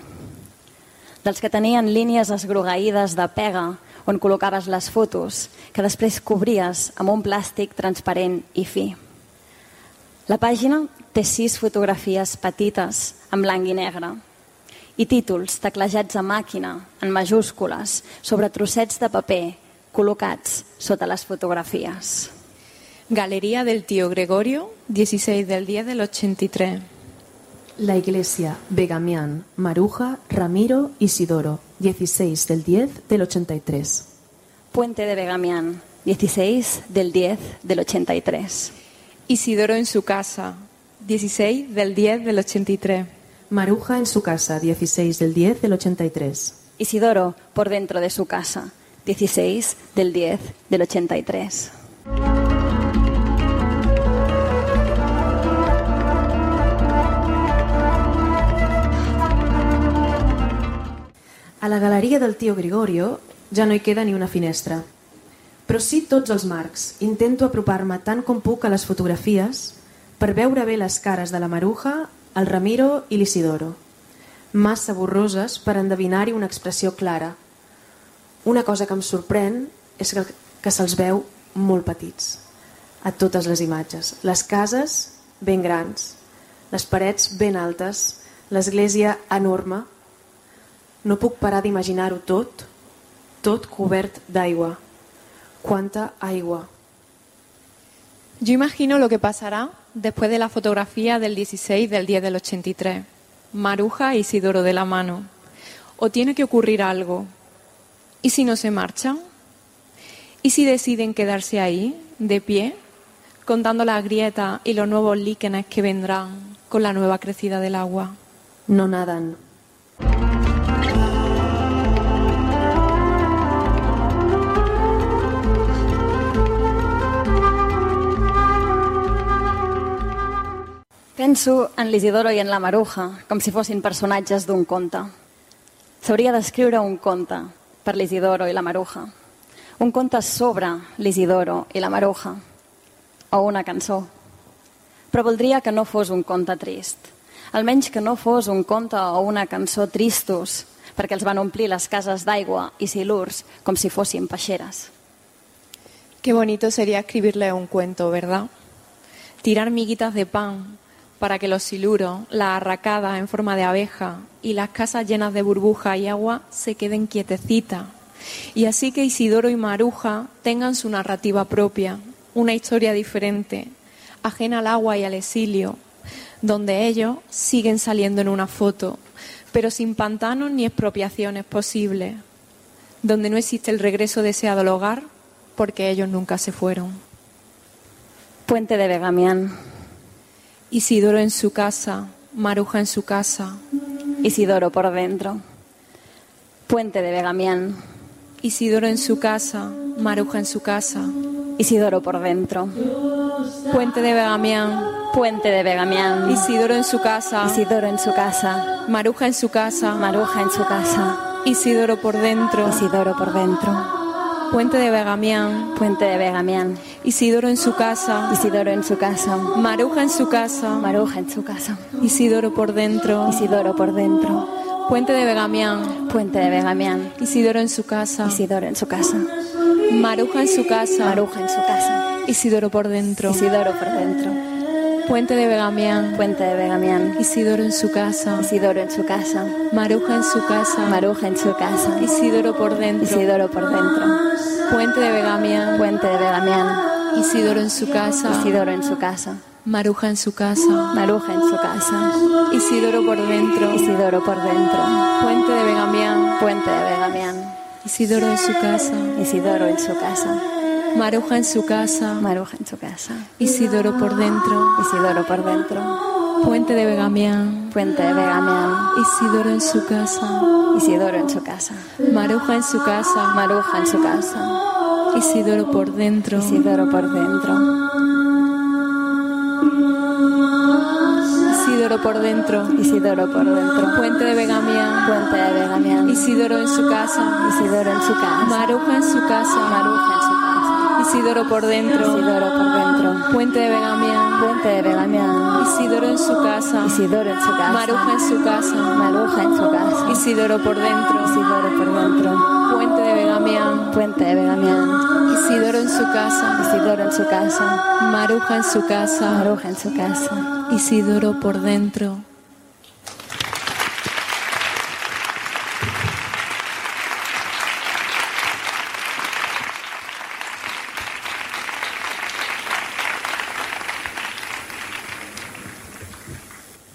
S18: dels que tenien línies esgrogaïdes de pega on col·locaves les fotos, que després cobries amb un plàstic transparent i fi. La pàgina té sis fotografies petites en blanc i negre i títols teclejats a màquina, en majúscules, sobre trossets de paper col·locats sota les fotografies.
S15: Galería del tío Gregorio, 16 del 10 del 83.
S14: La iglesia Begamián, Maruja, Ramiro, Isidoro, 16 del 10 del 83.
S18: Puente de Begamián, 16 del 10 del 83.
S15: Isidoro en su casa, 16 del 10 del 83.
S14: Maruja en su casa, 16 del 10 del 83.
S18: Isidoro por dentro de su casa, 16 del 10 del 83.
S14: A la galeria del tio Gregorio ja no hi queda ni una finestra. Però sí tots els marcs. Intento apropar-me tant com puc a les fotografies per veure bé les cares de la Maruja, el Ramiro i l'Isidoro. Massa borroses per endevinar-hi una expressió clara. Una cosa que em sorprèn és que, que se'ls veu molt petits a totes les imatges. Les cases ben grans, les parets ben altes, l'església enorme. No puc parar d'imaginar-ho tot, tot cobert d'aigua. Cuánta agua.
S15: Yo imagino lo que pasará después de la fotografía del 16 del 10 del 83. Maruja y Isidoro de la mano. O tiene que ocurrir algo. ¿Y si no se marchan? ¿Y si deciden quedarse ahí, de pie, contando las grietas y los nuevos líquenes que vendrán con la nueva crecida del agua?
S14: No nadan.
S18: Penso en l'Isidoro i en la Maruja com si fossin personatges d'un conte. S'hauria d'escriure un conte per l'Isidoro i la Maruja. Un conte sobre l'Isidoro i la Maruja. O una cançó. Però voldria que no fos un conte trist. Almenys que no fos un conte o una cançó tristos, perquè els van omplir les cases d'aigua i silurs com si fossin peixeres.
S15: Qué bonito sería escribirle un cuento, ¿verdad? Tirar miguitas de pan para que los siluros, la arracada en forma de abeja y las casas llenas de burbuja y agua se queden quietecitas. Y así que Isidoro y Maruja tengan su narrativa propia, una historia diferente, ajena al agua y al exilio, donde ellos siguen saliendo en una foto, pero sin pantanos ni expropiaciones posibles, donde no existe el regreso deseado al hogar porque ellos nunca se fueron.
S18: Puente de Begamián.
S15: Isidoro en su casa, Maruja en su casa.
S18: Isidoro por dentro. Puente de Begamián.
S15: Isidoro en su casa, Maruja en su casa.
S18: Isidoro por dentro.
S15: Puente de Begamián.
S18: Puente de Begamián.
S15: Isidoro en su casa.
S18: Isidoro en su casa.
S15: Maruja en su casa.
S18: Maruja en su casa.
S15: Isidoro por dentro.
S18: Isidoro por dentro.
S15: Puente de Begamián.
S18: Puente de Begamián.
S15: Isidoro en su casa.
S18: Isidoro en su casa.
S15: Maruja en su casa.
S18: Maruja en su casa.
S15: Isidoro por dentro.
S18: Isidoro por dentro.
S15: Puente de Begamián.
S18: Puente de Begamián.
S15: Isidoro en su casa.
S18: Isidoro en su casa.
S15: Maruja en su casa.
S18: Maruja en su casa.
S15: Isidoro por dentro.
S18: Isidoro por dentro.
S15: Puente de Begamián.
S18: Puente de Begamián.
S15: Isidoro en su casa.
S18: Isidoro en su casa.
S15: Maruja en su casa.
S18: Maruja en su casa.
S15: Isidoro por dentro.
S18: Isidoro por dentro.
S15: Puente de Begamián.
S18: Puente de Begamián.
S15: Isidoro en su casa.
S18: Isidoro en su casa.
S15: Maruja en su casa.
S18: Maruja en su casa.
S15: Isidoro por dentro.
S18: Isidoro por dentro.
S15: Puente de Begamián.
S18: Puente de Begamián.
S15: Isidoro en su casa.
S18: Isidoro en su casa.
S15: Maruja en su casa.
S18: Maruja en su casa.
S15: Isidoro por dentro.
S18: Isidoro por dentro.
S15: Puente de Begamián.
S18: Puente de Begamián.
S15: Isidoro en su casa.
S18: Isidoro en su casa.
S15: Maruja en su casa.
S18: Maruja en su casa.
S15: Isidoro por dentro.
S18: Isidoro por dentro.
S15: Isidoro por dentro.
S18: Isidoro por dentro.
S15: Puente de Begamián.
S18: Puente de Begamián.
S15: Isidoro en su casa.
S18: Isidoro en su casa.
S15: Maruja en su casa.
S18: Maruja en su casa.
S15: Isidoro por dentro.
S18: Isidoro por dentro.
S15: Puente de Begamián.
S18: Puente de Begamián.
S15: Isidoro en su casa.
S18: Isidoro en su casa.
S15: Maruja en su casa.
S18: Maruja en su casa.
S15: Isidoro por dentro.
S18: Isidoro por dentro.
S15: Puente de Begamián.
S18: Puente de Begamián.
S15: Isidoro en su casa.
S18: Isidoro en su casa.
S15: Maruja en su casa.
S18: Maruja en su casa.
S15: Isidoro por dentro.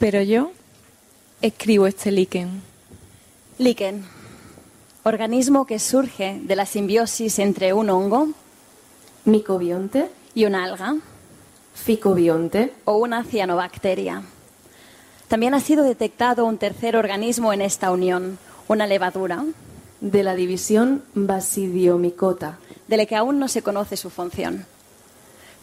S15: Pero yo escribo este líquen.
S18: Líquen. Organismo que surge de la simbiosis entre un hongo
S14: Micobionte,
S18: y una alga
S14: ficobionte,
S18: o una cianobacteria. También ha sido detectado un tercer organismo en esta unión, una levadura,
S14: de la división Basidiomicota,
S18: de la que aún no se conoce su función.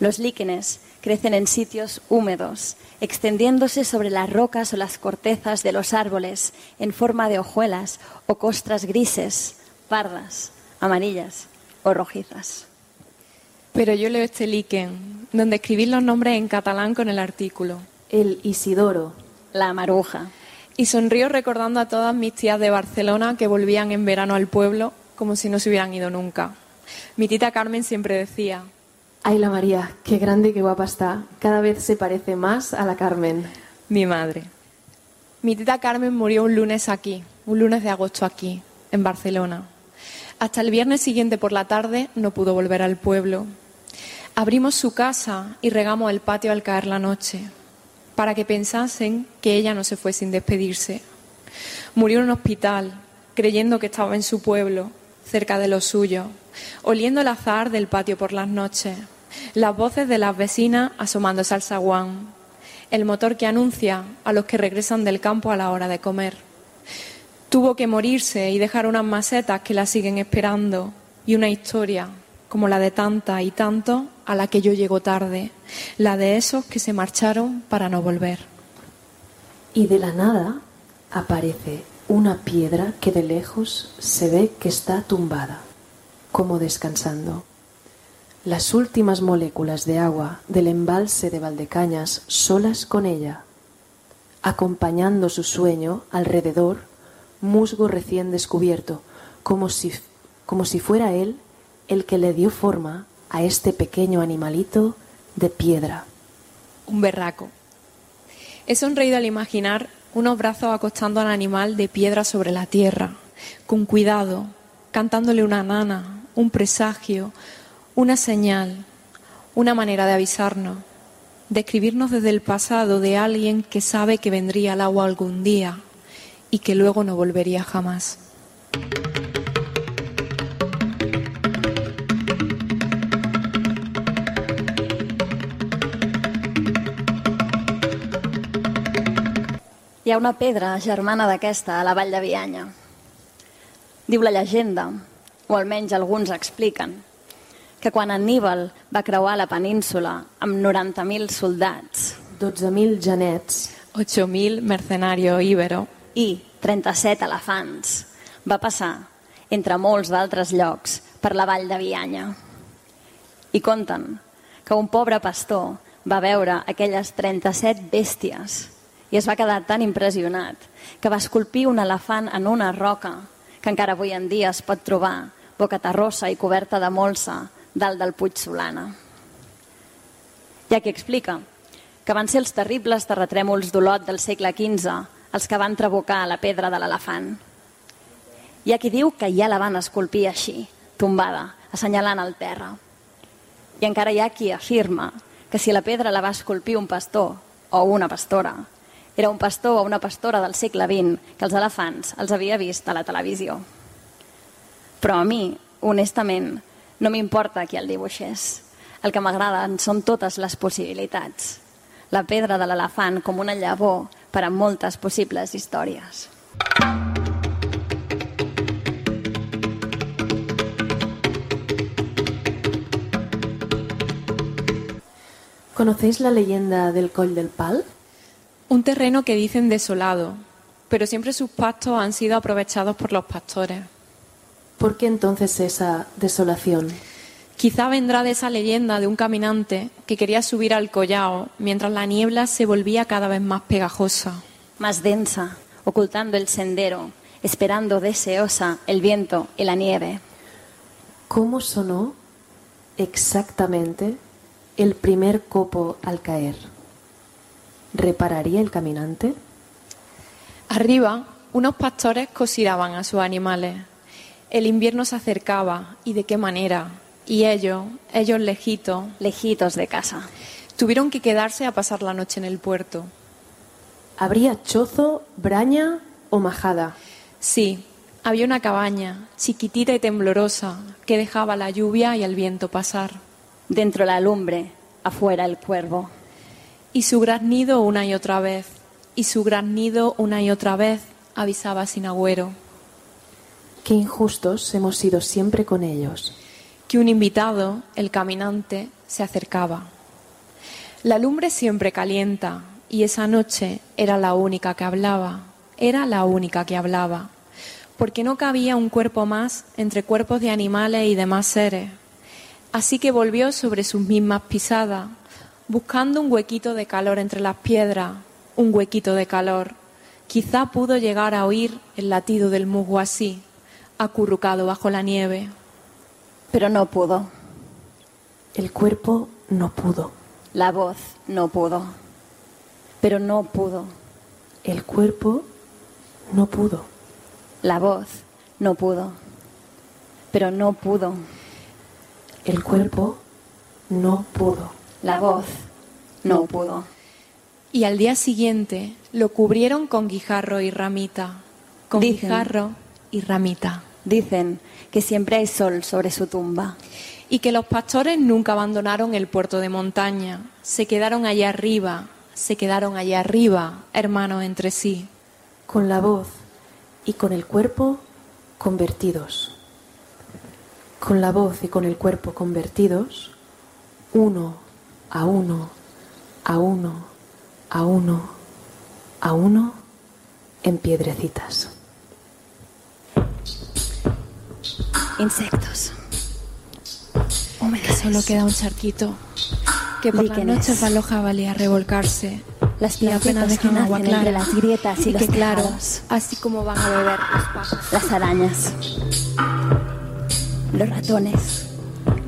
S18: Los líquenes crecen en sitios húmedos, extendiéndose sobre las rocas o las cortezas de los árboles en forma de hojuelas o costras grises, pardas, amarillas o rojizas.
S15: Pero yo leo este líquen, donde escribí los nombres en catalán con el artículo.
S14: el Isidoro,
S18: La maruja.
S15: Y sonrío recordando a todas mis tías de Barcelona que volvían en verano al pueblo como si no se hubieran ido nunca. Mi tita Carmen siempre decía,
S14: Ay, la María, qué grande y qué guapa está. Cada vez se parece más a la Carmen.
S15: mi madre. Mi tita Carmen murió un lunes aquí, un lunes de agosto aquí, en Barcelona. Hasta el viernes siguiente por la tarde no pudo volver al pueblo. Abrimos su casa y regamos el patio al caer la noche, para que pensasen que ella no se fue sin despedirse. Murió en un hospital, creyendo que estaba en su pueblo, cerca de lo suyo, oliendo el azahar del patio por las noches, las voces de las vecinas asomándose al zaguán, el motor que anuncia a los que regresan del campo a la hora de comer. Tuvo que morirse y dejar unas macetas que la siguen esperando y una historia como la de tanta y tanto a la que yo llego tarde, la de esos que se marcharon para no volver.
S14: Y de la nada aparece una piedra que de lejos se ve que está tumbada, como descansando. Las últimas moléculas de agua del embalse de Valdecañas solas con ella, acompañando su sueño alrededor, musgo recién descubierto, como si, como si fuera él el que le dio forma a este pequeño animalito de piedra.
S15: Un berraco. He sonreído al imaginar unos brazos acostando al animal de piedra sobre la tierra, con cuidado, cantándole una nana, un presagio, una señal, una manera de avisarnos, de escribirnos desde el pasado de alguien que sabe que vendría el agua algún día y que luego no volvería jamás.
S18: Hi ha una pedra germana d'aquesta a la vall de Bianya. Diu la llegenda, o almenys alguns expliquen, que quan Anníbal va creuar la península amb 90.000 soldats,
S14: 12.000 genets,
S15: 8.000 mercenario íbero
S18: i 37 elefants, va passar, entre molts d'altres llocs, per la vall de Bianya. I conten que un pobre pastor va veure aquelles 37 bèsties i es va quedar tan impressionat que va esculpir un elefant en una roca que encara avui en dia es pot trobar boca terrossa i coberta de molsa dalt del Puig Solana. Ha qui explica que van ser els terribles terratrèmols d'Olot del segle XV els que van trabucar la pedra de l'elefant. Hi ha qui diu que ja la van esculpir així, tombada, assenyalant el terra. I encara hi ha qui afirma que si la pedra la va esculpir un pastor o una pastora, era un pastor o una pastora del segle XX que els elefants els havia vist a la televisió. Però a mi, honestament, no m'importa qui el dibuixés. El que m'agraden són totes les possibilitats. La pedra de l'elefant com una llavor per a moltes possibles històries.
S14: ¿Conocéis la leyenda del Coll del Pal?
S15: Un terreno que dicen desolado, pero siempre sus pastos han sido aprovechados por los pastores.
S14: ¿Por qué entonces esa desolación?
S15: Quizá vendrá de esa leyenda de un caminante que quería subir al collao mientras la niebla se volvía cada vez más pegajosa.
S18: Más densa, ocultando el sendero, esperando deseosa el viento y la nieve.
S14: ¿Cómo sonó exactamente el primer copo al caer? ¿Repararía el caminante?
S15: Arriba, unos pastores cosiraban a sus animales. El invierno se acercaba, ¿y de qué manera? Y ellos, ellos lejitos,
S18: lejitos de casa,
S15: tuvieron que quedarse a pasar la noche en el puerto.
S14: ¿Habría chozo, braña o majada?
S15: Sí, había una cabaña, chiquitita y temblorosa, que dejaba la lluvia y el viento pasar.
S18: Dentro la lumbre, afuera el cuervo.
S15: Y su graznido una y otra vez, y su graznido una y otra vez, avisaba sin agüero.
S14: Qué injustos hemos sido siempre con ellos.
S15: Que un invitado, el caminante, se acercaba. La lumbre siempre calienta, y esa noche era la única que hablaba, era la única que hablaba, porque no cabía un cuerpo más entre cuerpos de animales y demás seres. Así que volvió sobre sus mismas pisadas, buscando un huequito de calor entre las piedras, un huequito de calor. Quizá pudo llegar a oír el latido del musgo así, acurrucado bajo la nieve.
S18: Pero no pudo.
S14: El cuerpo no pudo.
S18: La voz no pudo. Pero no pudo.
S14: El cuerpo no pudo.
S18: La voz no pudo. Pero no pudo.
S14: El cuerpo no pudo.
S18: La voz no pudo.
S15: Y al día siguiente lo cubrieron con guijarro y ramita. Con
S18: Dicen-
S15: guijarro y ramita.
S18: Dicen que siempre hay sol sobre su tumba.
S15: Y que los pastores nunca abandonaron el puerto de montaña. Se quedaron allá arriba, se quedaron allá arriba, hermanos entre sí.
S14: Con la voz y con el cuerpo convertidos. Con la voz y con el cuerpo convertidos, uno a uno, a uno, a uno, a uno, en piedrecitas.
S18: Insectos. Húmedos.
S15: que solo queda un charquito, que por la
S18: Líquenes.
S15: noche Baloja valía revolcarse
S18: Las
S15: y apenas
S18: plantitas que
S15: dejan agua
S18: nacen entre
S15: clara.
S18: las grietas y
S15: y
S18: los
S15: que claro, así como van a beber los pájaros.
S18: Las arañas. Los ratones.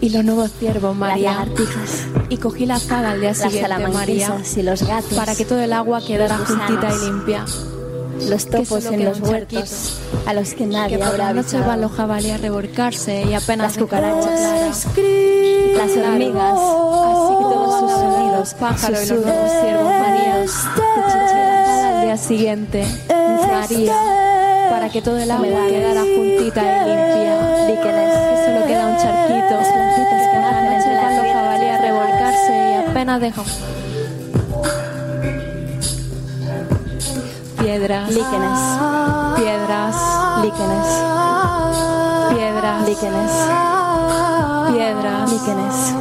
S15: Y los nuevos ciervos, María.
S18: Las lagartijas.
S15: Y cogí la azada al día
S18: Las
S15: siguiente, María,
S18: salamanquesas y los gatos.
S15: para que todo el agua quedara
S18: Los
S15: juntita y limpia.
S18: Los
S15: Que
S18: topos en los huertos, a los que nadie
S15: que por
S18: habrá
S15: la noche
S18: avisado.
S15: Baloja valía revolcarse y apenas
S18: Las cucarachas, las hormigas,
S15: así como
S18: todos sus sonidos,
S15: los pájaros y los nuevos ciervos, que chincheras al día siguiente, María, para que todo el agua quedara juntita y limpia.
S18: Líquenes.
S15: Que solo queda un charquito,
S18: Las plantitas que nacen
S15: noche
S18: entre
S15: Baloja
S18: grietas
S15: valía revolcarse y apenas deja Piedras.
S18: Líquenes.
S15: Piedras.
S18: Líquenes.
S15: Piedras.
S18: Líquenes.
S15: Piedras.
S18: Líquenes.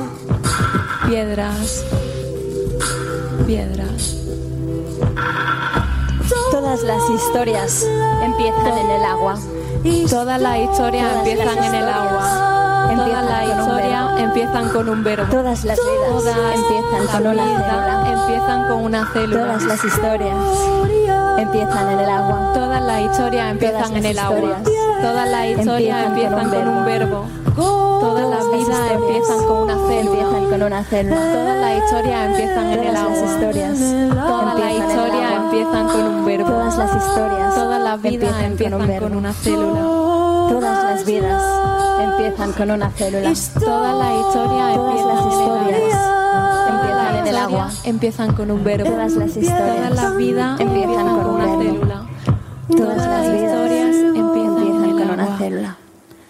S15: Piedras. Piedras.
S18: Todas las historias empiezan en el agua.
S15: Todas las historias empiezan en el agua.
S18: empiezan
S15: Todas las empiezan con un verbo.
S18: Todas las vidas
S15: Todas
S18: empiezan
S15: las
S18: con una célula.
S15: empiezan con una célula.
S18: Todas las historias empiezan en el agua.
S15: Todas las historias empiezan
S18: Todas
S15: en
S18: las
S15: el agua. Todas las historias
S18: empiezan
S15: empiezan
S18: con un
S15: con un verbo. Todas las vidas empiezan con una célula.
S18: Empiezan con una célula.
S15: Todas las historias empiezan en el agua.
S18: las historias
S15: Todas las historias empiezan con un verbo.
S18: Todas las historias
S15: Todas las vidas
S18: empiezan con un verbo.
S15: con una célula.
S18: Todas las vidas empiezan con una célula.
S15: Todas las historias
S18: Todas
S15: empiezan
S18: las historias empiezan en el agua.
S15: Empiezan con un verbo.
S18: Todas las historias
S15: Todas las vidas
S18: empiezan con
S15: con una célula.
S18: Todas las
S15: historias empiezan
S18: con una célula.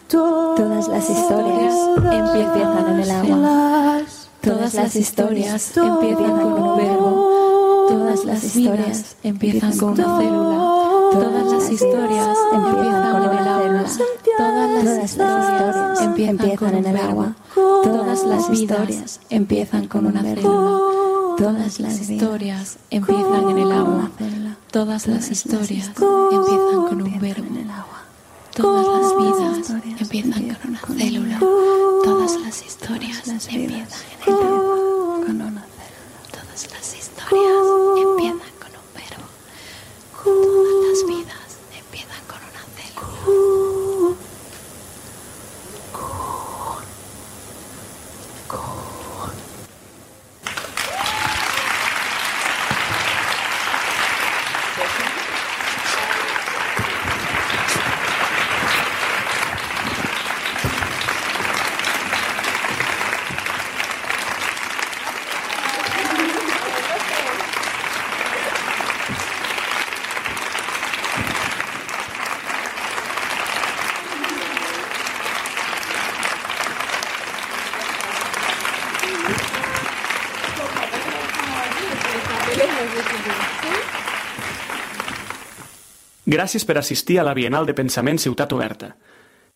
S18: Todas las historias empiezan en el agua.
S15: Todas las historias empiezan con un verbo. Todas las historias empiezan con una célula. Todas las historias empiezan en el agua. Todas las historias empiezan con
S18: en
S15: un
S18: el agua.
S15: verbo. Todas las vidas empiezan con una célula. Todas las historias empiezan en el agua. Todas las historias empiezan con un verbo. Todas las vidas empiezan con una célula. Todas las historias empiezan en el agua. Con una célula. Todas las historias empiezan con un verbo. Todas las vidas
S19: Gràcies per assistir a la Bienal de Pensament Ciutat Oberta.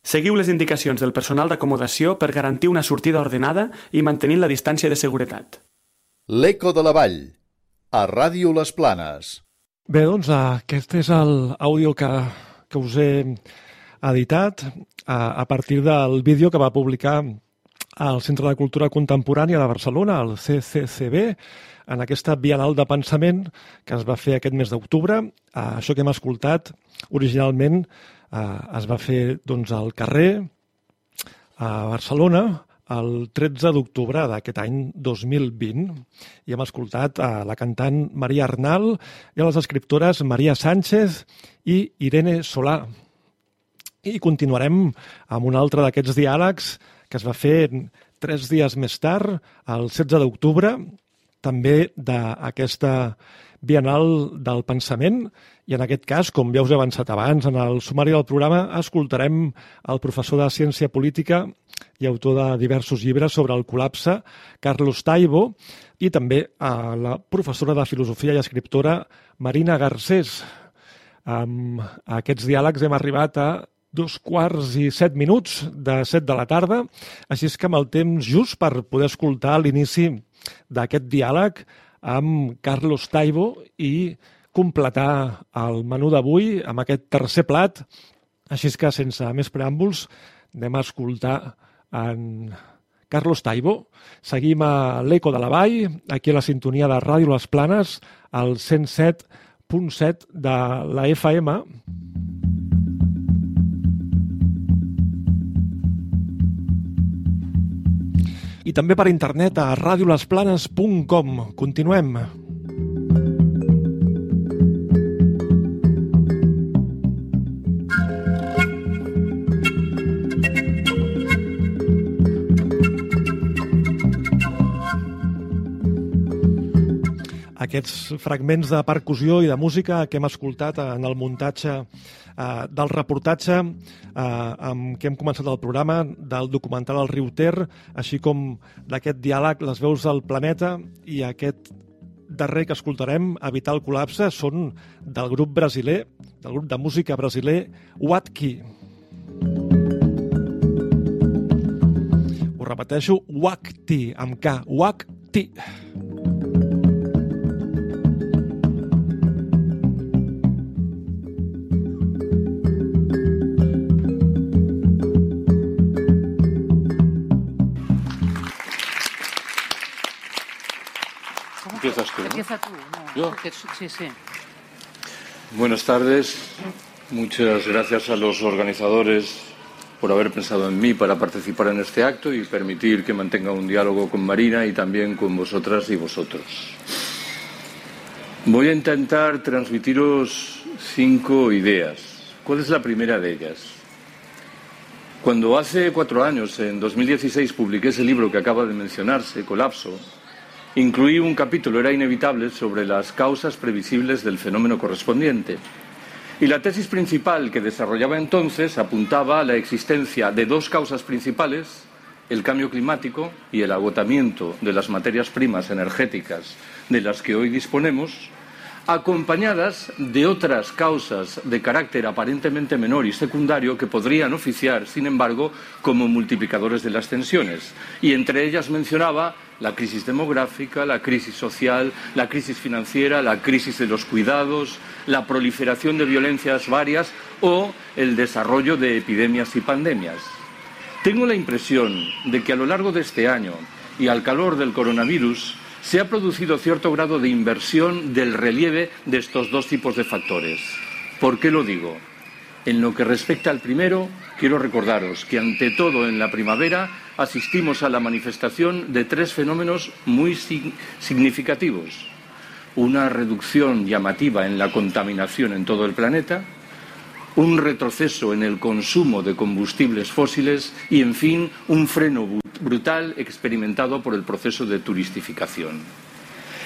S19: Seguiu les indicacions del personal d'acomodació per garantir una sortida ordenada i mantenint la distància de seguretat.
S2: L'Eco de la Vall, a Ràdio Les Planes.
S1: Bé, doncs aquest és l'àudio que, que us he editat a, a partir del vídeo que va publicar al Centre de Cultura Contemporània de Barcelona, el CCCB, en aquesta Bienal de Pensament que es va fer aquest mes d'octubre. Eh, això que hem escoltat originalment eh, es va fer doncs, al carrer a Barcelona el 13 d'octubre d'aquest any 2020 i hem escoltat a la cantant Maria Arnal i a les escriptores Maria Sánchez i Irene Solà. I continuarem amb un altre d'aquests diàlegs que es va fer tres dies més tard, el 16 d'octubre, també d'aquesta Bienal del Pensament, i en aquest cas, com ja us he avançat abans, en el sumari del programa escoltarem el professor de Ciència Política i autor de diversos llibres sobre el col·lapse, Carlos Taibo, i també a la professora de Filosofia i escriptora Marina Garcés. Amb aquests diàlegs hem arribat a dos quarts i set minuts de set de la tarda, així és que amb el temps just per poder escoltar l'inici d'aquest diàleg amb Carlos Taibo i completar el menú d'avui amb aquest tercer plat. Així és que, sense més preàmbuls, anem a escoltar en Carlos Taibo. Seguim a l'Eco de la Vall, aquí a la sintonia de Ràdio Les Planes, al 107.7 de la FM. I també per internet a radiolesplanes.com. Continuem. Aquests fragments de percussió i de música que hem escoltat en el muntatge eh, del reportatge eh, amb què hem començat el programa, del documental El riu Ter, així com d'aquest diàleg Les veus del planeta i aquest darrer que escoltarem, Evitar el col·lapse, són del grup brasiler, del grup de música brasiler Watki. Ho repeteixo, Wakti, amb K, Wakti.
S20: Empiezas tú, ¿no?
S21: Empieza tú. No,
S20: ¿Yo?
S21: porque- sí, sí.
S20: Buenas tardes. Muchas gracias a los organizadores por haber pensado en mí para participar en este acto y permitir que mantenga un diálogo con Marina y también con vosotras y vosotros. Voy a intentar transmitiros cinco ideas. ¿Cuál es la primera de ellas? Cuando hace cuatro años, en 2016, publiqué ese libro que acaba de mencionarse, Colapso, incluí un capítulo, era inevitable, sobre las causas previsibles del fenómeno correspondiente. Y la tesis principal que desarrollaba entonces apuntaba a la existencia de dos causas principales, el cambio climático y el agotamiento de las materias primas energéticas de las que hoy disponemos, acompañadas de otras causas de carácter aparentemente menor y secundario que podrían oficiar, sin embargo, como multiplicadores de las tensiones. Y entre ellas mencionaba la crisis demográfica, la crisis social, la crisis financiera, la crisis de los cuidados, la proliferación de violencias varias o el desarrollo de epidemias y pandemias. Tengo la impresión de que a lo largo de este año y al calor del coronavirus se ha producido cierto grado de inversión del relieve de estos dos tipos de factores. ¿Por qué lo digo? En lo que respecta al primero, quiero recordaros que ante todo en la primavera asistimos a la manifestación de tres fenómenos muy sig- significativos. Una reducción llamativa en la contaminación en todo el planeta, un retroceso en el consumo de combustibles fósiles y, en fin, un freno brutal experimentado por el proceso de turistificación.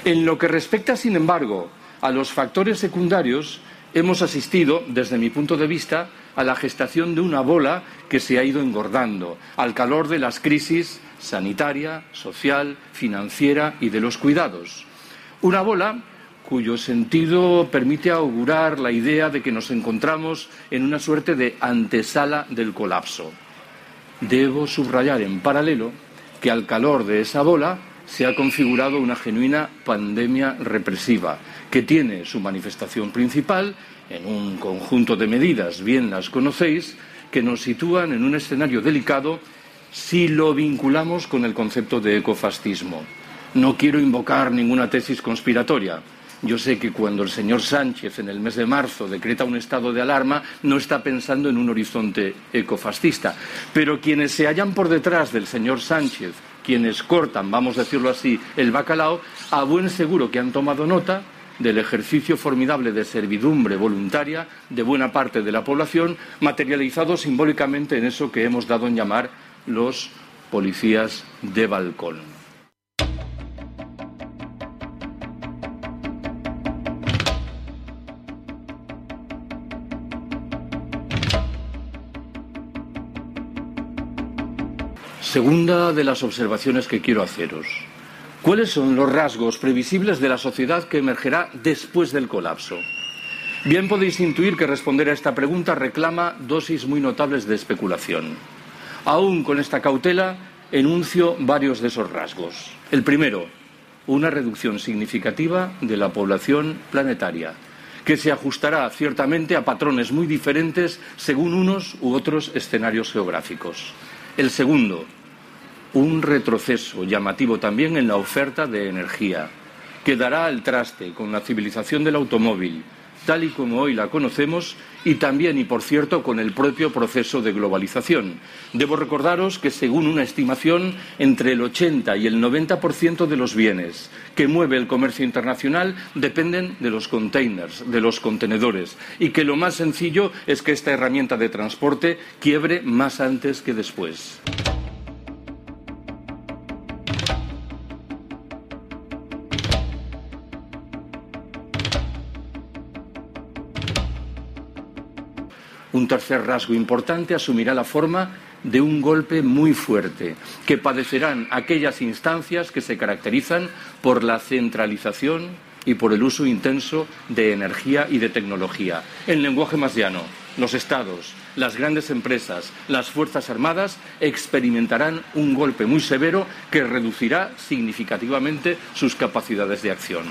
S20: En lo que respecta, sin embargo, a los factores secundarios, hemos asistido, desde mi punto de vista, a la gestación de una bola que se ha ido engordando al calor de las crisis sanitaria, social, financiera y de los cuidados. Una bola cuyo sentido permite augurar la idea de que nos encontramos en una suerte de antesala del colapso. Debo subrayar en paralelo que al calor de esa bola se ha configurado una genuina pandemia represiva, que tiene su manifestación principal en un conjunto de medidas, bien las conocéis, que nos sitúan en un escenario delicado si lo vinculamos con el concepto de ecofascismo. No quiero invocar ninguna tesis conspiratoria. Yo sé que cuando el señor Sánchez en el mes de marzo decreta un estado de alarma no está pensando en un horizonte ecofascista, pero quienes se hallan por detrás del señor Sánchez, quienes cortan, vamos a decirlo así, el bacalao, a buen seguro que han tomado nota del ejercicio formidable de servidumbre voluntaria de buena parte de la población, materializado simbólicamente en eso que hemos dado en llamar los policías de balcón. Segunda de las observaciones que quiero haceros. ¿Cuáles son los rasgos previsibles de la sociedad que emergerá después del colapso? Bien podéis intuir que responder a esta pregunta reclama dosis muy notables de especulación. Aún con esta cautela, enuncio varios de esos rasgos. El primero, una reducción significativa de la población planetaria, que se ajustará ciertamente a patrones muy diferentes según unos u otros escenarios geográficos. El segundo, un retroceso llamativo también en la oferta de energía, que dará al traste con la civilización del automóvil, tal y como hoy la conocemos, y también, y por cierto, con el propio proceso de globalización. Debo recordaros que, según una estimación, entre el 80 y el 90% de los bienes que mueve el comercio internacional dependen de los containers, de los contenedores, y que lo más sencillo es que esta herramienta de transporte quiebre más antes que después. Un tercer rasgo importante asumirá la forma de un golpe muy fuerte, que padecerán aquellas instancias que se caracterizan por la centralización y por el uso intenso de energía y de tecnología. En lenguaje más llano, los estados, las grandes empresas, las Fuerzas Armadas experimentarán un golpe muy severo que reducirá significativamente sus capacidades de acción.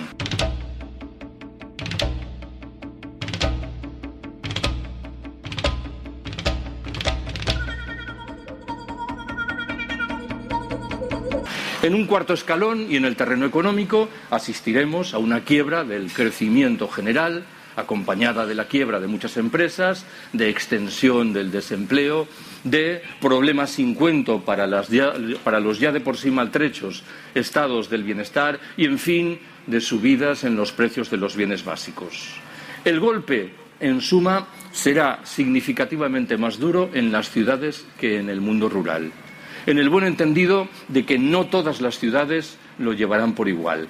S20: En un cuarto escalón y en el terreno económico asistiremos a una quiebra del crecimiento general, acompañada de la quiebra de muchas empresas, de extensión del desempleo, de problemas sin cuento para, para, los ya de por sí maltrechos estados del bienestar y, en fin, de subidas en los precios de los bienes básicos. El golpe, en suma, será significativamente más duro en las ciudades que en el mundo rural en el buen entendido de que no todas las ciudades lo llevarán por igual.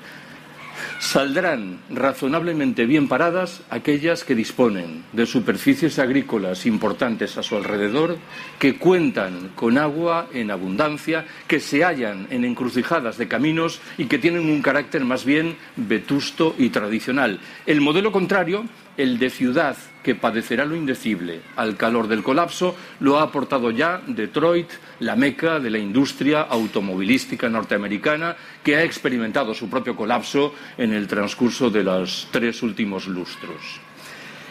S20: Saldrán razonablemente bien paradas aquellas que disponen de superficies agrícolas importantes a su alrededor, que cuentan con agua en abundancia, que se hallan en encrucijadas de caminos y que tienen un carácter más bien vetusto y tradicional. El modelo contrario el de ciudad que padecerá lo indecible al calor del colapso lo ha aportado ya Detroit, la meca de la industria automovilística norteamericana, que ha experimentado su propio colapso en el transcurso de los tres últimos lustros.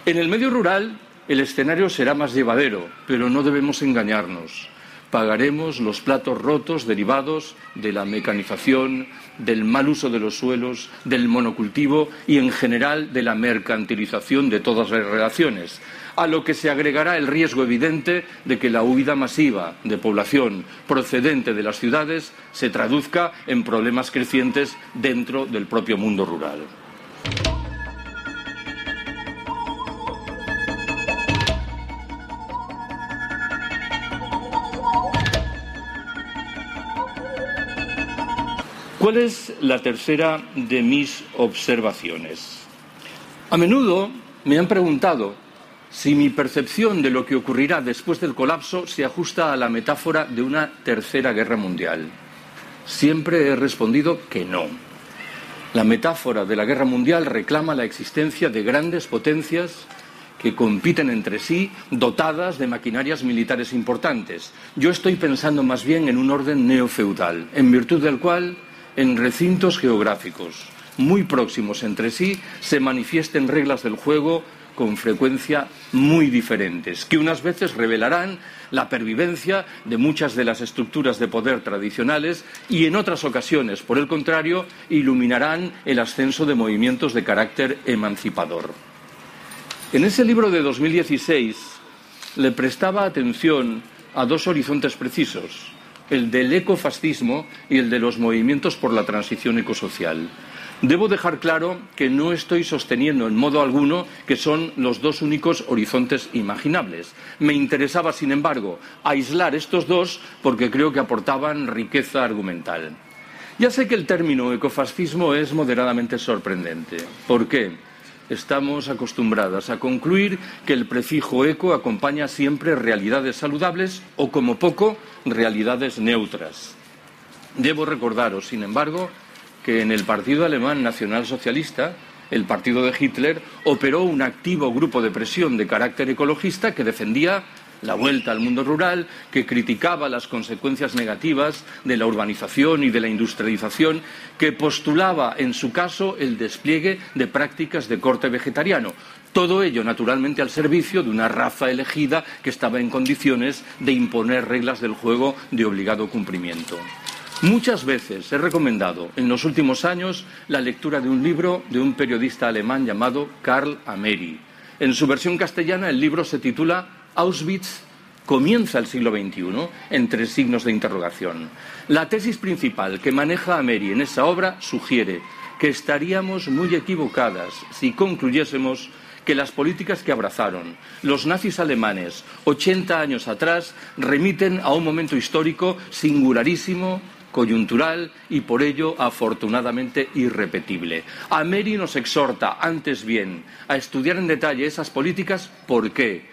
S20: En el medio rural el escenario será más llevadero, pero no debemos engañarnos pagaremos los platos rotos derivados de la mecanización, del mal uso de los suelos, del monocultivo y, en general, de la mercantilización de todas las relaciones, a lo que se agregará el riesgo evidente de que la huida masiva de población procedente de las ciudades se traduzca en problemas crecientes dentro del propio mundo rural. ¿Cuál es la tercera de mis observaciones? A menudo me han preguntado si mi percepción de lo que ocurrirá después del colapso se ajusta a la metáfora de una tercera guerra mundial. Siempre he respondido que no. La metáfora de la guerra mundial reclama la existencia de grandes potencias que compiten entre sí dotadas de maquinarias militares importantes. Yo estoy pensando más bien en un orden neofeudal, en virtud del cual en recintos geográficos muy próximos entre sí se manifiesten reglas del juego con frecuencia muy diferentes, que unas veces revelarán la pervivencia de muchas de las estructuras de poder tradicionales y en otras ocasiones, por el contrario, iluminarán el ascenso de movimientos de carácter emancipador. En ese libro de 2016 le prestaba atención a dos horizontes precisos el del ecofascismo y el de los movimientos por la transición ecosocial. Debo dejar claro que no estoy sosteniendo en modo alguno que son los dos únicos horizontes imaginables. Me interesaba, sin embargo, aislar estos dos porque creo que aportaban riqueza argumental. Ya sé que el término ecofascismo es moderadamente sorprendente. ¿Por qué? Estamos acostumbradas a concluir que el prefijo eco acompaña siempre realidades saludables o, como poco, realidades neutras. Debo recordaros, sin embargo, que en el Partido Alemán Nacional Socialista, el partido de Hitler, operó un activo grupo de presión de carácter ecologista que defendía la vuelta al mundo rural, que criticaba las consecuencias negativas de la urbanización y de la industrialización, que postulaba, en su caso, el despliegue de prácticas de corte vegetariano. Todo ello, naturalmente, al servicio de una raza elegida que estaba en condiciones de imponer reglas del juego de obligado cumplimiento. Muchas veces he recomendado en los últimos años la lectura de un libro de un periodista alemán llamado Karl Ameri. En su versión castellana el libro se titula Auschwitz comienza el siglo XXI entre signos de interrogación. La tesis principal que maneja Ameri en esa obra sugiere que estaríamos muy equivocadas si concluyésemos que las políticas que abrazaron los nazis alemanes 80 años atrás remiten a un momento histórico singularísimo, coyuntural y por ello afortunadamente irrepetible. Ameri nos exhorta, antes bien, a estudiar en detalle esas políticas. ¿Por qué?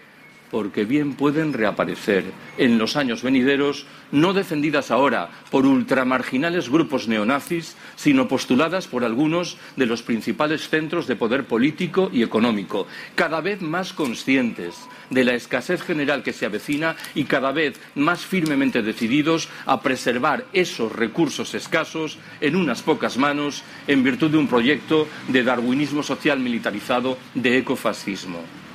S20: Porque bien pueden reaparecer en los años venideros, no defendidas ahora por ultramarginales grupos neonazis, sino postuladas por algunos de los principales centros de poder político y económico, cada vez más conscientes de la escasez general que se avecina y cada vez más firmemente decididos a preservar esos recursos escasos en unas pocas manos en virtud de un proyecto de darwinismo social militarizado de ecofascismo.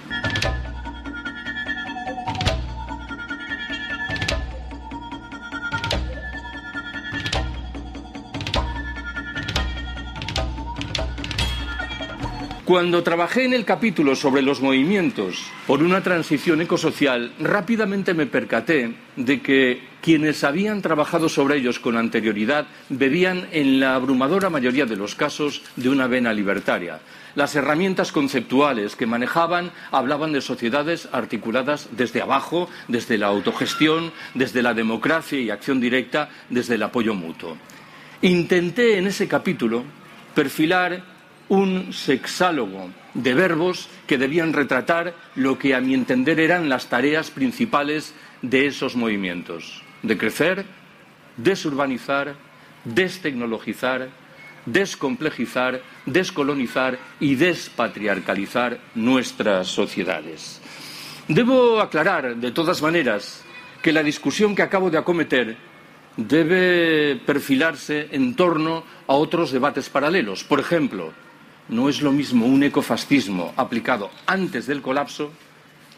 S20: Cuando trabajé en el capítulo sobre los movimientos por una transición ecosocial, rápidamente me percaté de que quienes habían trabajado sobre ellos con anterioridad bebían en la abrumadora mayoría de los casos de una vena libertaria. Las herramientas conceptuales que manejaban hablaban de sociedades articuladas desde abajo, desde la autogestión, desde la democracia y acción directa, desde el apoyo mutuo. Intenté en ese capítulo perfilar un sexálogo de verbos que debían retratar lo que a mi entender eran las tareas principales de esos movimientos de crecer, desurbanizar, destecnologizar, descomplejizar, descolonizar y despatriarcalizar nuestras sociedades. Debo aclarar, de todas maneras, que la discusión que acabo de acometer debe perfilarse en torno a otros debates paralelos. Por ejemplo, no es lo mismo un ecofascismo aplicado antes del colapso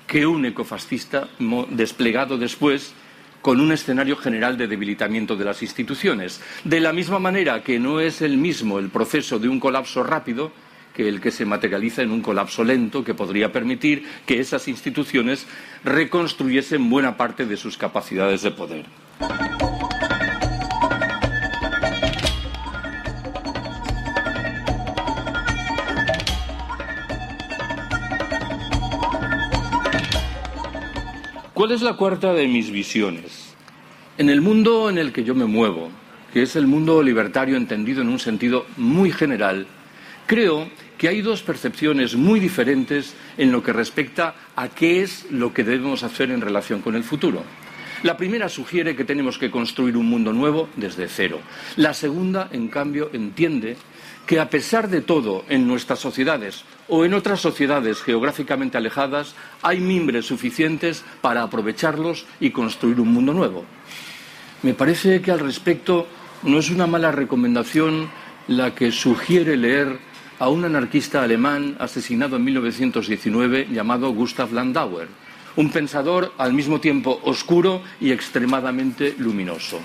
S20: que un ecofascista desplegado después con un escenario general de debilitamiento de las instituciones. De la misma manera que no es el mismo el proceso de un colapso rápido que el que se materializa en un colapso lento que podría permitir que esas instituciones reconstruyesen buena parte de sus capacidades de poder. ¿Cuál es la cuarta de mis visiones? En el mundo en el que yo me muevo, que es el mundo libertario entendido en un sentido muy general, creo que hay dos percepciones muy diferentes en lo que respecta a qué es lo que debemos hacer en relación con el futuro. La primera sugiere que tenemos que construir un mundo nuevo desde cero. La segunda, en cambio, entiende que a pesar de todo en nuestras sociedades o en otras sociedades geográficamente alejadas hay mimbres suficientes para aprovecharlos y construir un mundo nuevo. Me parece que al respecto no es una mala recomendación la que sugiere leer a un anarquista alemán asesinado en 1919 llamado Gustav Landauer, un pensador al mismo tiempo oscuro y extremadamente luminoso.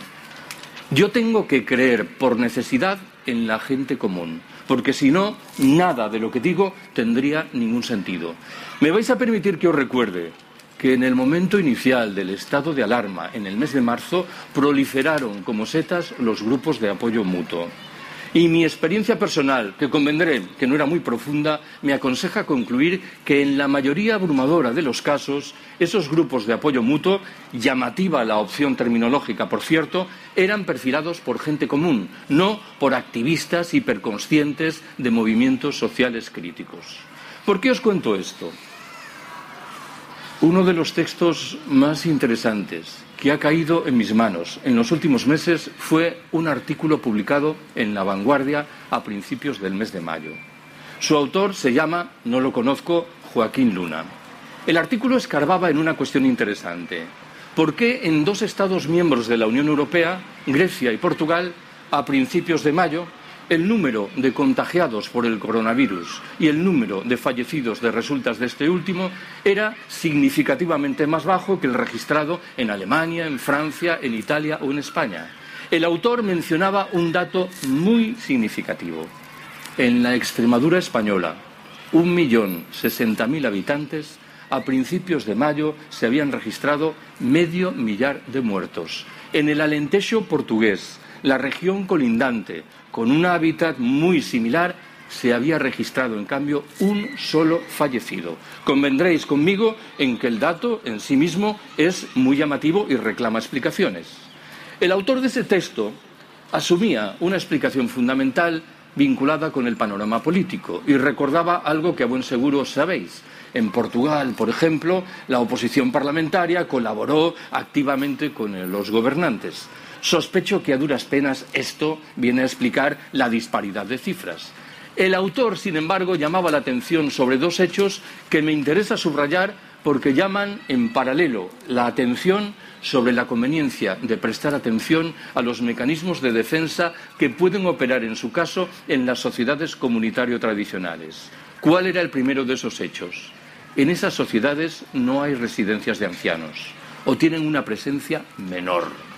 S20: Yo tengo que creer por necesidad en la gente común, porque si no, nada de lo que digo tendría ningún sentido. Me vais a permitir que os recuerde que en el momento inicial del estado de alarma, en el mes de marzo, proliferaron como setas los grupos de apoyo mutuo. Y mi experiencia personal, que convendré que no era muy profunda, me aconseja concluir que en la mayoría abrumadora de los casos, esos grupos de apoyo mutuo, llamativa la opción terminológica, por cierto, eran perfilados por gente común, no por activistas hiperconscientes de movimientos sociales críticos. ¿Por qué os cuento esto? Uno de los textos más interesantes que ha caído en mis manos en los últimos meses fue un artículo publicado en La Vanguardia a principios del mes de mayo. Su autor se llama, no lo conozco, Joaquín Luna. El artículo escarbaba en una cuestión interesante. ¿Por qué en dos Estados miembros de la Unión Europea, Grecia y Portugal, a principios de mayo, el número de contagiados por el coronavirus y el número de fallecidos de resultas de este último era significativamente más bajo que el registrado en Alemania, en Francia, en Italia o en España. El autor mencionaba un dato muy significativo. En la Extremadura española, un millón sesenta mil habitantes, a principios de mayo se habían registrado medio millar de muertos. En el Alentejo portugués, la región colindante, con un hábitat muy similar, se había registrado, en cambio, un solo fallecido. Convendréis conmigo en que el dato en sí mismo es muy llamativo y reclama explicaciones. El autor de ese texto asumía una explicación fundamental vinculada con el panorama político y recordaba algo que a buen seguro sabéis. En Portugal, por ejemplo, la oposición parlamentaria colaboró activamente con los gobernantes. Sospecho que a duras penas esto viene a explicar la disparidad de cifras. El autor, sin embargo, llamaba la atención sobre dos hechos que me interesa subrayar porque llaman en paralelo la atención sobre la conveniencia de prestar atención a los mecanismos de defensa que pueden operar en su caso en las sociedades comunitario tradicionales. ¿Cuál era el primero de esos hechos? En esas sociedades no hay residencias de ancianos o tienen una presencia menor.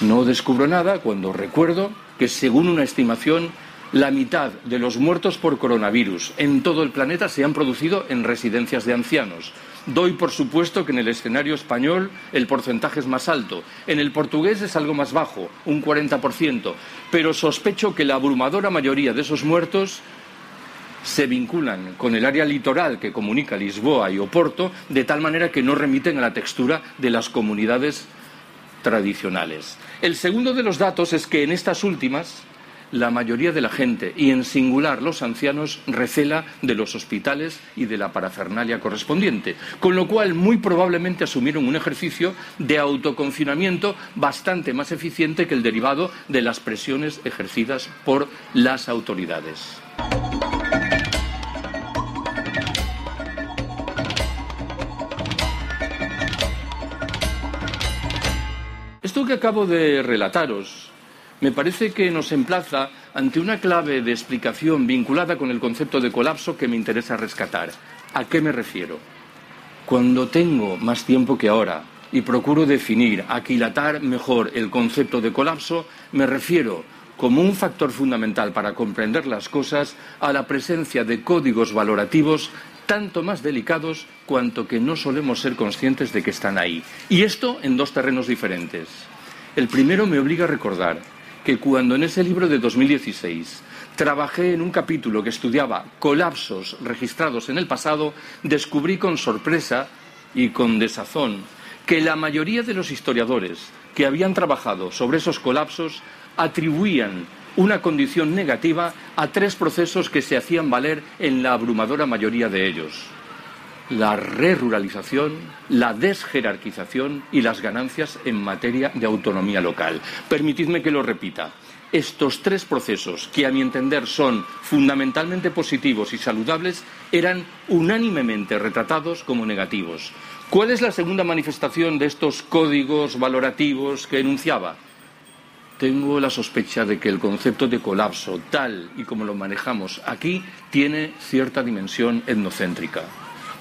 S20: No descubro nada cuando recuerdo que, según una estimación, la mitad de los muertos por coronavirus en todo el planeta se han producido en residencias de ancianos. Doy por supuesto que en el escenario español el porcentaje es más alto. En el portugués es algo más bajo, un 40%. Pero sospecho que la abrumadora mayoría de esos muertos se vinculan con el área litoral que comunica Lisboa y Oporto, de tal manera que no remiten a la textura de las comunidades tradicionales. El segundo de los datos es que en estas últimas la mayoría de la gente, y en singular los ancianos, recela de los hospitales y de la parafernalia correspondiente, con lo cual muy probablemente asumieron un ejercicio de autoconfinamiento bastante más eficiente que el derivado de las presiones ejercidas por las autoridades. Esto que acabo de relataros me parece que nos emplaza ante una clave de explicación vinculada con el concepto de colapso que me interesa rescatar. ¿A qué me refiero? Cuando tengo más tiempo que ahora y procuro definir, aquilatar mejor el concepto de colapso, me refiero como un factor fundamental para comprender las cosas a la presencia de códigos valorativos tanto más delicados cuanto que no solemos ser conscientes de que están ahí. Y esto en dos terrenos diferentes. El primero me obliga a recordar que cuando en ese libro de 2016 trabajé en un capítulo que estudiaba colapsos registrados en el pasado, descubrí con sorpresa y con desazón que la mayoría de los historiadores que habían trabajado sobre esos colapsos atribuían una condición negativa a tres procesos que se hacían valer en la abrumadora mayoría de ellos la reruralización, la desjerarquización y las ganancias en materia de autonomía local. Permitidme que lo repita. Estos tres procesos, que a mi entender son fundamentalmente positivos y saludables, eran unánimemente retratados como negativos. ¿Cuál es la segunda manifestación de estos códigos valorativos que enunciaba? Tengo la sospecha de que el concepto de colapso, tal y como lo manejamos aquí, tiene cierta dimensión etnocéntrica.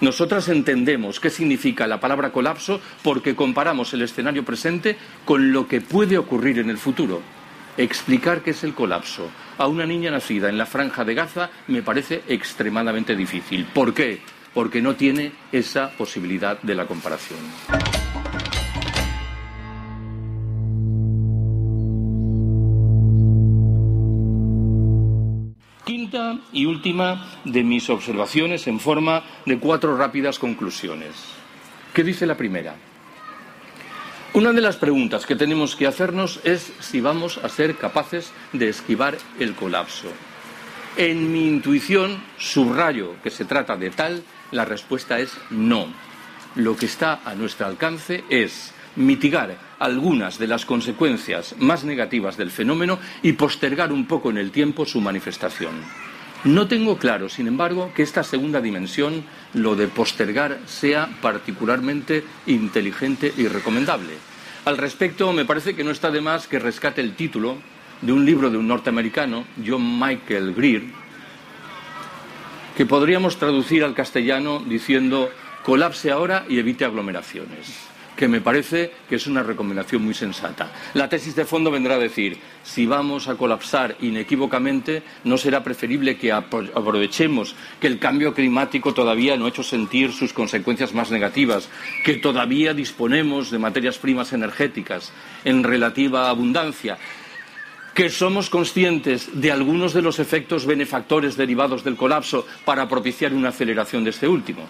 S20: Nosotras entendemos qué significa la palabra colapso porque comparamos el escenario presente con lo que puede ocurrir en el futuro. Explicar qué es el colapso a una niña nacida en la franja de Gaza me parece extremadamente difícil. ¿Por qué? Porque no tiene esa posibilidad de la comparación. Y última de mis observaciones en forma de cuatro rápidas conclusiones. ¿Qué dice la primera? Una de las preguntas que tenemos que hacernos es si vamos a ser capaces de esquivar el colapso. En mi intuición, subrayo que se trata de tal, la respuesta es no. Lo que está a nuestro alcance es mitigar algunas de las consecuencias más negativas del fenómeno y postergar un poco en el tiempo su manifestación. No tengo claro, sin embargo, que esta segunda dimensión, lo de postergar, sea particularmente inteligente y recomendable. Al respecto, me parece que no está de más que rescate el título de un libro de un norteamericano, John Michael Greer, que podríamos traducir al castellano diciendo colapse ahora y evite aglomeraciones que me parece que es una recomendación muy sensata. La tesis de fondo vendrá a decir, si vamos a colapsar inequívocamente, no será preferible que aprovechemos que el cambio climático todavía no ha hecho sentir sus consecuencias más negativas, que todavía disponemos de materias primas energéticas en relativa abundancia, que somos conscientes de algunos de los efectos benefactores derivados del colapso para propiciar una aceleración de este último.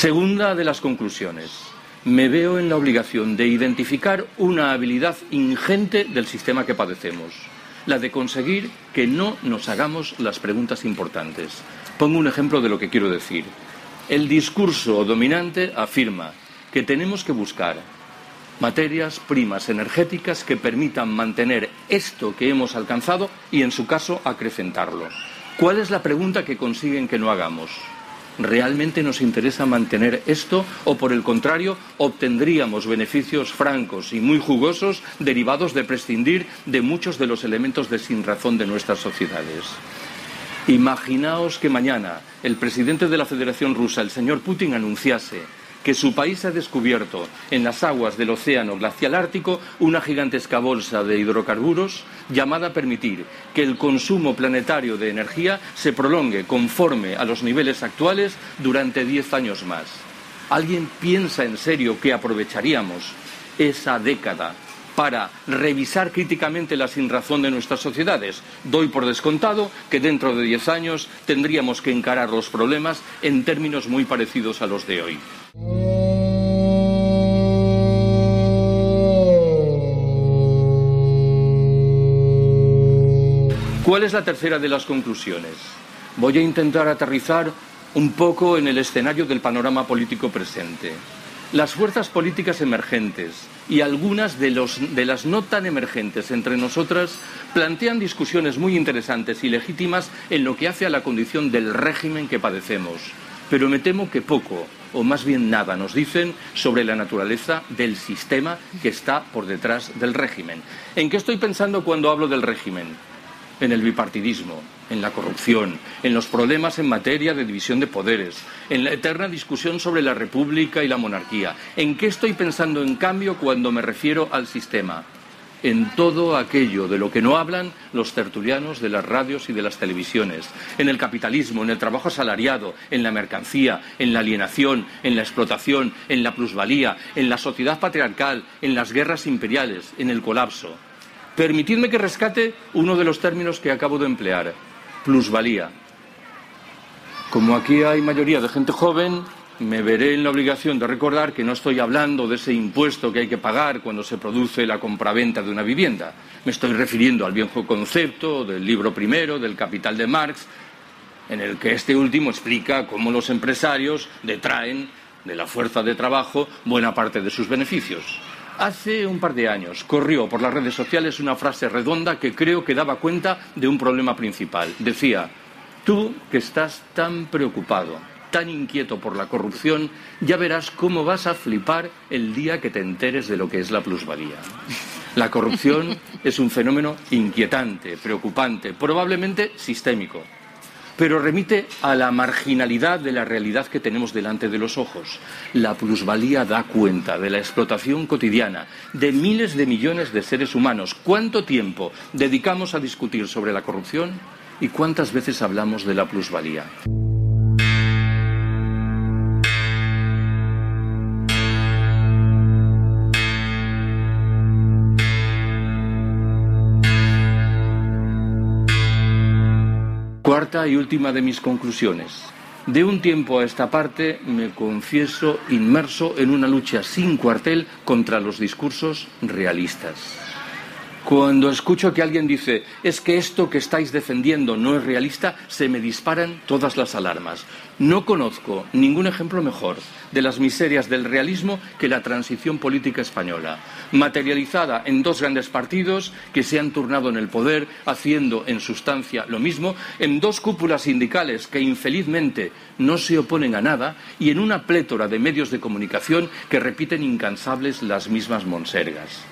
S20: Segunda de las conclusiones. Me veo en la obligación de identificar una habilidad ingente del sistema que padecemos, la de conseguir que no nos hagamos las preguntas importantes. Pongo un ejemplo de lo que quiero decir. El discurso dominante afirma que tenemos que buscar materias primas energéticas que permitan mantener esto que hemos alcanzado y, en su caso, acrecentarlo. ¿Cuál es la pregunta que consiguen que no hagamos? ¿Realmente nos interesa mantener esto o, por el contrario, obtendríamos beneficios francos y muy jugosos derivados de prescindir de muchos de los elementos de sinrazón de nuestras sociedades? Imaginaos que mañana el presidente de la Federación Rusa, el señor Putin, anunciase que su país ha descubierto en las aguas del Océano Glacial Ártico una gigantesca bolsa de hidrocarburos llamada a permitir que el consumo planetario de energía se prolongue conforme a los niveles actuales durante diez años más. ¿Alguien piensa en serio que aprovecharíamos esa década para revisar críticamente la sinrazón de nuestras sociedades. Doy por descontado que dentro de diez años tendríamos que encarar los problemas en términos muy parecidos a los de hoy. ¿Cuál es la tercera de las conclusiones? Voy a intentar aterrizar un poco en el escenario del panorama político presente. Las fuerzas políticas emergentes y algunas de, de, las no tan emergentes entre nosotras plantean discusiones muy interesantes y legítimas en lo que hace a la condición del régimen que padecemos. Pero me temo que poco, o más bien nada, nos dicen sobre la naturaleza del sistema que está por detrás del régimen. ¿En qué estoy pensando cuando hablo del régimen? en el bipartidismo, en la corrupción, en los problemas en materia de división de poderes, en la eterna discusión sobre la república y la monarquía. ¿En qué estoy pensando, en cambio, cuando me refiero al sistema? En todo aquello de lo que no hablan los tertulianos de las radios y de las televisiones, en el capitalismo, en el trabajo asalariado, en la mercancía, en la alienación, en la explotación, en la plusvalía, en la sociedad patriarcal, en las guerras imperiales, en el colapso. Permitidme que rescate uno de los términos que acabo de emplear, plusvalía. Como aquí hay mayoría de gente joven, me veré en la obligación de recordar que no estoy hablando de ese impuesto que hay que pagar cuando se produce la compraventa de una vivienda. Me estoy refiriendo al viejo concepto del libro primero, del Capital de Marx, en el que este último explica cómo los empresarios detraen de la fuerza de trabajo buena parte de sus beneficios. Hace un par de años corrió por las redes sociales una frase redonda que creo que daba cuenta de un problema principal. Decía, tú que estás tan preocupado, tan inquieto por la corrupción, ya verás cómo vas a flipar el día que te enteres de lo que es la plusvalía. La corrupción es un fenómeno inquietante, preocupante, probablemente sistémico pero remite a la marginalidad de la realidad que tenemos delante de los ojos. La plusvalía da cuenta de la explotación cotidiana de miles de millones de seres humanos. ¿Cuánto tiempo dedicamos a discutir sobre la corrupción y cuántas veces hablamos de la plusvalía? Cuarta y última de mis conclusiones. De un tiempo a esta parte me confieso inmerso en una lucha sin cuartel contra los discursos realistas. Cuando escucho que alguien dice es que esto que estáis defendiendo no es realista, se me disparan todas las alarmas. No conozco ningún ejemplo mejor de las miserias del realismo que la transición política española, materializada en dos grandes partidos que se han turnado en el poder, haciendo en sustancia lo mismo, en dos cúpulas sindicales que infelizmente no se oponen a nada y en una plétora de medios de comunicación que repiten incansables las mismas monsergas.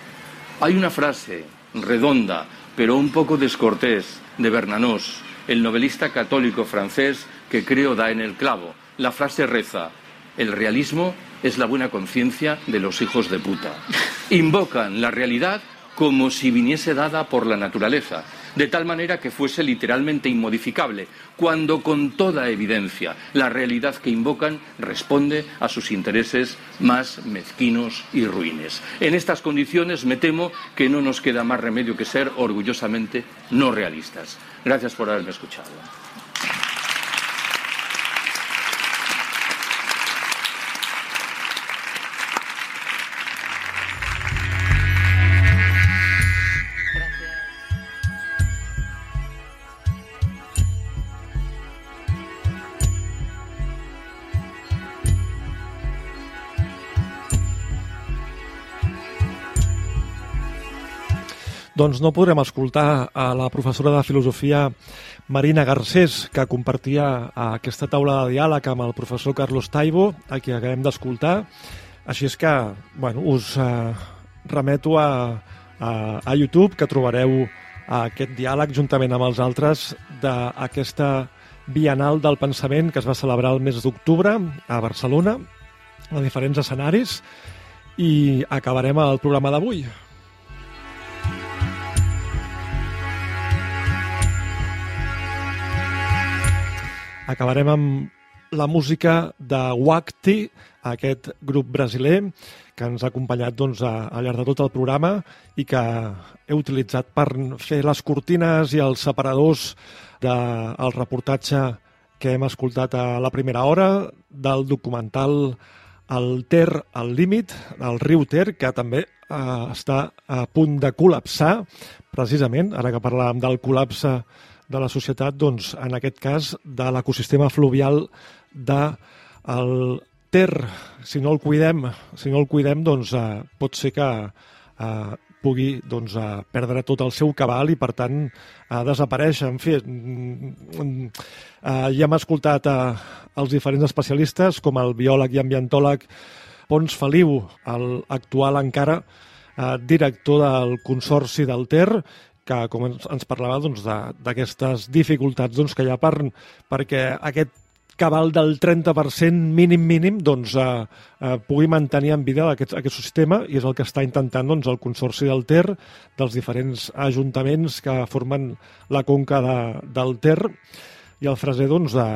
S20: Hay una frase redonda, pero un poco descortés, de Bernanos, el novelista católico francés que creo da en el clavo. La frase reza, el realismo es la buena conciencia de los hijos de puta. Invocan la realidad como si viniese dada por la naturaleza, de tal manera que fuese literalmente inmodificable, cuando con toda evidencia la realidad que invocan responde a sus intereses más mezquinos y ruines. En estas condiciones me temo que no nos queda más remedio que ser orgullosamente no realistas. Gracias por haberme escuchado.
S1: Doncs no podrem escoltar a la professora de filosofia Marina Garcés, que compartia aquesta taula de diàleg amb el professor Carlos Taibo, a qui acabem d'escoltar. Així és que bueno, us eh, remeto a, a, a YouTube, que trobareu aquest diàleg juntament amb els altres d'aquesta Bienal del Pensament que es va celebrar el mes d'octubre a Barcelona, a diferents escenaris, i acabarem el programa d'avui. Acabarem amb la música de Wakti, aquest grup brasiler que ens ha acompanyat doncs, a, al llarg de tot el programa i que he utilitzat per fer les cortines i els separadors del de, reportatge que hem escoltat a la primera hora del documental El Ter al límit, el riu Ter, que també eh, està a punt de col·lapsar, precisament, ara que parlàvem del col·lapse de la societat, doncs, en aquest cas, de l'ecosistema fluvial de el Ter. Si no el cuidem, si no el cuidem doncs, eh, pot ser que eh, pugui doncs, eh, perdre tot el seu cabal i, per tant, eh, desaparèixer. En fi, mm, eh, ja hem escoltat eh, els diferents especialistes, com el biòleg i ambientòleg Pons Feliu, l'actual encara eh, director del Consorci del Ter, que com ens, parlava doncs, d'aquestes doncs, dificultats doncs, que hi ha per, perquè aquest cabal del 30% mínim mínim doncs, eh, eh, pugui mantenir en vida aquest, aquest sistema i és el que està intentant doncs, el Consorci del Ter, dels diferents ajuntaments que formen la conca de, del Ter i el fraser doncs, de,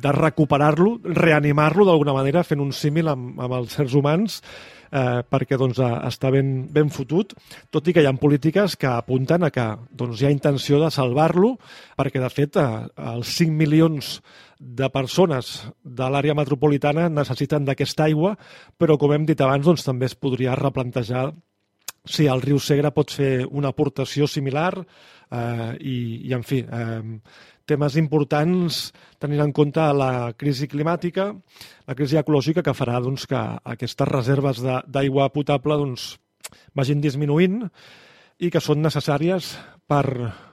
S1: de recuperar-lo, reanimar-lo d'alguna manera fent un símil amb, amb els sers humans eh, perquè doncs, eh, està ben, ben fotut, tot i que hi ha polítiques que apunten a que doncs, hi ha intenció de salvar-lo, perquè de fet eh, els 5 milions de persones de l'àrea metropolitana necessiten d'aquesta aigua, però com hem dit abans, doncs, també es podria replantejar si el riu Segre pot fer una aportació similar eh, i, i, en fi, eh, temes importants tenint en compte la crisi climàtica, la crisi ecològica que farà doncs, que aquestes reserves d'aigua potable doncs, vagin disminuint i que són necessàries per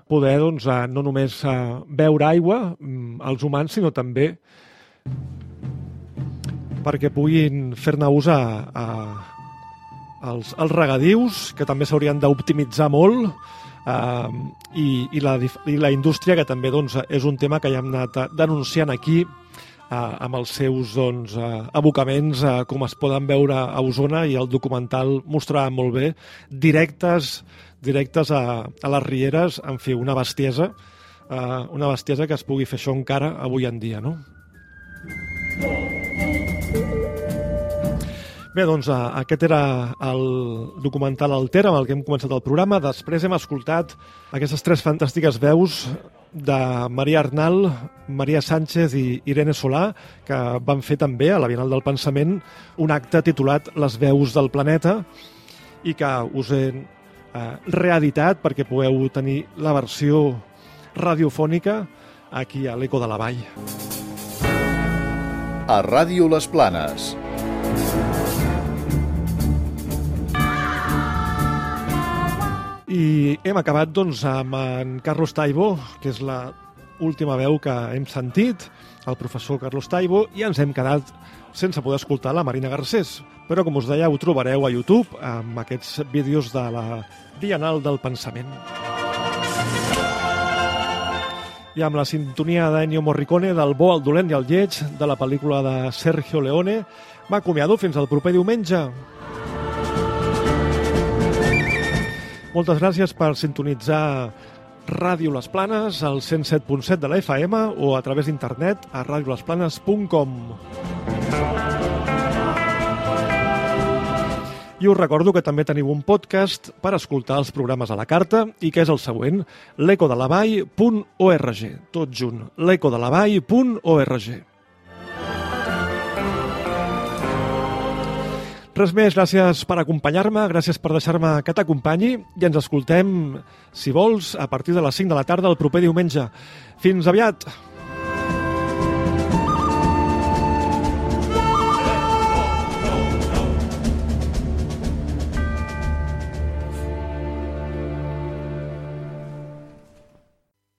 S1: poder doncs, no només beure aigua mm, els humans, sinó també perquè puguin fer-ne ús a, a, als, als regadius, que també s'haurien d'optimitzar molt, Uh, i, i, la, i la indústria, que també doncs, és un tema que ja hem anat denunciant aquí uh, amb els seus doncs, uh, abocaments, uh, com es poden veure a Osona, i el documental mostrava molt bé, directes, directes a, a les rieres, en fi, una bestiesa, uh, una bestiesa que es pugui fer això encara avui en dia, no? Bé, doncs eh, aquest era el documental Alter amb el que hem començat el programa. Després hem escoltat aquestes tres fantàstiques veus de Maria Arnal, Maria Sánchez i Irene Solà, que van fer també a la Bienal del Pensament un acte titulat Les veus del planeta i que us he eh, reeditat perquè pugueu tenir la versió radiofònica aquí a l'Eco de la Vall.
S2: A Ràdio Les Planes.
S1: I hem acabat doncs, amb en Carlos Taibo, que és la última veu que hem sentit, el professor Carlos Taibo, i ens hem quedat sense poder escoltar la Marina Garcés. Però, com us deia, ho trobareu a YouTube amb aquests vídeos de la Bienal del Pensament. I amb la sintonia d'Ennio Morricone del Bo, el dolent i el lleig de la pel·lícula de Sergio Leone, m'acomiado fins al proper diumenge. Moltes gràcies per sintonitzar Ràdio Les Planes al 107.7 de la FM o a través d'internet a radiolesplanes.com. I us recordo que també teniu un podcast per escoltar els programes a la carta i que és el següent, l'ecodelavall.org, tot junt, l'ecodelavall.org. Res més, gràcies per acompanyar-me, gràcies per deixar-me que t'acompanyi i ens escoltem, si vols, a partir de les 5 de la tarda el proper diumenge. Fins aviat!